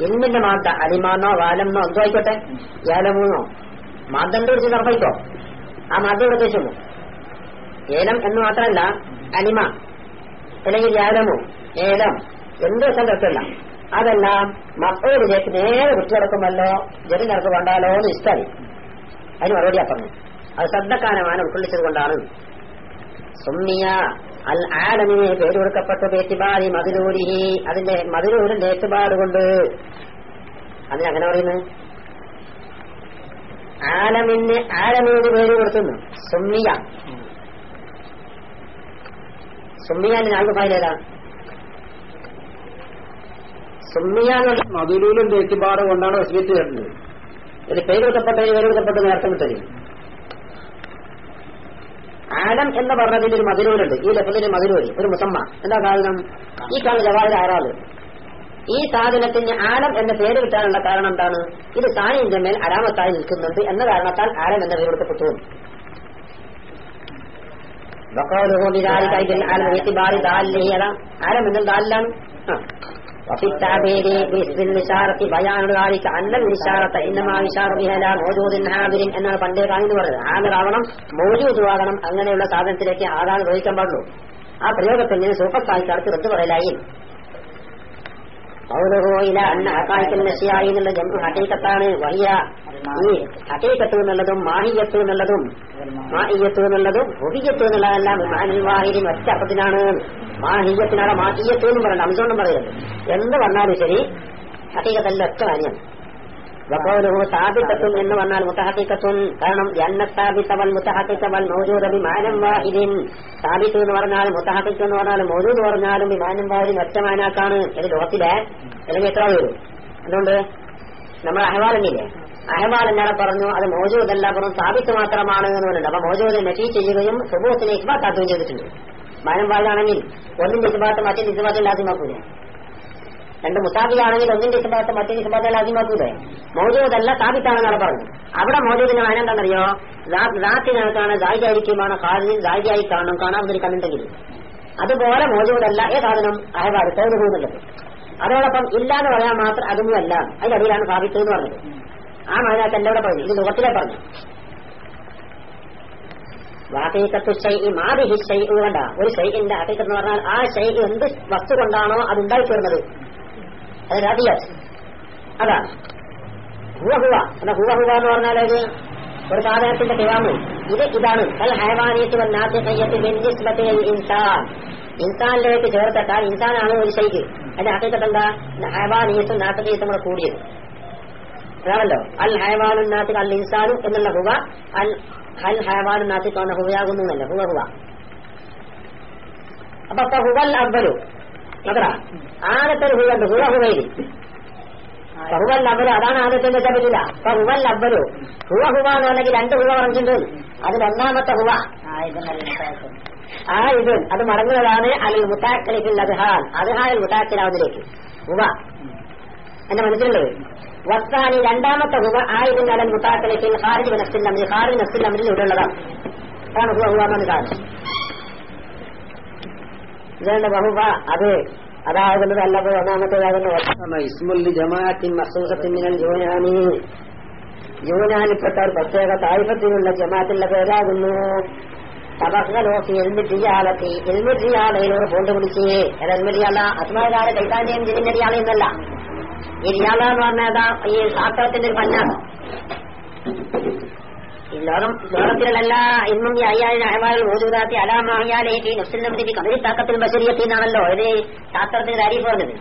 Speaker 1: ഇന്നിന്റെ മാർദ്ദ അലിമാന്നോ വാലമെന്നോ എന്തോ ആയിക്കോട്ടെ? ഏലമൂന്നോ മാർദ്ദന്റെ കുറിച്ച് നിർവഹിക്കോ ആ മാർദ്ദം ഇവിടെ ചോദിച്ചു ഏലം എന്ന് മാത്രമല്ല അലിമ. അല്ലെങ്കിൽ ഏലമോ ഏലം എന്ത് സ്ഥലത്തല്ല അതെല്ലാം മക്കളിലേക്ക് നേരെ വിട്ടുകിടക്കുമല്ലോ ജനങ്ങൾക്ക് വേണ്ടാലോ എന്ന് ഇഷ്ടമായി അതിന് മറുപടിയാ പറഞ്ഞു. അത് ശ്രദ്ധക്കാനമാണ് ഉൾക്കൊള്ളിച്ചത് കൊണ്ടാണ്. സുമ്മിയ അൽ ആലമിനെ പേര് കൊടുക്കപ്പെട്ട പേറ്റിബാരി മതിലൂരിഹി അതിന്റെ മതിലൂരിന്റെ ഏറ്റുപാട് കൊണ്ട്. അതിന് അങ്ങനെ പറയുന്നത് ആലമിന് ആലമിന് പേര് കൊടുക്കുന്നു. സുമ്മിയ സുമ്മിയാന്റെ നാല് സുന്നിയാനുള്ള
Speaker 5: മധുരൂലും തേക്കുപാടും കൊണ്ടാണ് വസീത്ത് വരുന്നത്.
Speaker 1: ഒരു പേര് കൊടുക്കപ്പെട്ടതിന് പേര് കൊടുക്കപ്പെട്ടത് നേരത്തെ വിട്ടത് ആലം എന്ന് പറഞ്ഞതിന് ഒരു മധുരൂലുണ്ട് ഈ ലഫലിന് മധുരൂൽ ഒരു മുസമ്മ. എന്താ കാരണം ഈ കാണുന്ന ജവാഹിർ ആറാൾ ഈ സാധനത്തിന് ആലം എന്ന പേര് കിട്ടാനുള്ള കാരണം എന്താണ്? ഇത് സായിന്റെ മേൽ അരാമത്തായി നിൽക്കുന്നുണ്ട് എന്ന കാരണത്താൽ ആലം എന്ന പേര് കൊടുക്കപ്പെട്ടു ആലം എന്നും ദാലിലാണ്. بالعلم باعتبار داله هذا علم من دالان وفي التعبير باسم الإشارة بيان ذلك أن الإشارة إنما يشار بها إلى موجود حاضر എന്നാണ് പണ്ടേ കാണിന്ന് പറയുന്നത് ഹാജറാവണം മൗജൂദ് ആകണം അങ്ങനെയുള്ള സാധനത്തിലേക്ക് ആകാൻ പ്രയോഗിക്കാൻ പാടുള്ളൂ ആ പ്രയോഗത്തിന് സൂപ്പർ സാഹിക്കാർക്ക് റദ്ദ് പറയലായി
Speaker 3: ഇല അന്ന ഹക്കായിക്കൽ നശിയായി എന്നുള്ള ജന്മ ഹക്കീക്കത്താണ് വലിയ ഈ ഹക്കീക്കത്ത് എന്നുള്ളതും മാഹിയത്ത് എന്നുള്ളതും മാഹിയത്ത് എന്നുള്ളതും ഹുബിയത്ത് എന്നുള്ളതെല്ലാം വാഹിനി ഒറ്റ മാഹിയത്തിനാണ് മാഹിയത്ത് എന്നും പറയുന്നത് അമിതോണ്ടും പറയുന്നത് എന്ത് വന്നാലും ശരി ഹക്കീക്കത്തല്ല ഒറ്റ കാര്യം. സാബിത്തത്തും എന്ന് പറഞ്ഞാൽ മുത്തഹക്കിക്കത്തും കാരണം എന്ന സ്ഥാപിത്തവൻ മുത്തഹക്കിക്കവൽ മൗജൂദ വിമാനം വാഹിദിൻ. സാബിത്ത് എന്ന് പറഞ്ഞാൽ മുത്തഹക്കിക്ക് എന്ന് പറഞ്ഞാൽ മൗജൂദ് പറഞ്ഞാലും വിമാനം വാഹിദിൻ ഒറ്റ ഇത് ലോകത്തിലെ അല്ലെങ്കിൽ എത്ര വരും അതുകൊണ്ട് നമ്മൾ അഹവാലെന്നില്ലേ അഹവാൽ എന്നാണ് പറഞ്ഞു അത് മോജൂദല്ല പറഞ്ഞു സാബിത്ത് മാത്രമാണ് എന്ന് പറയുന്നത് അപ്പൊ മോജൂദ് നഫീ ചെയ്യുകയും സുബൂത്തിനെ ഇസ്ബാത്താക്കുകയും ചെയ്തിട്ടുണ്ട്. മാനം വാഹിദാണെങ്കിൽ ഒന്നിന്റെ ഇസ്ബാത്ത് മറ്റേ ഇസ്ബാത്തിൽ ലാസിമാക്കൂലേ രണ്ട് മുസാബിയാണെങ്കിൽ ഒന്നിന്റെ ഇസ്ബാത്ത് മറ്റേ ഇസ്ബാത്ത് ലാസിമാക്കൂലേ മൗജൂദല്ല സാബിത്താണെന്നാണ് പറഞ്ഞു അവിടെ മോജൂദിന്റെ വയന എന്താണെന്നറിയോ? ദാത്തിനകത്താണ് ജായിജായിരിക്കുമാണ് ഹാദിൽ ജായിജായി കാണും കാണാൻ കണ്ടിട്ടെങ്കിൽ അതുപോലെ മൗജൂദല്ല ഏ സാധനം? അഹബാദ് തോന്നുന്നുള്ളത് അതോടൊപ്പം ഇല്ല എന്ന് പറയാൻ മാത്രം അതൊന്നുമല്ല. അതിനടിയിലാണ് സാബിത്ത് എന്ന് പറഞ്ഞത്. ആ മാനാത്ത് എന്റെ അവിടെ പറഞ്ഞു. ഇത് ലോകത്തിലെ പറഞ്ഞു. വാഹീകത്തു ഷൈഇ മാതിഹി ഷൈഇ കണ്ട? ഒരു ശൈലിന്റെ ഹക്കീക്കത്ത് എന്ന് പറഞ്ഞാൽ ആ ശൈലി എന്ത് വസ്തു കൊണ്ടാണോ അത് ഉണ്ടായിത്തീർന്നത്? അതാണ് ഹുവ ഹുവ എന്നാ പറഞ്ഞാൽ അത് ഒരു സാധനത്തിന്റെ കിവാമ് ഇത് ഇതാണ്. കൽ ഹൈവാനീത്ത് വന്നാത്തിയത്ത് ഇൻസാൻ. ഇൻസാനിലേക്ക് ചേർത്തിട്ടാൽ ഇൻസാനാണ് ഒരു ശൈക്ക് അതിന്റെ ഹക്കീക്കത്ത് എന്താ? ഹൈവാനീത്തും നാട്ടീയത്തും കൂടെ കൂടിയത്. അതാണല്ലോ. അൽ ഹൈവാനും നാത്തിക് അൽ ഇൻസാനും എന്നുള്ള ഹുവ. അൽ അൽ ഹൈവാനും നാത്തിക്കാണ് ഹുവയാകുന്നു എന്നല്ല. ഹുവ ഹുവ അപ്പൊ ഹുവൽ അബ്ബലു അത്ര ആദ്യത്തെ ഒരു ഹുവ ഉണ്ട്. ഹുവ ഹുവയിൽ ഹുവൽ അബ്ബലു അതാണ് ആദ്യത്തെ പറ്റില്ല അപ്പൊ ഹുവൽ അബ്ബലു ഹുവ ഹുവ എന്ന് പറഞ്ഞെങ്കിൽ രണ്ട് ഹുവ പറഞ്ഞിട്ടുണ്ട്. അതിൽ ഒന്നാമത്തെ ഹുവ. ആ ഇത് അത് മടങ്ങുന്നതാണ് അലിൽ മുത്താക്കലിഫിൽ അദ്ഹാൻ അദ്ഹാനിൽ മുത്താക്കലാവുന്നതിലേക്ക്. ഹുവ. എന്റെ മനസ്സിലുള്ളത് വസ്താനി രണ്ടാമത്തെ ഹുവ ആയിരം അലൽ മുത്താക്കലിഫിൽ ഹാരിജ് നഫ്സിൽ നമ്മൾ ഹാരിജ് നഫ്സിൽ നമ്മളിൽ ഇവിടെ ഉള്ളതാണ് അതാണ് ഹുവ ഹുവ എന്ന കാരണം ഇതാണ് ബഹുബ അത് അതാകുന്നത് അല്ലപ്പോൾ ഒന്നാമത്തേതാകുന്ന ഇസ്മുൽ ജമാഅത്തിൻ മസൂസത്തിൻ മിനൽ ഒരു പ്രത്യേക തായ്പത്തിലുള്ള ജമാഅത്തിന്റെ പേരാകുന്നു. തബഹലോഫി എൽമിറ്റിയാളത്തി എൽമിറ്റിയാളയിലൂടെ പോണ്ട് പിടിച്ച് എൽമിറ്റിയാള അസ്മാകാരെ കൈകാര്യം ജിന്നിന്റെ ഇരിയാളെന്ന് എന്നല്ല ഈ പറഞ്ഞാൽ ഈ ശാസ്ത്രത്തിന്റെ ഒരു പഞ്ഞാണ്. ലോകം ലോകത്തിലുള്ള ഇന്നും ഈ അയ്യായിരം അഹവാൽ മോചൂദാത്തി അലാമാഹിയാലേക്ക് നഫ്സിന്റെ കബരി താക്കത്തിൽ ബഷരിയത്തി നിന്നാണല്ലോ ഇത് ശാസ്ത്രത്തിന് കാര്യം പറഞ്ഞത്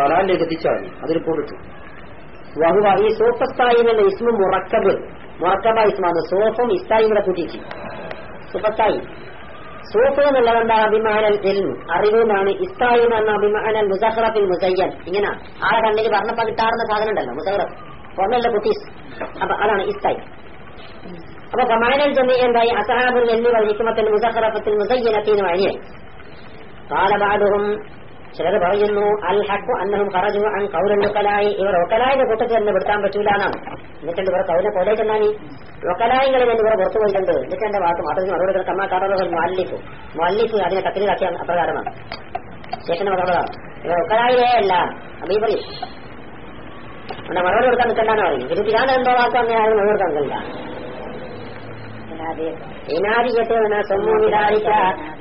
Speaker 1: വലാലിലേക്ക് എത്തിച്ചാൽ അതിൽ പോയിട്ട്
Speaker 3: വഹുവ ഈ ഇസ്മു മുറക്കബ്. മുറക്കബ ഇസ്മാണ്. സോഫും ഇസ്തായും കൂടെ കൂട്ടിച്ചു സൂപ്പസ്ഥായി സൂഫ് എന്നുള്ളത് അഭിമാനൽ അറിവ് എന്നാണ്. ഇസ്തായി എന്ന അഭിമാനൽ മുസഹറഫിൽ മുസയ്യൻ. ഇങ്ങനെ ആളെ കണ്ണിൽ പറഞ്ഞപ്പോ കിട്ടാറുന്ന സാധനം ഉണ്ടല്ലോ മുസഹറഫ്. ഒന്നല്ല കുട്ടീസ് അപ്പൊ അതാണ് ഇസ്തായി അപ്പൊ കമാനൽ ജമീ എന്തായി? അസഹാബുൽ എന്ന് ഹിക്കുമത്തിൽ മുസഹറഫത്തിൽ മുസയ്യനത്തിന് വഴിയായി കാലപാടും ചിലർ പറയുന്നു അൽ ഹക്കു അന്നഹും ഖറജു അൻ കൗലുക്കലായി ഇവർ ഒക്കലായിന്റെ കൂട്ടത്തിൽ തന്നെ വിടുത്താൻ പറ്റൂല എന്നാണ്. എന്നിട്ടുണ്ട് ഇവർ കൗരെ പോലെ ചെന്നാനി ഒക്കലായങ്ങളിൽ നിന്ന് ഇവർ പുറത്തു പോയിട്ടുണ്ട് എന്നിട്ട് എന്റെ വാക്ക് മാത്രം മറുപടി കമ്മ കാട്ടുകൾ മല്ലിപ്പു മല്ലിപ്പു അതിനെ കത്തിലാക്കിയ അപ്രകാരമാണ്. ശേഷന്റെ മകളാണ് ഇവർ ഒക്കലായിലേ അല്ല. അപ്പൊ ഈ പറയും എന്നാ മറുപടി കൊടുക്കാൻ നിൽക്കണ്ടെന്ന് പറയും. ഇത് തിരാൻ എന്തോ വാക്ക് അങ്ങനെ ആരും മറുപടി നിൽക്കില്ല ഇനാദിയത്തെ സൊമ്മുവിലാരിക്ക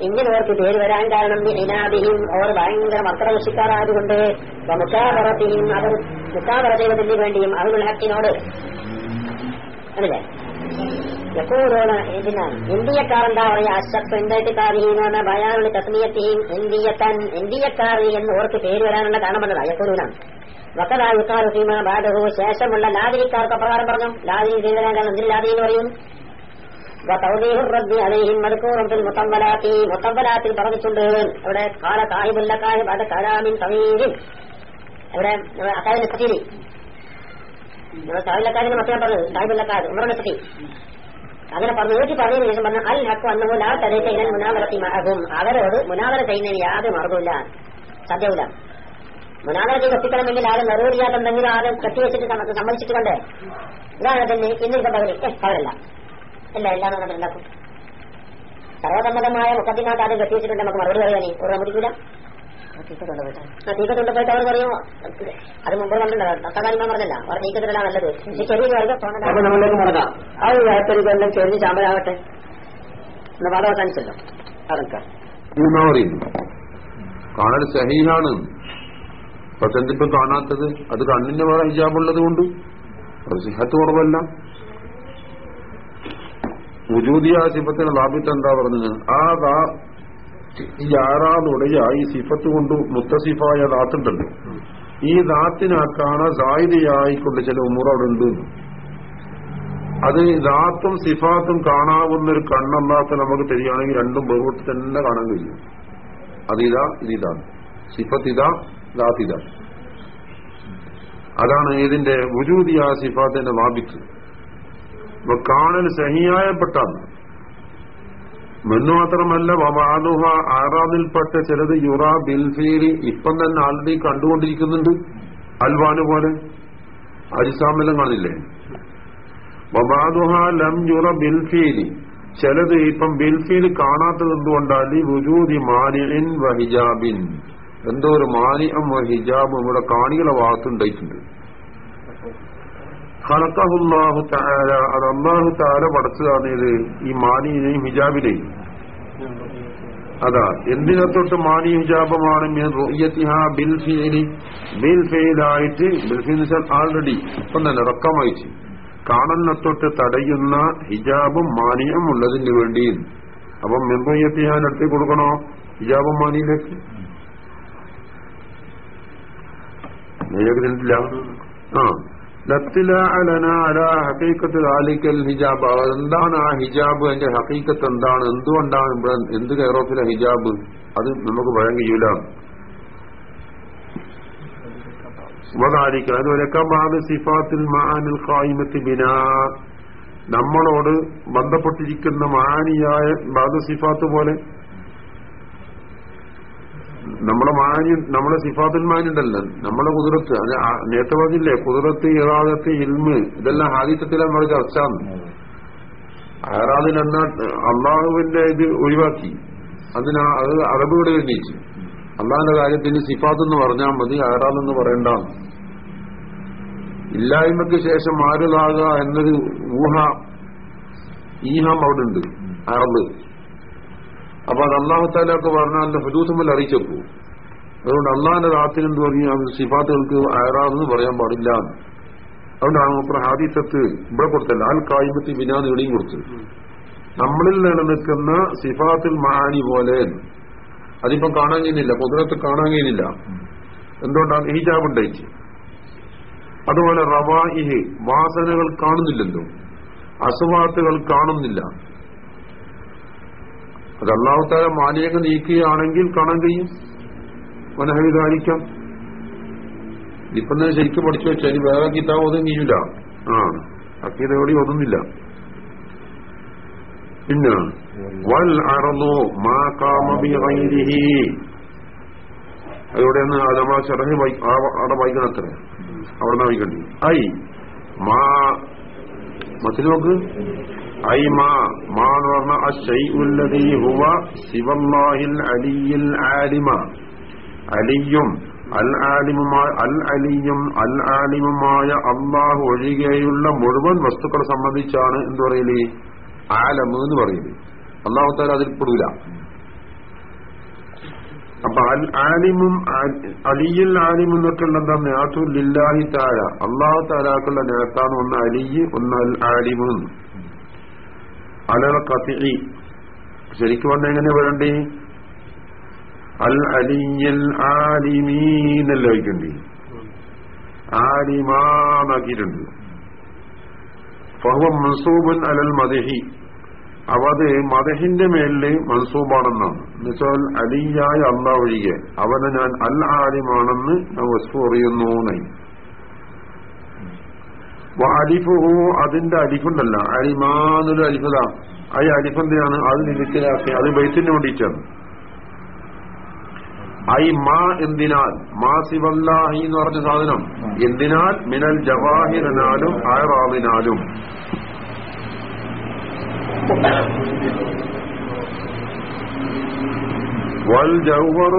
Speaker 3: ഇങ്ങനെ അവർക്ക് പേര് വരാൻ കാരണം ഇനാദിയും അവർ ഭയങ്കര മക്കളവശിക്കാരായതുകൊണ്ട് മുക്കാബറത്തിനും അവർ മുക്കാബറ ദൈവത്തിന് വേണ്ടിയും അവരുടെ ഹക്കിനോട് അല്ലേ? എപ്പോഴാണ് ഇതിനാണ് ഇന്ത്യക്കാരെന്താ പറയാ അശപ്പ് ഇന്ത്യക്കാരിന്ന് ഭയാനുള്ള തസ്മിയത്തെയും ഇന്ത്യത്തൻ ഇന്ത്യക്കാരി എന്ന് ഓർക്ക് പേര് വരാനുള്ള കാരണം പറഞ്ഞതാ. എപ്പോഴാണ് വക്കതായുക്കാറുസീമ ശേഷമുള്ള ലാദിനിക്കാർക്ക് അപ്രകാരം പറഞ്ഞു. ലാദിനി ചെയ്തതിനേക്കാൾ എന്തിന് ലാദിനി എന്ന് പറയും? മുത്തമ്പലാത്തിൽ പറഞ്ഞിട്ടുണ്ട്. ഇവിടെ കാല താഹിബുല്ല അത് കലാമിൻ കവീരിൻ ഇവിടെ അക്കാദിന് സഫീലി താഹിബുല്ലക്കാരിന് മറ്റേ പറഞ്ഞത് താഹിബുല്ലക്കാർ ഉമറിന്റെ സഫീ അങ്ങനെ പറഞ്ഞു നോക്കി പറഞ്ഞതിന് ശേഷം പറഞ്ഞു അൽ ഹക്കു അന്നു ലാ തലേ മുനാവരത്തി മഹബും അവരോട് മുനാവര ചെയ്യുന്നതിന് യാതൊരു മാർഗമില്ല സത്യവുമില്ല ചെയ്ത് എത്തിക്കണമെങ്കിൽ ആരും എന്തെങ്കിലും ആരും കെട്ടിവെച്ചിട്ട് നമുക്ക് സമ്മതിച്ചിട്ടുണ്ട് ഇതാണ് തന്നെ ഇന്നിട്ട് കണ്ടവര് ഏ അവരല്ല ഇല്ല എല്ലാം നമ്മൾ ഉണ്ടാക്കും സർവസമ്മതമായ മുഖത്തിനകത്ത് ആരും കെട്ടിവെച്ചിട്ടുണ്ട് നമുക്ക് മറുപടി പറയാനേ ഒരു സമ്മതിക്കില്ല തീക്കത്തുണ്ട് പോയിട്ട് അവർ പറയുമോ അത് മുമ്പ് കണ്ടിട്ടുണ്ടോ. തത്തകാലിമ പറഞ്ഞല്ല. അവർ തീക്കത്തിലല്ല നല്ലത്. ചെറിയ കൊല്ലം ചെറിയ ചാമ്പലാവട്ടെ. എന്ന പാഠം കാണിച്ചല്ലോ അതൊക്കെ.
Speaker 4: സഹീഹാണ്
Speaker 1: എന്തിപ്പം കാണാത്തത് അത് കണ്ണിന്റെ വേറെ ഹിജാബുള്ളത് കൊണ്ട്. അത് സിഹത്ത് കുറവല്ല. ഉജൂദിയ സിഫത്തിന് ലാഭിത്ത് എന്താ പറഞ്ഞത്? ആ ദാ ആറാതുടയ ഈ സിഫത്ത് കൊണ്ട് മുത്തസിഫായ ദാത്തുണ്ടല്ലോ. ഈ ദാത്തിനാക്കാണ് സായുധയായിക്കൊണ്ട് ചില ഉമുറ അവിടെ ഉണ്ട്. അത് ദാത്തും സിഫാത്തും കാണാവുന്ന ഒരു കണ്ണല്ലാത്ത നമുക്ക് തരികയാണെങ്കിൽ രണ്ടും ബഹുട്ട് തന്നെ കാണാൻ കഴിയും. അതിതാ ഇതിതാണ് സിഫത്ത് ഇതാ ദാത്ത് അതാണ് ഇതിന്റെ വുജൂദിയ സിഫാത്തിന്റെ വാബിത്ത് അപ്പൊ കാണൽ സഹിയായപ്പെട്ടാണ് മാത്രമല്ല വവാദുഹ ആറാദിൽപ്പെട്ട ചിലത് യുറ ബിൽഫീരി ഇപ്പം തന്നെ ആൾറെഡി കണ്ടുകൊണ്ടിരിക്കുന്നുണ്ട്. അൽവാന് പോലെ. അരിസാമെല്ലാം കാണില്ലേ? വബാദുഹ ലം യുറ ബിൽഫീലി. ചിലത് ഇപ്പം ബിൽഫീൽ കാണാത്തത് എന്തുകൊണ്ടാൽ വുജൂദി മാനിൻ വഹിജാബിൻ ഹിജാബിൻ. എന്തോ ഒരു വ ഹിജാബും ഇവിടെ കാണികളെ ഭാഗത്തുണ്ടായിട്ടുണ്ട് ഖലഖഹുല്ലാഹു തആല അത് അള്ളാഹു താര പടച്ചതാണ് ഇത് ഈ മാനിയെയും ഹിജാബിനെയും. അതാ എന്തിനെ തൊട്ട് മാനി ഹിജാബമാണ് ബിൽ ഫീൽ ആൾറെഡി ഇപ്പം തന്നെ റക്കമായിട്ട് കാണലിനെ തൊട്ട് തടയുന്ന ഹിജാബും മാനിയും ഉള്ളതിന് വേണ്ടി അപ്പം മെമ്പയ്യത്തിഹാൻ എടുത്തി കൊടുക്കണോ? ഹിജാബും മാനിയിലേക്ക് ആ. അല ഹക്കീക്കത്ത് ആലിക്കൽ ഹിജാബ്. എന്താണ് ആ ഹിജാബ്? അതിന്റെ ഹക്കീക്കത്ത് എന്താണ്? എന്തുകൊണ്ടാണ് ഇവിടെ എന്ത് കെയറോഫിലെ ഹിജാബ്? അത് നമുക്ക് പറയാൻ കഴിയൂല വതാരിക്ക അതുപോലെ സിഫാത്തിൽ ഖായിമത്തി ബിനാ. നമ്മളോട് ബന്ധപ്പെട്ടിരിക്കുന്ന മാനിയായ ബാദ സിഫാത്ത് പോലെ നമ്മളെ മാനി നമ്മളെ സിഫാത്തുൽ മാനുണ്ടല്ലോ നമ്മളെ കുതിരത്ത്. അത് നേരത്തെ പറഞ്ഞില്ലേ കുതിരത്ത് ഇറാദത്ത് ഇൽമ് ഇതെല്ലാം ഹാദിത്തത്തിലെ നമ്മൾ ചർച്ച അഹറാദിൽ എന്നാ അള്ളാഹുവിന്റെ ഇത് ഒഴിവാക്കി. അതിനാ അത് അറബുകൾ വേണ്ടിയിട്ട് അള്ളാഹിന്റെ കാര്യത്തിന് സിഫാത്ത് എന്ന് പറഞ്ഞാൽ മതി അയറാദെന്ന് പറയണ്ടാന്ന്. ഇല്ലായ്മയ്ക്ക് ശേഷം ആരുതാകുക എന്നൊരു ഊഹ ഈഹം അവിടെ ഉണ്ട് അറബ്. അപ്പൊ അത് അള്ളാഹുത്താലൊക്കെ പറഞ്ഞാൽ അതിന്റെ ഹുദൂത്തുമ്മൽ അറിയിച്ചപ്പോ അതുകൊണ്ട് അള്ളാഹിന്റെ രാത്രി എന്ന് പറഞ്ഞു? അത് സിഫാത്തുകൾക്ക് അയറാതെന്ന് പറയാൻ പാടില്ല. അതുകൊണ്ടാണ് മുപ്പറ ഹാദിസത്ത് ഇവിടെ കൊടുത്തല്ല ആൽ കായ്മത്തി ബിനാന്ന് ഇവിടെയും കൊടുത്തു. നമ്മളിൽ നിലനിൽക്കുന്ന സിഫാത്തിൽ മാനി പോലെ അതിപ്പം കാണാൻ കഴിയുന്നില്ല. കുതിരത്ത് കാണാൻ കഴിയുന്നില്ല. എന്തുകൊണ്ടാണ്? ഹിജാബ് ഉണ്ടായിട്ട്. അതുപോലെ ഇഹ് വാസനകൾ കാണുന്നില്ലല്ലോ. അസുവാത്തുകൾ കാണുന്നില്ല. അത് അള്ളാഹുത്താല മാലിന്യങ്ങൾ നീക്കുകയാണെങ്കിൽ കാണാൻ കഴിയും മനഹവിധാനിക്കാം ഇപ്പം തന്നെ ശരിക്കും പഠിച്ചു വെച്ചാൽ വേറെ കിതാബ് ചെയ്യൂല ആ അക്കീത എവിടെ ഒതുന്നില്ല പിന്നെ വൽ അറന്നു മാ കാമ ബിഗൈരിഹി അതെവിടെയാണ് ചെറഹി അവിടെ വായിക്കണം അത്ര. അവിടെ നിന്ന് വായിക്കണ്ടി. ഐ മാ മറ്റു നോക്ക്. ഐ മാ എന്ന് ഹുവ സിവല്ലാഹിൽ അലിയിൽ ആലിമ. അലിയും അൽ ആലിമുമായ അൽ അലിയും അൽ ആലിമുമായ അള്ളാഹു ഒഴികെയുള്ള മുഴുവൻ വസ്തുക്കളെ സംബന്ധിച്ചാണ് എന്ത് പറയൽ? ആലമ് എന്ന് പറയുന്നത് അള്ളാഹു താല അതിൽ പെടൂല. അപ്പൊ അൽ ആലിമും അലിയിൽ ആലിമും എന്നൊക്കെ എന്താ നേത്തുലില്ലാഹി താര അള്ളാഹു താലാക്കുള്ള നേത്താണ് ഒന്ന് അലിയ് ഒന്ന് അൽ ആലിമും. അലൽ കത്തി ശരിക്കും പറഞ്ഞ എങ്ങനെ വരണ്ടേ അൽ അലിയൽ ആലിമീന്നല്ല വയ്ക്കണ്ടേ ആലിമാന്നാക്കിയിട്ടുണ്ട്. ഫഹുവ മൻസൂബൻ അലൽ മദഹി. അവ അത് മദഹിന്റെ മേലിൽ മൻസൂബാണെന്നാണ്. എന്നുവെച്ചാൽ അലിയായ അള്ളാഹ് ഒഴികെ. അവനെ ഞാൻ അൽ ആലിമാണെന്ന് ഞാൻ വസ്തു അറിയുന്നു അലിഫുഹു അതിന്റെ അലിഫുണ്ടല്ല. അലിമാന്നൊരു അലിഫത ആ അലിഫന്തിനാണ് അത് നിമിത്തിലാക്കി അത് ബൈത്തിന് വേണ്ടിയിട്ടാണ് ഐ മാ എന്തിനാൽ മാ സിവല്ലാഹി എന്ന് പറഞ്ഞ സാധനം. എന്തിനാൽ? മിനൽ ജവാഹിറിനാലും ആയറാവിനാലും വൽ ജൗഹർ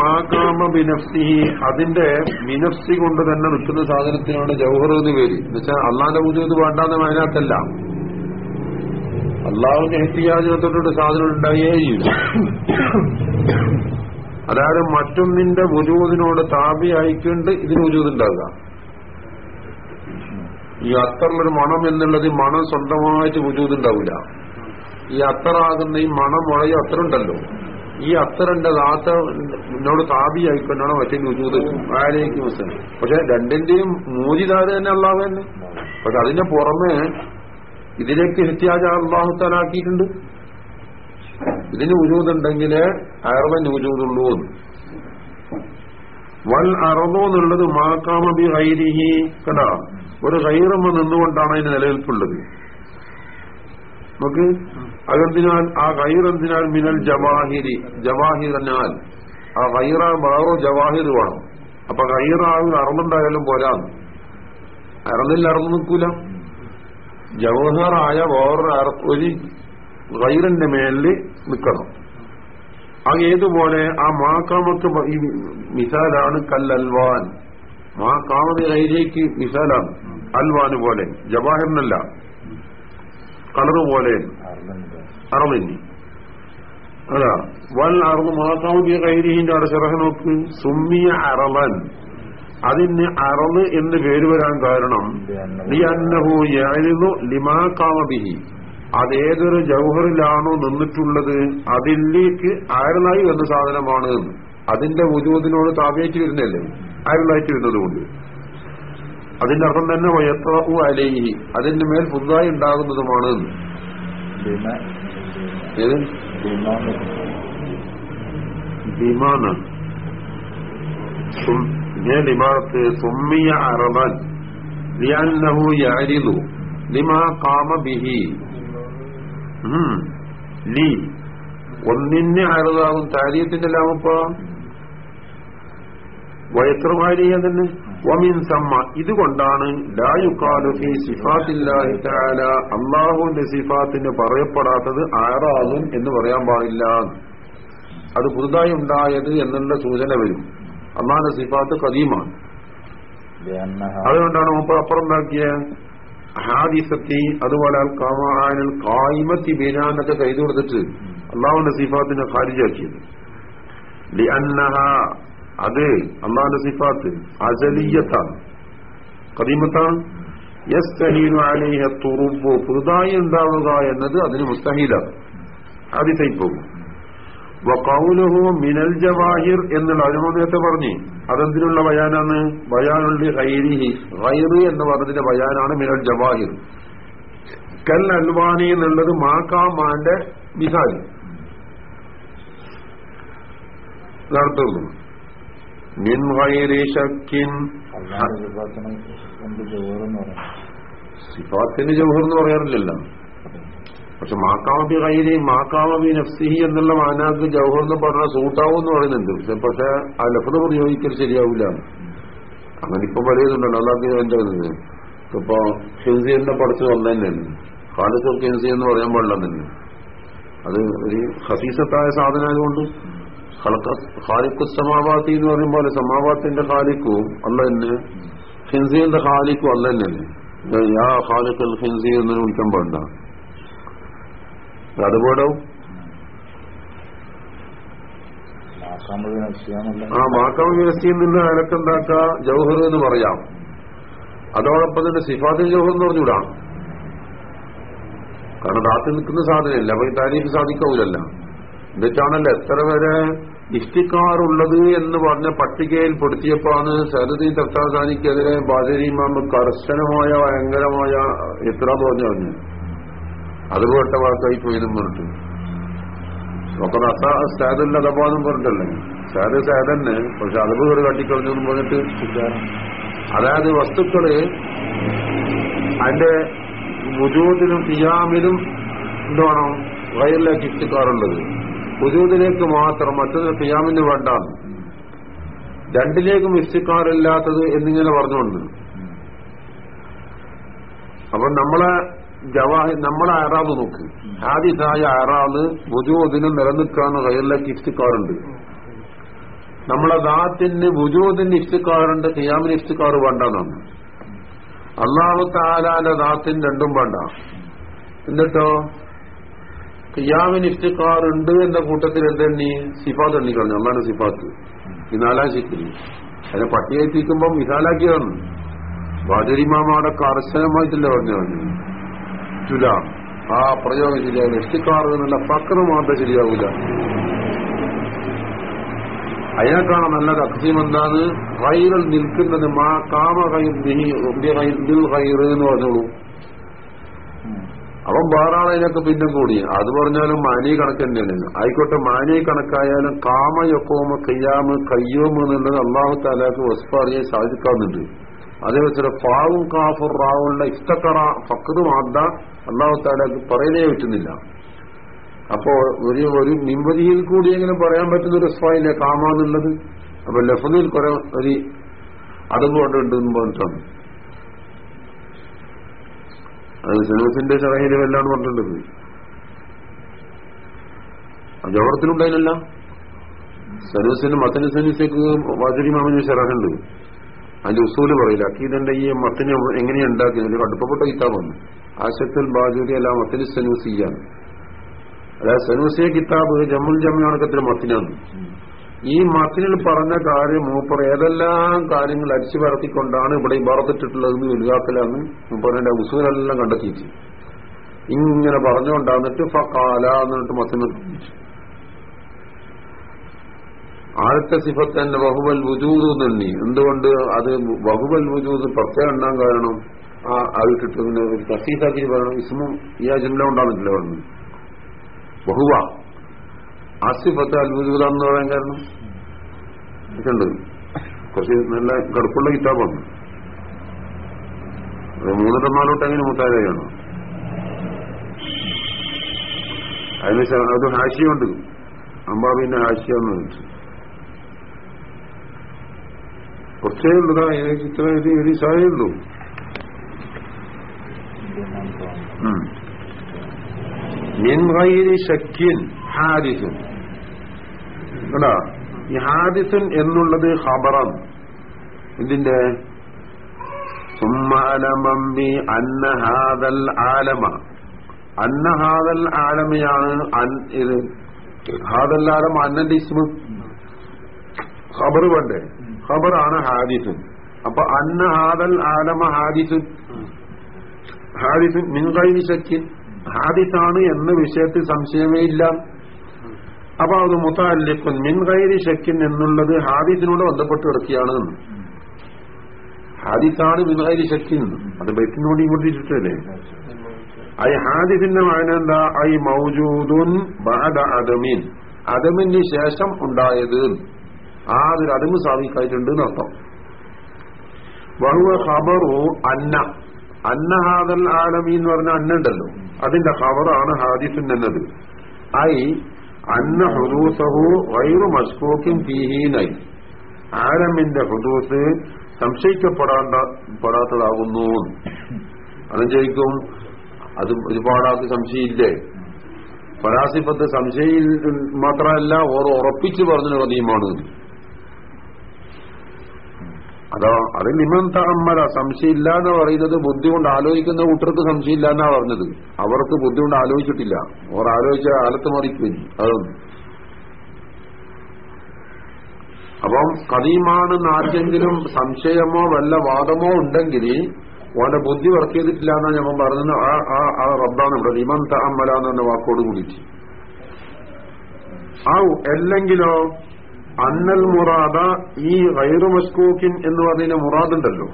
Speaker 1: മാകാമ ബിനഫ്സിഹി അതിന്റെ മിനഫ്സി കൊണ്ട് തന്നെ നിൽക്കുന്ന സാധനത്തിനാണ് ജൗഹർ എന്ന് പേര്. എന്നുവെച്ചാൽ അള്ളാന്റെ പൂജ വേണ്ടാന്ന് അതിനകത്തല്ല. അള്ളാഹുവിന്റെ തൊട്ടിട്ട് സാധനം ഉണ്ടായേ അതായത് മറ്റൊന്നിന്റെ ഉരുവതിനോട് താപി അയക്കൊണ്ട് ഇതിന് വുജൂദുണ്ടാകുക ഈ അത്തറിലൊരു മണം എന്നുള്ളത് മണം സ്വന്തമായിട്ട് ഉരുവതുണ്ടാവില്ല ഈ അത്തറാകുന്ന ഈ മണം മുളയും അത്തറുണ്ടല്ലോ. ഈ അത്തറിന്റെ ദാത്ത എന്നോട് താപി ആയിക്കൊണ്ടാണ് മറ്റേ വുജൂദ് ആരേക്ക് മുസ്ലിം പക്ഷെ രണ്ടിന്റെയും മൂജിദാര് തന്നെ അള്ളാഹു തന്നെ. പക്ഷെ അതിന്റെ പുറമെ ഇതിലേക്ക് ഹിത്യാജ അള്ളാഹുത്താലാക്കിയിട്ടുണ്ട് ഇതിന് ഉജൂതുണ്ടെങ്കിലേ അയർവൻ ഉജൂതുള്ളൂ. വൽ അറബോ എന്നുള്ളത് മാക്കാമബി ഹൈരിഹി കണ്ട? ഒരു ഹൈറമ്മ നിന്നുകൊണ്ടാണ് അതിന് നിലനിൽപ്പുള്ളത്. നമുക്ക് അതെന്തിനാൽ? ആ ഹൈറെന്തിനാൽ മിനൽ ജവാഹിരി. ജവാഹിറിനാൽ ആ ഹൈറ വേറോ ജവാഹിർ വേണം. അപ്പൊ ഹൈറാവിൽ അറന്നുണ്ടായാലും പോരാ. അറന്നില്ല അറന്നു നിൽക്കൂല. ജവഹറായ വേറൊരു ഒരു ഗൈറിന്റെ മേലിൽ നിൽക്കണം. അത് ഏതുപോലെ? ആ മാക്കാമത്ത് ഈ മിസാലാണ് കല്ലൽവാൻ. മാക്കാമത് ഗൈരേക്ക് മിസാലാണ്. അൽവാന് പോലെ. ജവാഹിറിനല്ല. കളറ് പോലെ. അറമിന്നി അതാ വൽ അറുന്ന് മാക്കാമതി കൈരീന്റെ അവിടെ ചെറഹ നോക്ക്. സുമ്മിയ അറളൻ അതിന് അറൾ എന്ന് പേര് വരാൻ കാരണം ലിയന്നഹു യഅരിദു ലിമാ അതേതൊരു ജൗഹറിലാണോ നിന്നിട്ടുള്ളത് അതിലേക്ക് അയർലായി വന്ന സാധനമാണ്. അതിന്റെ ഉചോദിനോട് താപേറ്റ് വരുന്നല്ലേ അയർലായിട്ട് വരുന്നത് കൊണ്ട്. അതിന്റെ അർത്ഥം തന്നെ വയത്തു അലേഹി. അതിന്റെ മേൽ പുതുതായി ഉണ്ടാകുന്നതുമാണ്. ഏത്? ബിമാന. ലി. ഒന്നിന് അറുതാകും താരീയത്തിന്റെ ലാഭപ്പ വയത്രമാരിയ തന്നെ വമിൻ സമ്മ ഇതുകൊണ്ടാണ് ലായുക്കാലുഫി സിഫാത്തില്ലാഹി തആല അള്ളാഹുവിന്റെ സിഫാത്തിന് പറയപ്പെടാത്തത് ആറാകും എന്ന് പറയാൻ പാടില്ല. അത് പുതുതായി ഉണ്ടായത് എന്നുള്ള സൂചന വരും. അള്ളാഹിന്റെ സിഫാത്ത് കദീമാണ് അതുകൊണ്ടാണ് മുമ്പ് അപ്പുറം ഉണ്ടാക്കിയ ഹാദിസത്തി അതുപോലെ കാമാനൽ കായ്മത്തി ബീനാനൊക്കെ കൈതു കൊടുത്തിട്ട് അള്ളാഹുവിന്റെ സിഫാത്തിനെ ഖാരിജാക്കിയത്. അത് അന്നാന്റെ സിഫാത്ത്. അജലീയത്താണ് കദീമത്താണ് തുറുബു. പുതുതായി ഉണ്ടാവുക എന്നത് അതിന് മുസ്തഹീലാണ്. ആദ്യത്തെ പോകും വഖൗലുഹു മിനൽ ജവാഹിർ എന്നുള്ള അനുഭവത്തെ പറഞ്ഞു. അതെന്തിനുള്ള ബയാനാണ്? ബയാനുള്ളി ഹൈരിഹി ഹൈറി എന്ന് പറഞ്ഞതിന്റെ ബയാനാണ് മിനൽ ജവാഹിർ. കൽ അൽവാനി എന്നുള്ളത് മാക്കാമാന്റെ മിസാൽ നടത്തുന്നു മിൻ ഗൈരി ശക്കിൻ സിഫാത്തിന് ജൗഹർ എന്ന് പറയാറില്ലല്ലോ. പക്ഷെ മാക്കാമബി കൈരി മാക്കാമബി നഫ്സിഹി എന്നുള്ള മാനാക്ക് ജൗഹർ എന്ന് പറഞ്ഞാൽ സൂട്ടാവും എന്ന് പറയുന്നുണ്ട്. പക്ഷെ പക്ഷെ ആ ലഫത പ്രയോഗിക്കൽ ശരിയാവില്ല. അങ്ങനെ ഇപ്പൊ പലതുണ്ടല്ലോ. അതാക്കി എന്റെ ഇപ്പൊ ഹിൻസിന്റെ പഠിച്ചു വന്നു തന്നെയാണ്. ഹിൻസി എന്ന് പറയാൻ പാടില്ല തന്നെ. അത് ഒരു ഹസീസത്തായ സാധനമായതുകൊണ്ട് ഖാലിഖു സമാവാത്തി എന്ന് പറയും പോലെ സമാവാത്തിന്റെ ഖാലിക്കും അല്ല തന്നെ ഹിൻസിന്റെ ഖാലിക്കും അല്ല തന്നെയല്ലേ യാ ഖാലിഖുൽ ഹിൻസി എന്ന് വിളിക്കാൻ പാടില്ല. അതുപോലെ? ആ മാക്കം വ്യവസ്ഥയിൽ നിന്ന് അനക്കെന്താക്ക? ജൗഹർ എന്ന് പറയാം. അതോടൊപ്പം തന്നെ സിഫാത്തിൽ ജൗഹർ എന്ന് പറഞ്ഞുകൂടാ. കാരണം ദാത്തിൽ നിൽക്കുന്ന സാധനമില്ല. അപ്പൊ ഈ താരീഫ് സാധിക്കാവൂലല്ല. എന്നിട്ടാണല്ലോ എത്ര വരെ ഇഷ്ടിക്കാറുള്ളത് എന്ന് പറഞ്ഞ പട്ടികയിൽ പെടുത്തിയപ്പോഴാണ് സരദി തത്താസാനിക്കെതിരെ ബാദരിമാമ്പ് കർശനമായ ഭയങ്കരമായ ഇത്ര പറഞ്ഞു പറഞ്ഞു അതുപോലത്തെ വാക്കായി പോയിരുന്നു പറഞ്ഞിട്ട്. ഒക്കെ സാദല്ല അതപാദം പറഞ്ഞിട്ടല്ലേ? സാദ് സാദന്നെ പക്ഷെ അത് ഒരു കട്ടിക്കളഞ്ഞു എന്ന് പറഞ്ഞിട്ട് അതായത് വസ്തുക്കൾ അതിന്റെ വുജൂദിലും തിയാമിലും എന്താണ് വയലിലേക്ക് ഇഷ്ടിക്കാറുള്ളത് വുജൂദിലേക്ക് മാത്രം മറ്റൊരു ഖിയാമിന് വേണ്ട. രണ്ടിലേക്കും ഇഷ്ടിക്കാറില്ലാത്തത് എന്നിങ്ങനെ പറഞ്ഞുകൊണ്ട്. അപ്പൊ നമ്മളെ ജവാഹി നമ്മളെ അറാബ് നോക്ക്. ആദ്യതായ അറാബ് വുജൂദിന് നിലനിൽക്കാന്ന് കയ്യിലേക്ക് ഇഷ്ടക്കാറുണ്ട് നമ്മളെ ദാത്തിന് വുജൂദിന് ഇഷ്ടിക്കാറുണ്ട് ഖിയാമിന് വേണ്ട വേണ്ടെന്നാണ്. അള്ളാഹു താലാന്റെ ദാത്തിന് രണ്ടും വേണ്ട. എന്നിട്ടോ? ഖിയാമിന് ഇഫ്തിഖാറുണ്ട് എന്ന കൂട്ടത്തിൽ എന്തെണ്ണി സിഫാത്ത് എണ്ണിക്കളഞ്ഞു? കളഞ്ഞു അള്ളാണ് സിഫാത്ത് ഈ നാലാം ശിക്കിരി അതിനെ പട്ടികയെത്തിക്കുമ്പം വിശാലാക്കിയതാണ് ബാജരിമാമയുടെ കർശനമായിട്ടില്ല പറഞ്ഞു പറഞ്ഞു ചുല ആ പ്രയോഗം ശരിയാവില്ല. ഇഫ്തിഖാർ എന്നുള്ള ഫക്ര മാത്രം ശരിയാവില്ല. അയാൾക്കാണ് നല്ല തക്സീം എന്താണ് കൈകൾ നിൽക്കുന്നത് മാ കാമ കൈ ബിഹി ബിൽ ഹൈർ എന്ന് പറഞ്ഞോളൂ. അവൻ വേറാളതിനൊക്കെ പിന്നെ കൂടി. അത് പറഞ്ഞാലും മാനി കണക്ക് തന്നെയാണ്. ആയിക്കോട്ടെ മാനി കണക്കായാലും കാമ കാമയൊക്കോമ കയ്യാമ് കയ്യോമ് എന്നുള്ളത് അള്ളാഹു താലാക്ക് വസ്ഫ് അറിയാൻ സാധിക്കാറുണ്ട്. അതേപോലെ ഫാവും കാഫു റാവുള്ള ഇഷ്ടക്കറ ഫക്കത് മാദ്ദ അള്ളാഹു താലാക്ക് പറയുന്നേ പറ്റുന്നില്ല. അപ്പോ ഒരു ഒരു നിമ്പതിയിൽ കൂടിയെങ്കിലും പറയാൻ പറ്റുന്ന ഒരു സ്വായില്ലേ കാമ എന്നുള്ളത്? അപ്പൊ ലഫ്നിൽ കുറെ ഒരു അതുകൊണ്ടുണ്ട് പറഞ്ഞിട്ടുണ്ട് പറഞ്ഞിട്ടാണ്. അത് സെനൂസിന്റെ ചറയിൽ വല്ലാണ് പറഞ്ഞിട്ടുണ്ട് ജോഹറത്തിലുണ്ടായില്ല സനൂസിന് മത്തന് വാചരി മാമിന് ഷറഹുണ്ട് അതിന്റെ ഉസൂൽ പറയില്ല. അക്കീദന്റെ ഈ മത്തിന് എങ്ങനെയാ ഉണ്ടാക്കിയത്? അതിന്റെ കടുപ്പപ്പെട്ട കിതാബാണ്. ആശത്തുൽ ബാജൂരി അല്ല മത്തിന് സനൂസിയാണ് അതായത് സനൂസിയ കിതാബ് ജമ്മുൽ ജമ്മുണക്കത്തിലെ മത്തിനാണ്. ഈ മസിനിൽ പറഞ്ഞ കാര്യം മൂപ്പർ ഏതെല്ലാം കാര്യങ്ങൾ അടിച്ചു പരത്തിക്കൊണ്ടാണ് ഇവിടെ ഇബാറത്തിട്ടുള്ളതെന്ന് വലുതാക്കലാന്ന് മൂപ്പറിന്റെ ഉസൂലെല്ലാം കണ്ടെത്തിയിട്ട് ഇങ്ങനെ പറഞ്ഞുകൊണ്ടാന്നിട്ട് ഫക്കാല എന്നിട്ട് മസിന് ആദ്യത്തെ സിഫത്ത് തന്നെ ബഹുബൽ വുജൂദ് തന്നെ എന്തുകൊണ്ട് അത് ബഹുബൽ വുജൂദ് പ്രത്യേകം ഉണ്ടാൻ കാരണം? ആ അത് കിട്ടുന്ന ഒരു തസീസാക്കി പറയണം ഇസ്മും ഈ ആ ജിംല ഉണ്ടാകുന്നില്ല പറഞ്ഞു ബഹുവ ആ സിഫത്ത് പറയാൻ കാരണം? ഇതുണ്ട്. കുറച്ച് നല്ല കടുപ്പുള്ള കിതാബാണ്. മൂന്നിട്ട് നാലോട്ട് എങ്ങനെ മുത്താരയാണ് അതിന് അത് ഹാഷിയുണ്ട്. അമ്പാബിന്റെ ഹാശിയാന്ന് വെച്ചു. കുറച്ചേ ഉള്ളതാ ഇത്ര ഇത് ഒരു സായുള്ളൂ ഉള്ളൂ. ശക്യൻ ഹാദിസുൻ കേടാ ഈ ഹാദിസൻ എന്നുള്ളത് ഖബറാണ് ഇതിന്റെ അന്നഹാദൽ ആലമ. അന്നഹാദൽ ആലമയാണ് ഇത് ഹാദൽ ആലമ അന്നന്റെ ഇസ്മ. ഖബർ വേണ്ടേ? ഖബറാണ് ഹാദിസൻ. അപ്പൊ അന്ന ഹാദൽ ആലമ ഹാദിസൻ. ഹാദിസൻ മിൻകൈ ശക്കിൻ. ഹാദിസാണ് എന്ന വിഷയത്തിൽ സംശയമേ ഇല്ല. അപ്പൊ അത് മുത്താലിക്കുൻ മിൻ ഗൈരി ശക്കിൻ എന്നുള്ളത് ഹാദിസിനോട് ബന്ധപ്പെട്ട് കിടക്കുകയാണ്. ഹാദിസാണ് മിൻ ഗൈരി ശക്കിൻ അത് ബൈക്കിനോട് ഇങ്ങോട്ട് ഇട്ടിട്ടല്ലേ? ഐ ഹാദിസിന്റെ മകന എന്താ? ഐ മൗജൂദുൻ ബഅദ അദമിൻ. അദമിന് ശേഷം ഉണ്ടായത് ആ ഒരു അദമ് സാധിക്കായിട്ടുണ്ട് എന്നർത്ഥം. വഹുവ ഖബറു അന്ന. അന്ന ഹാദൽ ആലമി എന്ന് പറഞ്ഞ അന്നുണ്ടല്ലോ അതിന്റെ ഖബറാണ് ഹാദിസുൻ എന്നത്. ഐ അന്ന ഹുദൂസഹു വൈറു മസ്കൂക്കും ഫീഹീനൈ ആലമിന്റെ ഹുദൂസ് സംശയിക്കപ്പെടാണ്ട പെടാത്തതാകുന്നു. അതും ചോദിക്കും അത് ഒരുപാടാൾക്ക് സംശയമില്ലേ? പരാസിപ്പത്ത് സംശയിൽ മാത്രമല്ല ഓർ ഉറപ്പിച്ചു പറഞ്ഞൊരു കഥയുമാണ് അതോ അത് നിമൻ തമ്മല സംശയമില്ല എന്ന് പറയുന്നത് ബുദ്ധി കൊണ്ട് ആലോചിക്കുന്ന കൂട്ടർക്ക് സംശയമില്ല എന്നാ പറഞ്ഞത്. അവർക്ക് ബുദ്ധി കൊണ്ട് ആലോചിച്ചിട്ടില്ല. അവർ ആലോചിച്ച കാലത്ത് മറിക്കും അതൊന്നും അപ്പം കദീമാണെന്ന് ആർക്കെങ്കിലും സംശയമോ വല്ല വാദമോ ഉണ്ടെങ്കിൽ ഓന്റെ ബുദ്ധി വർക്ക് ചെയ്തിട്ടില്ല എന്നാ ഞാൻ പറഞ്ഞത്. ആ ആ റബ്ബാണ് ഇവിടെ നിമൻ തമ്മല എന്ന് പറഞ്ഞ വാക്കോട് കൂടിയിട്ട്. ആ അല്ലെങ്കിലോ അന്നൽ മുറാദ ഈ ഗൈറു മസ്കൂക്കിൻ എന്ന് പറയുന്ന മുറാദുണ്ടല്ലോ.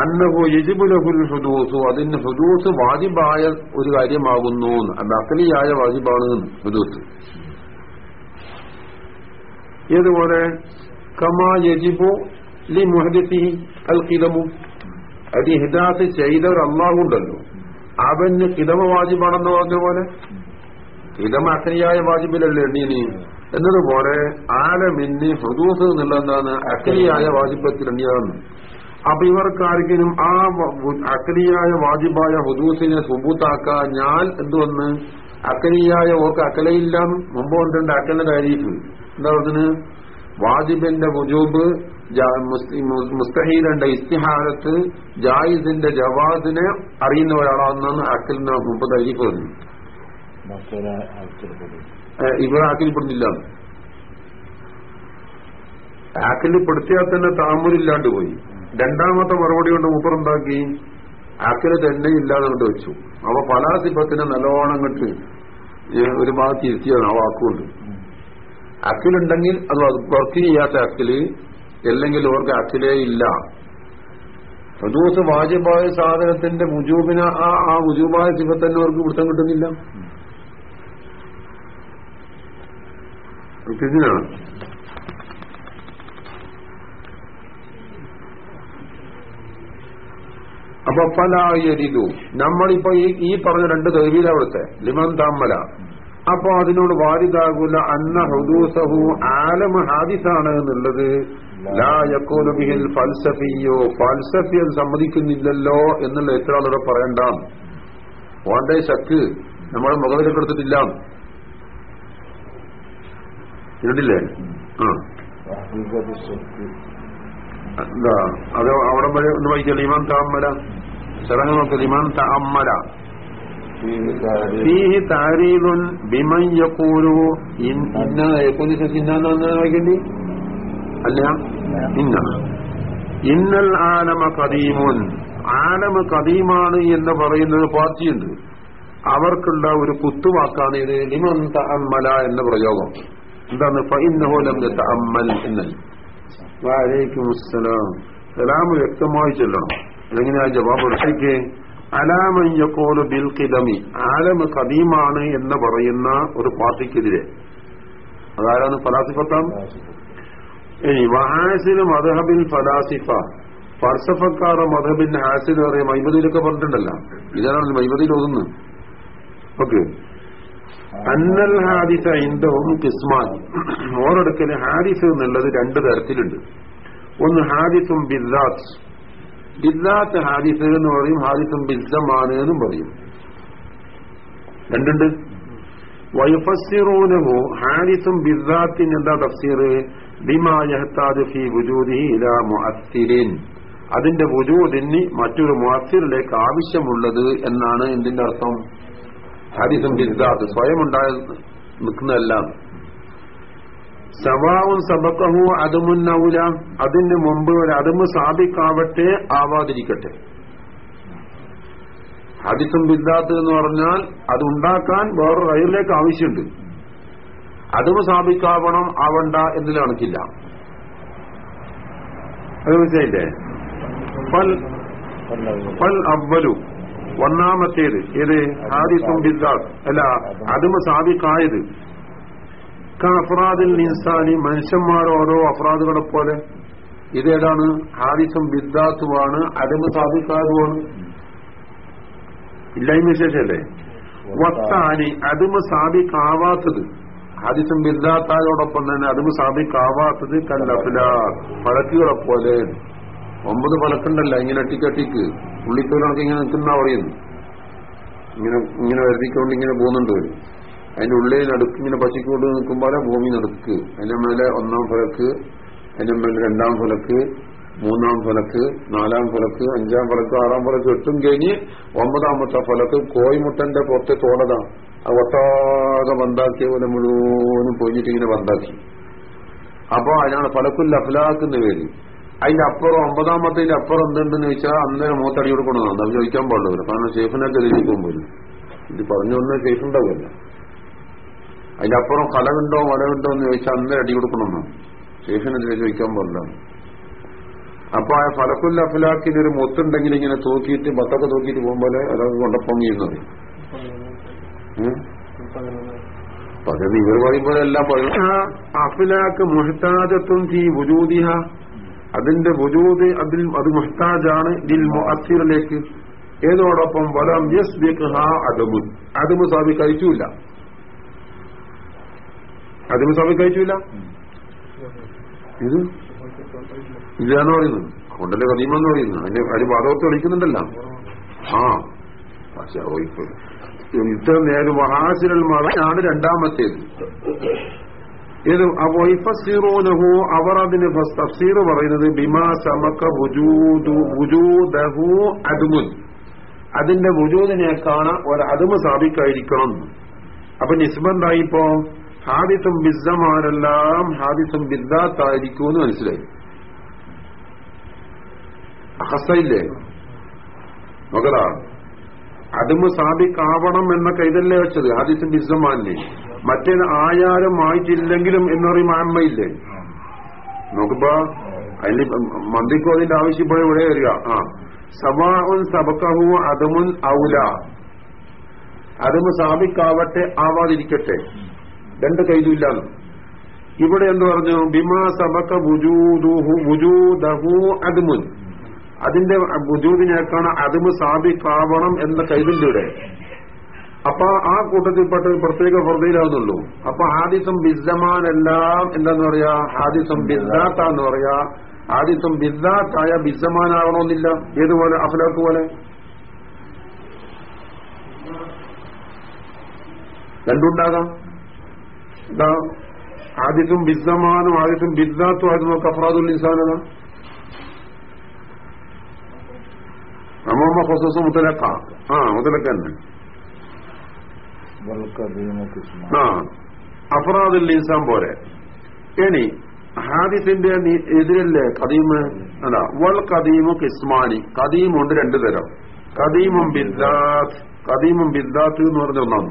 Speaker 1: അന്നഹു യജിബുലഹുൽ ഹുദൂസു അതിന് ഹുദൂസ് വാജിബായ ഒരു കാര്യമാകുന്നു അത് അക്കലിയായ വാജിബാണ് ഹുദൂസ്. ഏതുപോലെ കമാ യജിബു ലി മുഹദിസി അൽ കിതമു അത് ഹിദാസ് ചെയ്ത ഒരു അള്ളാഹുണ്ടല്ലോ. അവന് കിതമ വാജിബാണെന്ന് പറഞ്ഞ പോലെ? കിതമ അക്കലിയായ വാജിബിലല്ലേ എണ്ണീനി എന്നതുപോലെ ആലമിന്നി ഹുദൂസ് എന്നുള്ളതാണ് അക്കലിയായ വാജിബത്തിൽ തന്നെയാണ് അപ്പൊ ഇവർക്ക് ആർക്കെങ്കിലും ആ അക്കലിയായ വാജിബായ ഹുദൂസിനെ സുബൂത്താക്കാൻ ഞാൻ എന്തുവന്ന്? അക്കലിയായ ഓർക്ക് അക്കലയില്ല മുമ്പ് കൊണ്ടുണ്ട് അക്കലിന്റെ താരീഫ് എന്താ പറഞ്ഞത്? വാജിബിന്റെ മുജൂബ് മുസ്തഹീലിന്റെ ഇസ്തിഹാരത്ത് ജായിസിന്റെ ജവാദിനെ അറിയുന്ന ഒരാളാണെന്നാണ് അക്കലിന് മുമ്പ് താരീഫ് ഇവർ ആക്കിൽപ്പെടുന്നില്ല ആക്കിൽപ്പെടുത്തിയാൽ തന്നെ താമൂരില്ലാണ്ട് പോയി. രണ്ടാമത്തെ മറുപടി കൊണ്ട് മൂപ്പർ എന്താക്കി? ആക്കിൽ തന്നെ കൊണ്ട് വെച്ചു. അപ്പൊ പല സിപ്പത്തിനെ നല്ലോണം കണ്ട് ഒരു ഭാഗത്ത് ഇരുത്തിയാണ് ആ വാക്കുകൊണ്ട്. അക്കിലുണ്ടെങ്കിൽ അത് വർക്ക് ചെയ്യാത്ത അക്കിൽ അല്ലെങ്കിൽ അവർക്ക് അക്കിലേ ഇല്ല. പ്രദൂസ് വാജിബായ സാധനത്തിന്റെ മുജൂബിന ആ ആ മുജൂബായ സിബത്തന്നെ തന്നെ അവർക്ക് പിടുത്തം കിട്ടുന്നില്ല. ഇതിനാണ് അപ്പൊ ഫലായരിതു നമ്മളിപ്പോ ഈ പറഞ്ഞ രണ്ട് തൈവീല അവിടുത്തെ ലിമൻ താമല അപ്പൊ അതിനോട് വാരിതാകൂല അന്ന ഹുദൂസഹു ആലം ഹാദിസാണ് എന്നുള്ളത്. ലാ യക്കോലു ബിഹിൽ ഫൽസഫിയോ ഫൽസഫി അത് സമ്മതിക്കുന്നില്ലല്ലോ എന്നുള്ള എത്ര ആളുടെ പറയണ്ട. ഓന്റെ ശക്ക്. നമ്മൾ മുഖവിലൊക്കെ ഇരണ്ടില്ലേ ആ. എന്താ? അത് അവിടെ വരെ ഒന്ന് ഇമാൻ താമര. ചടങ്ങ് നോക്കല്ല ഇമാൻ താമര. ഇന്ന ഇന്നൽ ആലമ കദീമുൻ ആലമ കദീമാണ് എന്ന് പറയുന്നത് പാർട്ടിയുണ്ട്. അവർക്കുള്ള ഒരു കുത്തുവാക്കാണ് ഇത്. ലിമൻ തഅമ്മല എന്ന പ്രയോഗം. എന്താണ്? തഅമ്മൽ എന്നല്ല? വാലേക്കും അസ്സലാം സലാം വ്യക്തമായി ചൊല്ലണം. എങ്ങനെയാ ജവാബ് എടുത്തേക്ക്? അലാമൻ യക്കോലു ബിൽ കിദമി. ആലമ കദീമാണ് എന്ന് പറയുന്ന ഒരു പാർട്ടിക്കെതിരെ. അതാരാണ് ഫലാസിഫത്താം? ഇനി വഹാസിന് മധഹബിൽ ഫലാസിഫ. ഫർസഫക്കാറ മധബിൻ ഹാസിന് പറയും മൈബദിയിലൊക്കെ പറഞ്ഞിട്ടുണ്ടല്ലോ. ഇതാണ് മൈബദിയിൽ ഓതുന്നു ഓക്കെ. അന്നൽ ഹാദിസ ഇന്ദവും കിസ്മാൻ. ഓരോടുക്കൽ ഹാദിസ് എന്നുള്ളത് രണ്ട് തരത്തിലുണ്ട്. ഒന്ന് ഹാദിസും ബിദ്ദാത്ത് ബിദ്ദാത്ത് ഹാദിസ് എന്ന് പറയും ഹാദിസും ബിദ്ദമാണ് എന്നും പറയും. രണ്ടുണ്ട്. വയുഫസ്സിറൂനഹു ഹാദിസും ബിദ്ദാത്തിന് എന്താ തഫ്സീർ? ഫി വുജൂദിഹി ഇലാ മുഅസ്സിരിൻ അതിന്റെ വുജൂദിന് മറ്റൊരു മുഅസ്സിറിലേക്ക് ആവശ്യമുള്ളത് എന്നാണ് എന്തിന്റെ അർത്ഥം? ഹാദിസും ബിരുദാത്ത് സ്വയം ഉണ്ടായ നിൽക്കുന്നതെല്ലാം. സവാവും സബക്കഹു അതുമുന്നൗല അതിന് മുമ്പ് ഒരു അതുമ് സാബിക്കാവട്ടെ ആവാതിരിക്കട്ടെ. ഹദിസും ബിദ്ദാത്ത് എന്ന് പറഞ്ഞാൽ അത് ഉണ്ടാക്കാൻ വേറെ റൈലിലേക്ക് ആവശ്യമുണ്ട്. അതും സ്ഥാപിക്കാവണം ആവണ്ട എന്നതിൽ കണക്കില്ല. അത് മനസ്സിലായില്ലേ? പൽ അവലു ഒന്നാമത്തേത് ഏത്? ഹാദിസും ബിദ്ദാസ് അല്ല അതും സാബിക്കായത് അഫ്രാദിൽ ഇൻസാനി മനുഷ്യന്മാർ ഓരോ അഫ്രാദുകളെ പോലെ. ഇതേതാണ് ഹാദിസും ബിദ്ദാത്തുമാണ് അതും സാബിക്കാതുമാണ് ഇല്ലായ്മ വിശേഷല്ലേ? വത്താനി അതും സാബിക്കാവാത്തത് ഹാദിസും ബിദ്ദാത്തായോടൊപ്പം തന്നെ അതും സാബിക്കാവാത്തത് കല്ലഫില പഴക്കുകളെ പോലെ. ഒമ്പത് പലക്കുണ്ടല്ല ഇങ്ങനെ അട്ടിക്കട്ടിക്ക് പുള്ളിക്കോലൊക്കെ ഇങ്ങനെ നിൽക്കുന്ന പറയുന്നു. ഇങ്ങനെ ഇങ്ങനെ വരുത്തിക്കൊണ്ട് ഇങ്ങനെ പോകുന്നുണ്ട് വരും അതിന്റെ ഉള്ളിൽ നടുക്ക് ഇങ്ങനെ പശിക്കൊണ്ട് നിൽക്കുമ്പോൾ ഭൂമി നടുക്ക്. അതിന്റെ മേലെ ഒന്നാം ഫലക്ക് അതിന്റെ മേലെ രണ്ടാം ഫലക്ക് മൂന്നാം ഫലക്ക് നാലാം ഫലക്ക് അഞ്ചാം ഫലക്ക് ആറാം ഫലക്ക് എട്ടും കഴിഞ്ഞ് ഒമ്പതാമത്തെ ഫലക്ക് കോയിമുട്ടന്റെ പുറത്തെ തോടതാ ആ ഒട്ടാകെ ബന്ധാക്കിയ പോലെ മുഴുവനും പൊഞ്ഞിട്ട് ഇങ്ങനെ ബന്ധാക്കി അപ്പൊ അതിനാണ് ഫലക്കുൽ അഫ്ലാക്കുന്ന പേര്. അതിന്റെ അപ്പുറം ഒമ്പതാമത്തതിന്റെ അപ്പുറം എന്തുണ്ടെന്ന് ചോദിച്ചാൽ അന്നേരം മൂത്തടി കൊടുക്കണമെന്ന് അത് ചോദിക്കാൻ പാടില്ല കാരണം ഷേഫിനൊക്കെ ഇതിരിക്കും പോലും. ഇത് പറഞ്ഞു വന്ന ഷേഫ് ഉണ്ടാവില്ല അതിന്റെ അപ്പുറം കലമുണ്ടോ വലകുണ്ടോ എന്ന് ചോദിച്ചാൽ അന്നേരം അടി കൊടുക്കണമെന്നാണ് ഷേഫിനെതിരെ ചോദിക്കാൻ പാടില്ല. അപ്പൊ ആ ഫലക്കുല്ല അഫലാക്കിന് ഒരു മൊത്തുണ്ടെങ്കിൽ ഇങ്ങനെ തൂക്കിയിട്ട് ബത്തൊക്കെ തൂക്കിയിട്ട് പോകുമ്പോലെ അതൊക്കെ കൊണ്ടപ്പൊങ്ങിയിരുന്നത് പകുതി ഇവർ പറയുമ്പോൾ എല്ലാം അഫിലാക്ക് മുഹത്താജത്തും ചെയ്യും അതിന്റെ വുജൂദ് അതിൽ അത് മുഹ്താജാണ്. ദിൽ മുഅസ്സിറിലേക്ക് ഏതോടൊപ്പം വലം യസ് അദബുൻ അതും സാബി കഴിച്ചില്ല അതും സാബി കഴിച്ചില്ല ഇത്? ഇല്ലാന്ന് പറയുന്നു. കൊണ്ടല്ലേ കദീമെന്ന് പറയുന്നു. അതിന്റെ അതിന് വാദവത്ത് കളിക്കുന്നുണ്ടല്ലോ ആ. പക്ഷെ ഇത്ര നേരം മഹാസിരൽ മറ ആണ് രണ്ടാമത്തേത്. ഇത് വൈഫസീറൂനഹു അവർ അതിന് തഫ്സീർ പറയുന്നത് ബിമാ സമക്ക അതുമുൻ അതിന്റെ വുജൂദിനെ കാണാൻ ഒരു അതുമ സ്ഥാപിക്കായിരിക്കണം. അപ്പൊ നിസ്ബന്ധായിപ്പോ ഹാദിസും ബിസമാരെല്ലാം ഹാദിസും ബിദ്ദാത്തായിരിക്കുമെന്ന് മനസ്സിലായി. അഹസയില്ലേ മകളാ അതുമ സാബിക്കാവണം എന്ന കൈതല്ലേ വെച്ചത് ഹാദിസും ബിസ്സമാനെ മറ്റേത് ആയിട്ടില്ലെങ്കിലും എന്ന് പറയും അമ്മയില്ലേ നോക്കുമ്പോ അതിൽ മന്ത്രിക്കോ അതിന്റെ ആവശ്യം ഇപ്പോൾ ഇവിടെ വരിക. ആ. സവാഉൻ സബക്കഹു അതമുൻ ഔല. അതും സാബിക്കാവട്ടെ ആവാതിരിക്കട്ടെ. രണ്ട് കൈതുമില്ലാന്ന് ഇവിടെ എന്ത് പറഞ്ഞു? ബിമാ സബക്ക അദ്മുൻ. അതിന്റെ ബുജൂദിനേക്കാണ് അതും സാബിക്കാവണം എന്ന കൈതിന്റെ ഇവിടെ. അപ്പൊ ആ കൂട്ടത്തിൽപ്പെട്ട പ്രത്യേക ഹൃദയിലാവുന്നുള്ളൂ അപ്പൊ ഹാദിസം ബിസ്സമാൻ എല്ലാം എന്താന്ന് പറയാ? ഹാദിസം ബിസ്ദാത്ത എന്ന് പറയാ. ഹാദിസം ബിസ്ദാത്തായ ബിസ്സമാനാകണമെന്നില്ല ഏതുപോലെ അഫ്ലാക്ക് പോലെ? രണ്ടുണ്ടാകാം. എന്താ? ആദ്യത്തും ബിസ്സമാനും ആദ്യത്തും ബിദ്ദാത്തും ആയിരുന്നു നമുക്ക് അഫ്രാദുൽ ഇൻസാനത അമ്മമ്മ ഹൊസസ് മുത്തലക്ക ആ മുത്തലക്ക തന്നെ. ആ അഫ്രാദുൽ ഇൻസാൻ പോലെ ഇനി ഹാദിസിന്റെ എതിരല്ലേ കദീമ് അല്ല വൽ കദീമു കിസ്മാനി. കദീമുണ്ട് രണ്ടു തരം. കദീമും ബിദ്ദാത്ത്. കദീമും ബിദ്ദാത്ത് എന്ന് പറഞ്ഞ ഒന്നാണ്.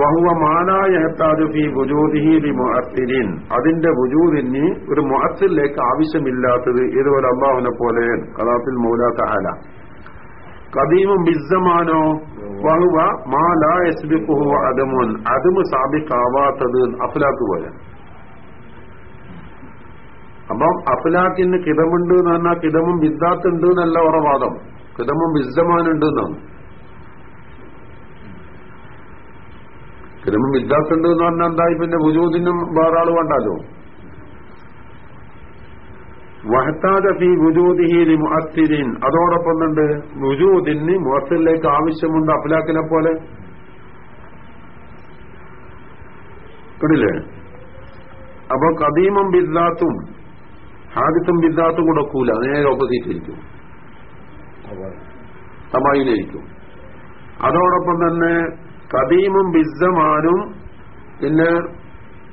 Speaker 1: വഹുവ മാലായ ഹെത്താജു ബി മുഅത്തിരിൻ അതിന്റെ വുജൂദിന് ഒരു മുഅത്തിലേക്ക് ആവശ്യമില്ലാത്തത് ഇതുപോലെ അള്ളാഹുവിനെ പോലെ കഥാത്തിൽ മൗലാ തആല. കദീമും ബിസ്സമാനോ വഹുവ മാലാ യസ്ബിഖുഹു അദമുൻ. അദമ് സാബിക്കാവാത്തത് അഫ്ലാക്ക് പോലെ. അപ്പം അഫ്ലാക്കിന് കിതമുണ്ട് എന്ന് പറഞ്ഞാൽ കിതമും ബിദ്ദാത്ത് ഉണ്ട് എന്നല്ല ഉറവാദം കിതമും ബിസ്സമാനുണ്ട് എന്നാണ് കിതമും ബിദ്ദാത്ത് ഉണ്ട് എന്ന് പറഞ്ഞാൽ എന്തായി പിന്നെ ഭുജൂദിനും വേറെ ആൾ വേണ്ടല്ലോ? മുഅത്തിരിൻ അതോടൊപ്പം ഉണ്ട് വുജൂദിന് മുഹത്തിലേക്ക് ആവശ്യമുണ്ട് അഫ്ലാക്കിനെ പോലെ. കണ്ടില്ലേ? അപ്പൊ കദീമം ബിദ്ദാത്തും ഹാദിത്തും ബിദ്ദാത്തും കൂടെ ഒക്കൂല. നേരെ ഓപ്പോസിറ്റ് ഇരിക്കും തമായിലിരിക്കും അതോടൊപ്പം തന്നെ കദീമും ബിസ്സമാനും പിന്നെ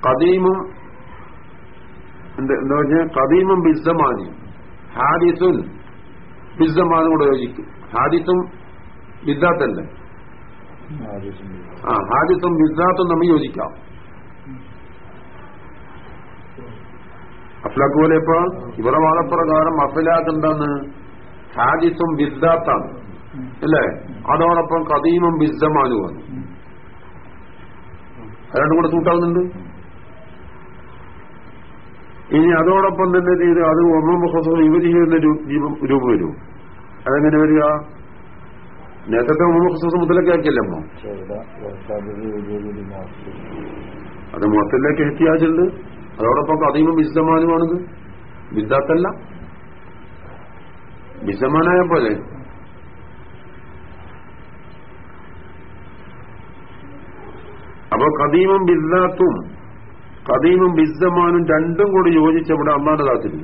Speaker 1: കദീമും എന്ത് പറഞ്ഞാൽ കദീമും ബിസമാനി ഹാദിസുൻ ബിസ്സമാനോട് കൂടെ യോജിക്കും. ഹാദിസും ബിദ്ദാത്തല്ലേ ആ ഹാദിസും ബിദ്ദാത്തും നമ്മൾ യോജിക്കാം. അഫ്ലാക്ക് പോലെ ഇപ്പൊ ഇവിടെ വാദപ്രകാരം അഫലാഖ് എന്താണ് ഹാദിസും ബിദ്ദാത്താണ് അല്ലേ? അതോടൊപ്പം കദീമും ബിസ്സമാനുമാണ്. രണ്ടും കൂടെ കൂട്ടാവുന്നുണ്ട് ഇനി അതോടൊപ്പം തന്നെ ചെയ്ത് അത് ഒന്നാം ഇവർ ചെയ്യുന്ന രൂപം വരും. അതെങ്ങനെ വരിക? നേരത്തെ ഒന്നാം ഹുസൂസ് മുതലൊക്കെ ആക്കിയല്ലോ അത് മൊത്തത്തിലേക്ക് എത്തിയാജുണ്ട് അതോടൊപ്പം അധികം വിശദമാനുമാണിത് വിദ്യാത്തല്ല വിശദമാനായ പോലെ. അപ്പൊ കദീമും ബിദ്ദാത്തും കദീമും ബിസ്സമാനും രണ്ടും കൂടി യോജിച്ചവിടെ അള്ളാന്റെ കാത്തിരി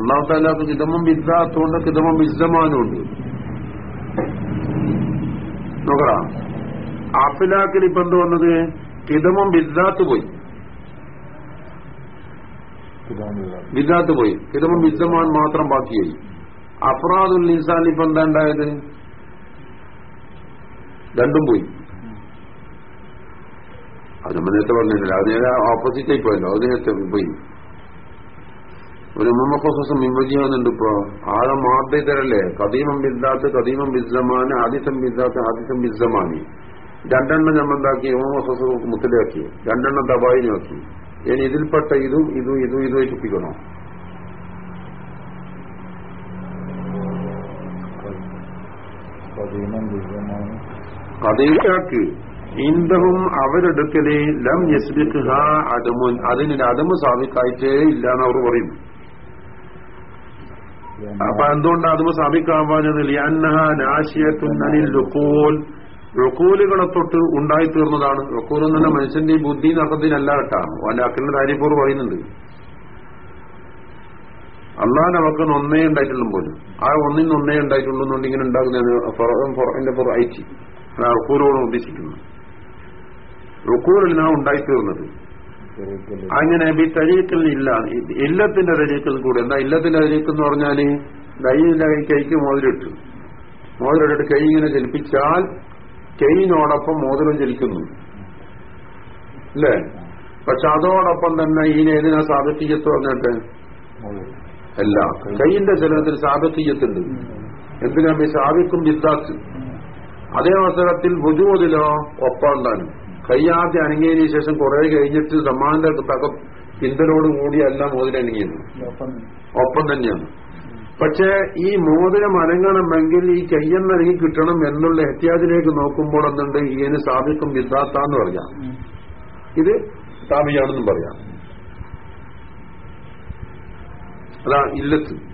Speaker 1: അള്ളാഹു താലാക്ക് കിതമും ബിദ്ദാത്തുണ്ട് കിതമും ബിസ്സമാനും ഉണ്ട്. നോക്കാം അഫിലാക്കിൽ ഇപ്പൊ എന്ത് വന്നത്? കിതമും ബിദ്ദാത്ത് പോയി. ബിദ്ദാത്ത് പോയി. കിതമും ബിസ്സമാൻ മാത്രം ബാക്കിയായി. അഫ്രാദുൽ നിസാൻ ഇപ്പൊ എന്താ ഉണ്ടായത്? രണ്ടും പോയി. അത് നമ്മൾ നേരത്തെ പറഞ്ഞില്ല അത് നേരെ ഓപ്പോസിറ്റ് ആയി പോയല്ലോ. അത് നേരത്തെ പോയി. ഒരു മുമ്മക്കോസം വിഭജിക്കുന്നുണ്ട് ഇപ്പൊ. ആളെ മാർഡി തരല്ലേ കദീമം ബിദ്ദാത്ത് കദീമം ബിസ്സമാന് ആദിത്തം ബിദ്ദാത്ത് ആദിത്തം ബിസ്സമാനി രണ്ടെണ്ണം ഞമ്മന്താക്കി മുമ്മക്കോസ് മുത്തലാക്കി. രണ്ടെണ്ണം ദബായിനാക്കി ഇനി ഇതിൽപ്പെട്ട ഇതും ഇതും ഇതും ഇതും ചുപ്പിക്കണോ കഥയിലാക്ക് ഇന്ദവും അവരെടുക്കലേ ലം യസ്ബിഖ അടുമുൻ അതിന് അടുമ സാധിക്കായിട്ടേ ഇല്ല എന്ന് അവർ പറയും അപ്പൊ എന്തുകൊണ്ട് അടുമ സാധിക്കാവാനത് ലിയന്നഹ നാശിയത്തുന്നനിൽ റുക്കൂൽ റുക്കൂലുകളെ തൊട്ട് ഉണ്ടായിത്തീർന്നതാണ്. റുക്കൂൽ എന്ന് തന്നെ മനുഷ്യന്റെ ഈ ബുദ്ധി നഖത്തിനല്ല കേട്ടാ. അക്കലിന്റെ കാര്യപ്പൂർ പറയുന്നുണ്ട്. അള്ളാൻ നമുക്ക് ഒന്നേ ഉണ്ടായിട്ടുള്ളൂ പോലും. ആ ഒന്നിന് ഒന്നേ ഉണ്ടായിട്ടുള്ളൂ എന്നുണ്ടെങ്കിൽ ഇങ്ങനെ പുറത്തിന്റെ പുറം പുറ അയച്ചി റുക്കൂലോട് ഉദ്ദേശിക്കുന്നത്. റുക്കൂറിൽ ഉണ്ടായിത്തീർന്നത്. അങ്ങനെ ബി തരീക്കിൽ ഇല്ല. ഇല്ലത്തിന്റെ തരീക്കിൽ കൂടെ എന്താ? ഇല്ലത്തിന്റെ തരീക്ക് എന്ന് പറഞ്ഞാൽ കൈയില്ല കൈ കൈക്ക് മോതിരിട്ടു. മോതിരിട്ടിട്ട് കൈ ഇങ്ങനെ ചലിപ്പിച്ചാൽ കൈയിനോടൊപ്പം മോതിരം ചലിക്കുന്നു. അല്ലേ? പക്ഷെ അതോടൊപ്പം തന്നെ ഇതിനേതിനാ സാപത്തികത്ത് പറഞ്ഞിട്ട് അല്ല. കൈയിന്റെ ചലനത്തിൽ സാപത്തികത്തുണ്ട് എന്തിനാ സാധിക്കും വിദ്യാർത്ഥി അതേ അവസരത്തിൽ ബുദ്ധിമുട്ടിലോ ഒപ്പം ഉണ്ടാണ് കൈയാദ്യം അനങ്ങിയതിനു ശേഷം കുറെ കഴിഞ്ഞിട്ട് സമ്മാന്റെ തക കൂടി എല്ലാം മോതിരനങ്ങിയത് ഒപ്പം തന്നെയാണ്. പക്ഷേ ഈ മോതിരം അനങ്ങണമെങ്കിൽ ഈ കയ്യെന്നനങ്ങി കിട്ടണം എന്നുള്ള എത്യാദിലേക്ക് നോക്കുമ്പോൾ എന്തുണ്ട്? ഇതിന് സാധിക്കും വിദ്വാത്താന്ന് പറയാം. ഇത് സാബിയാണെന്നും പറയാം. അതാ ഇല്ലത്ത്.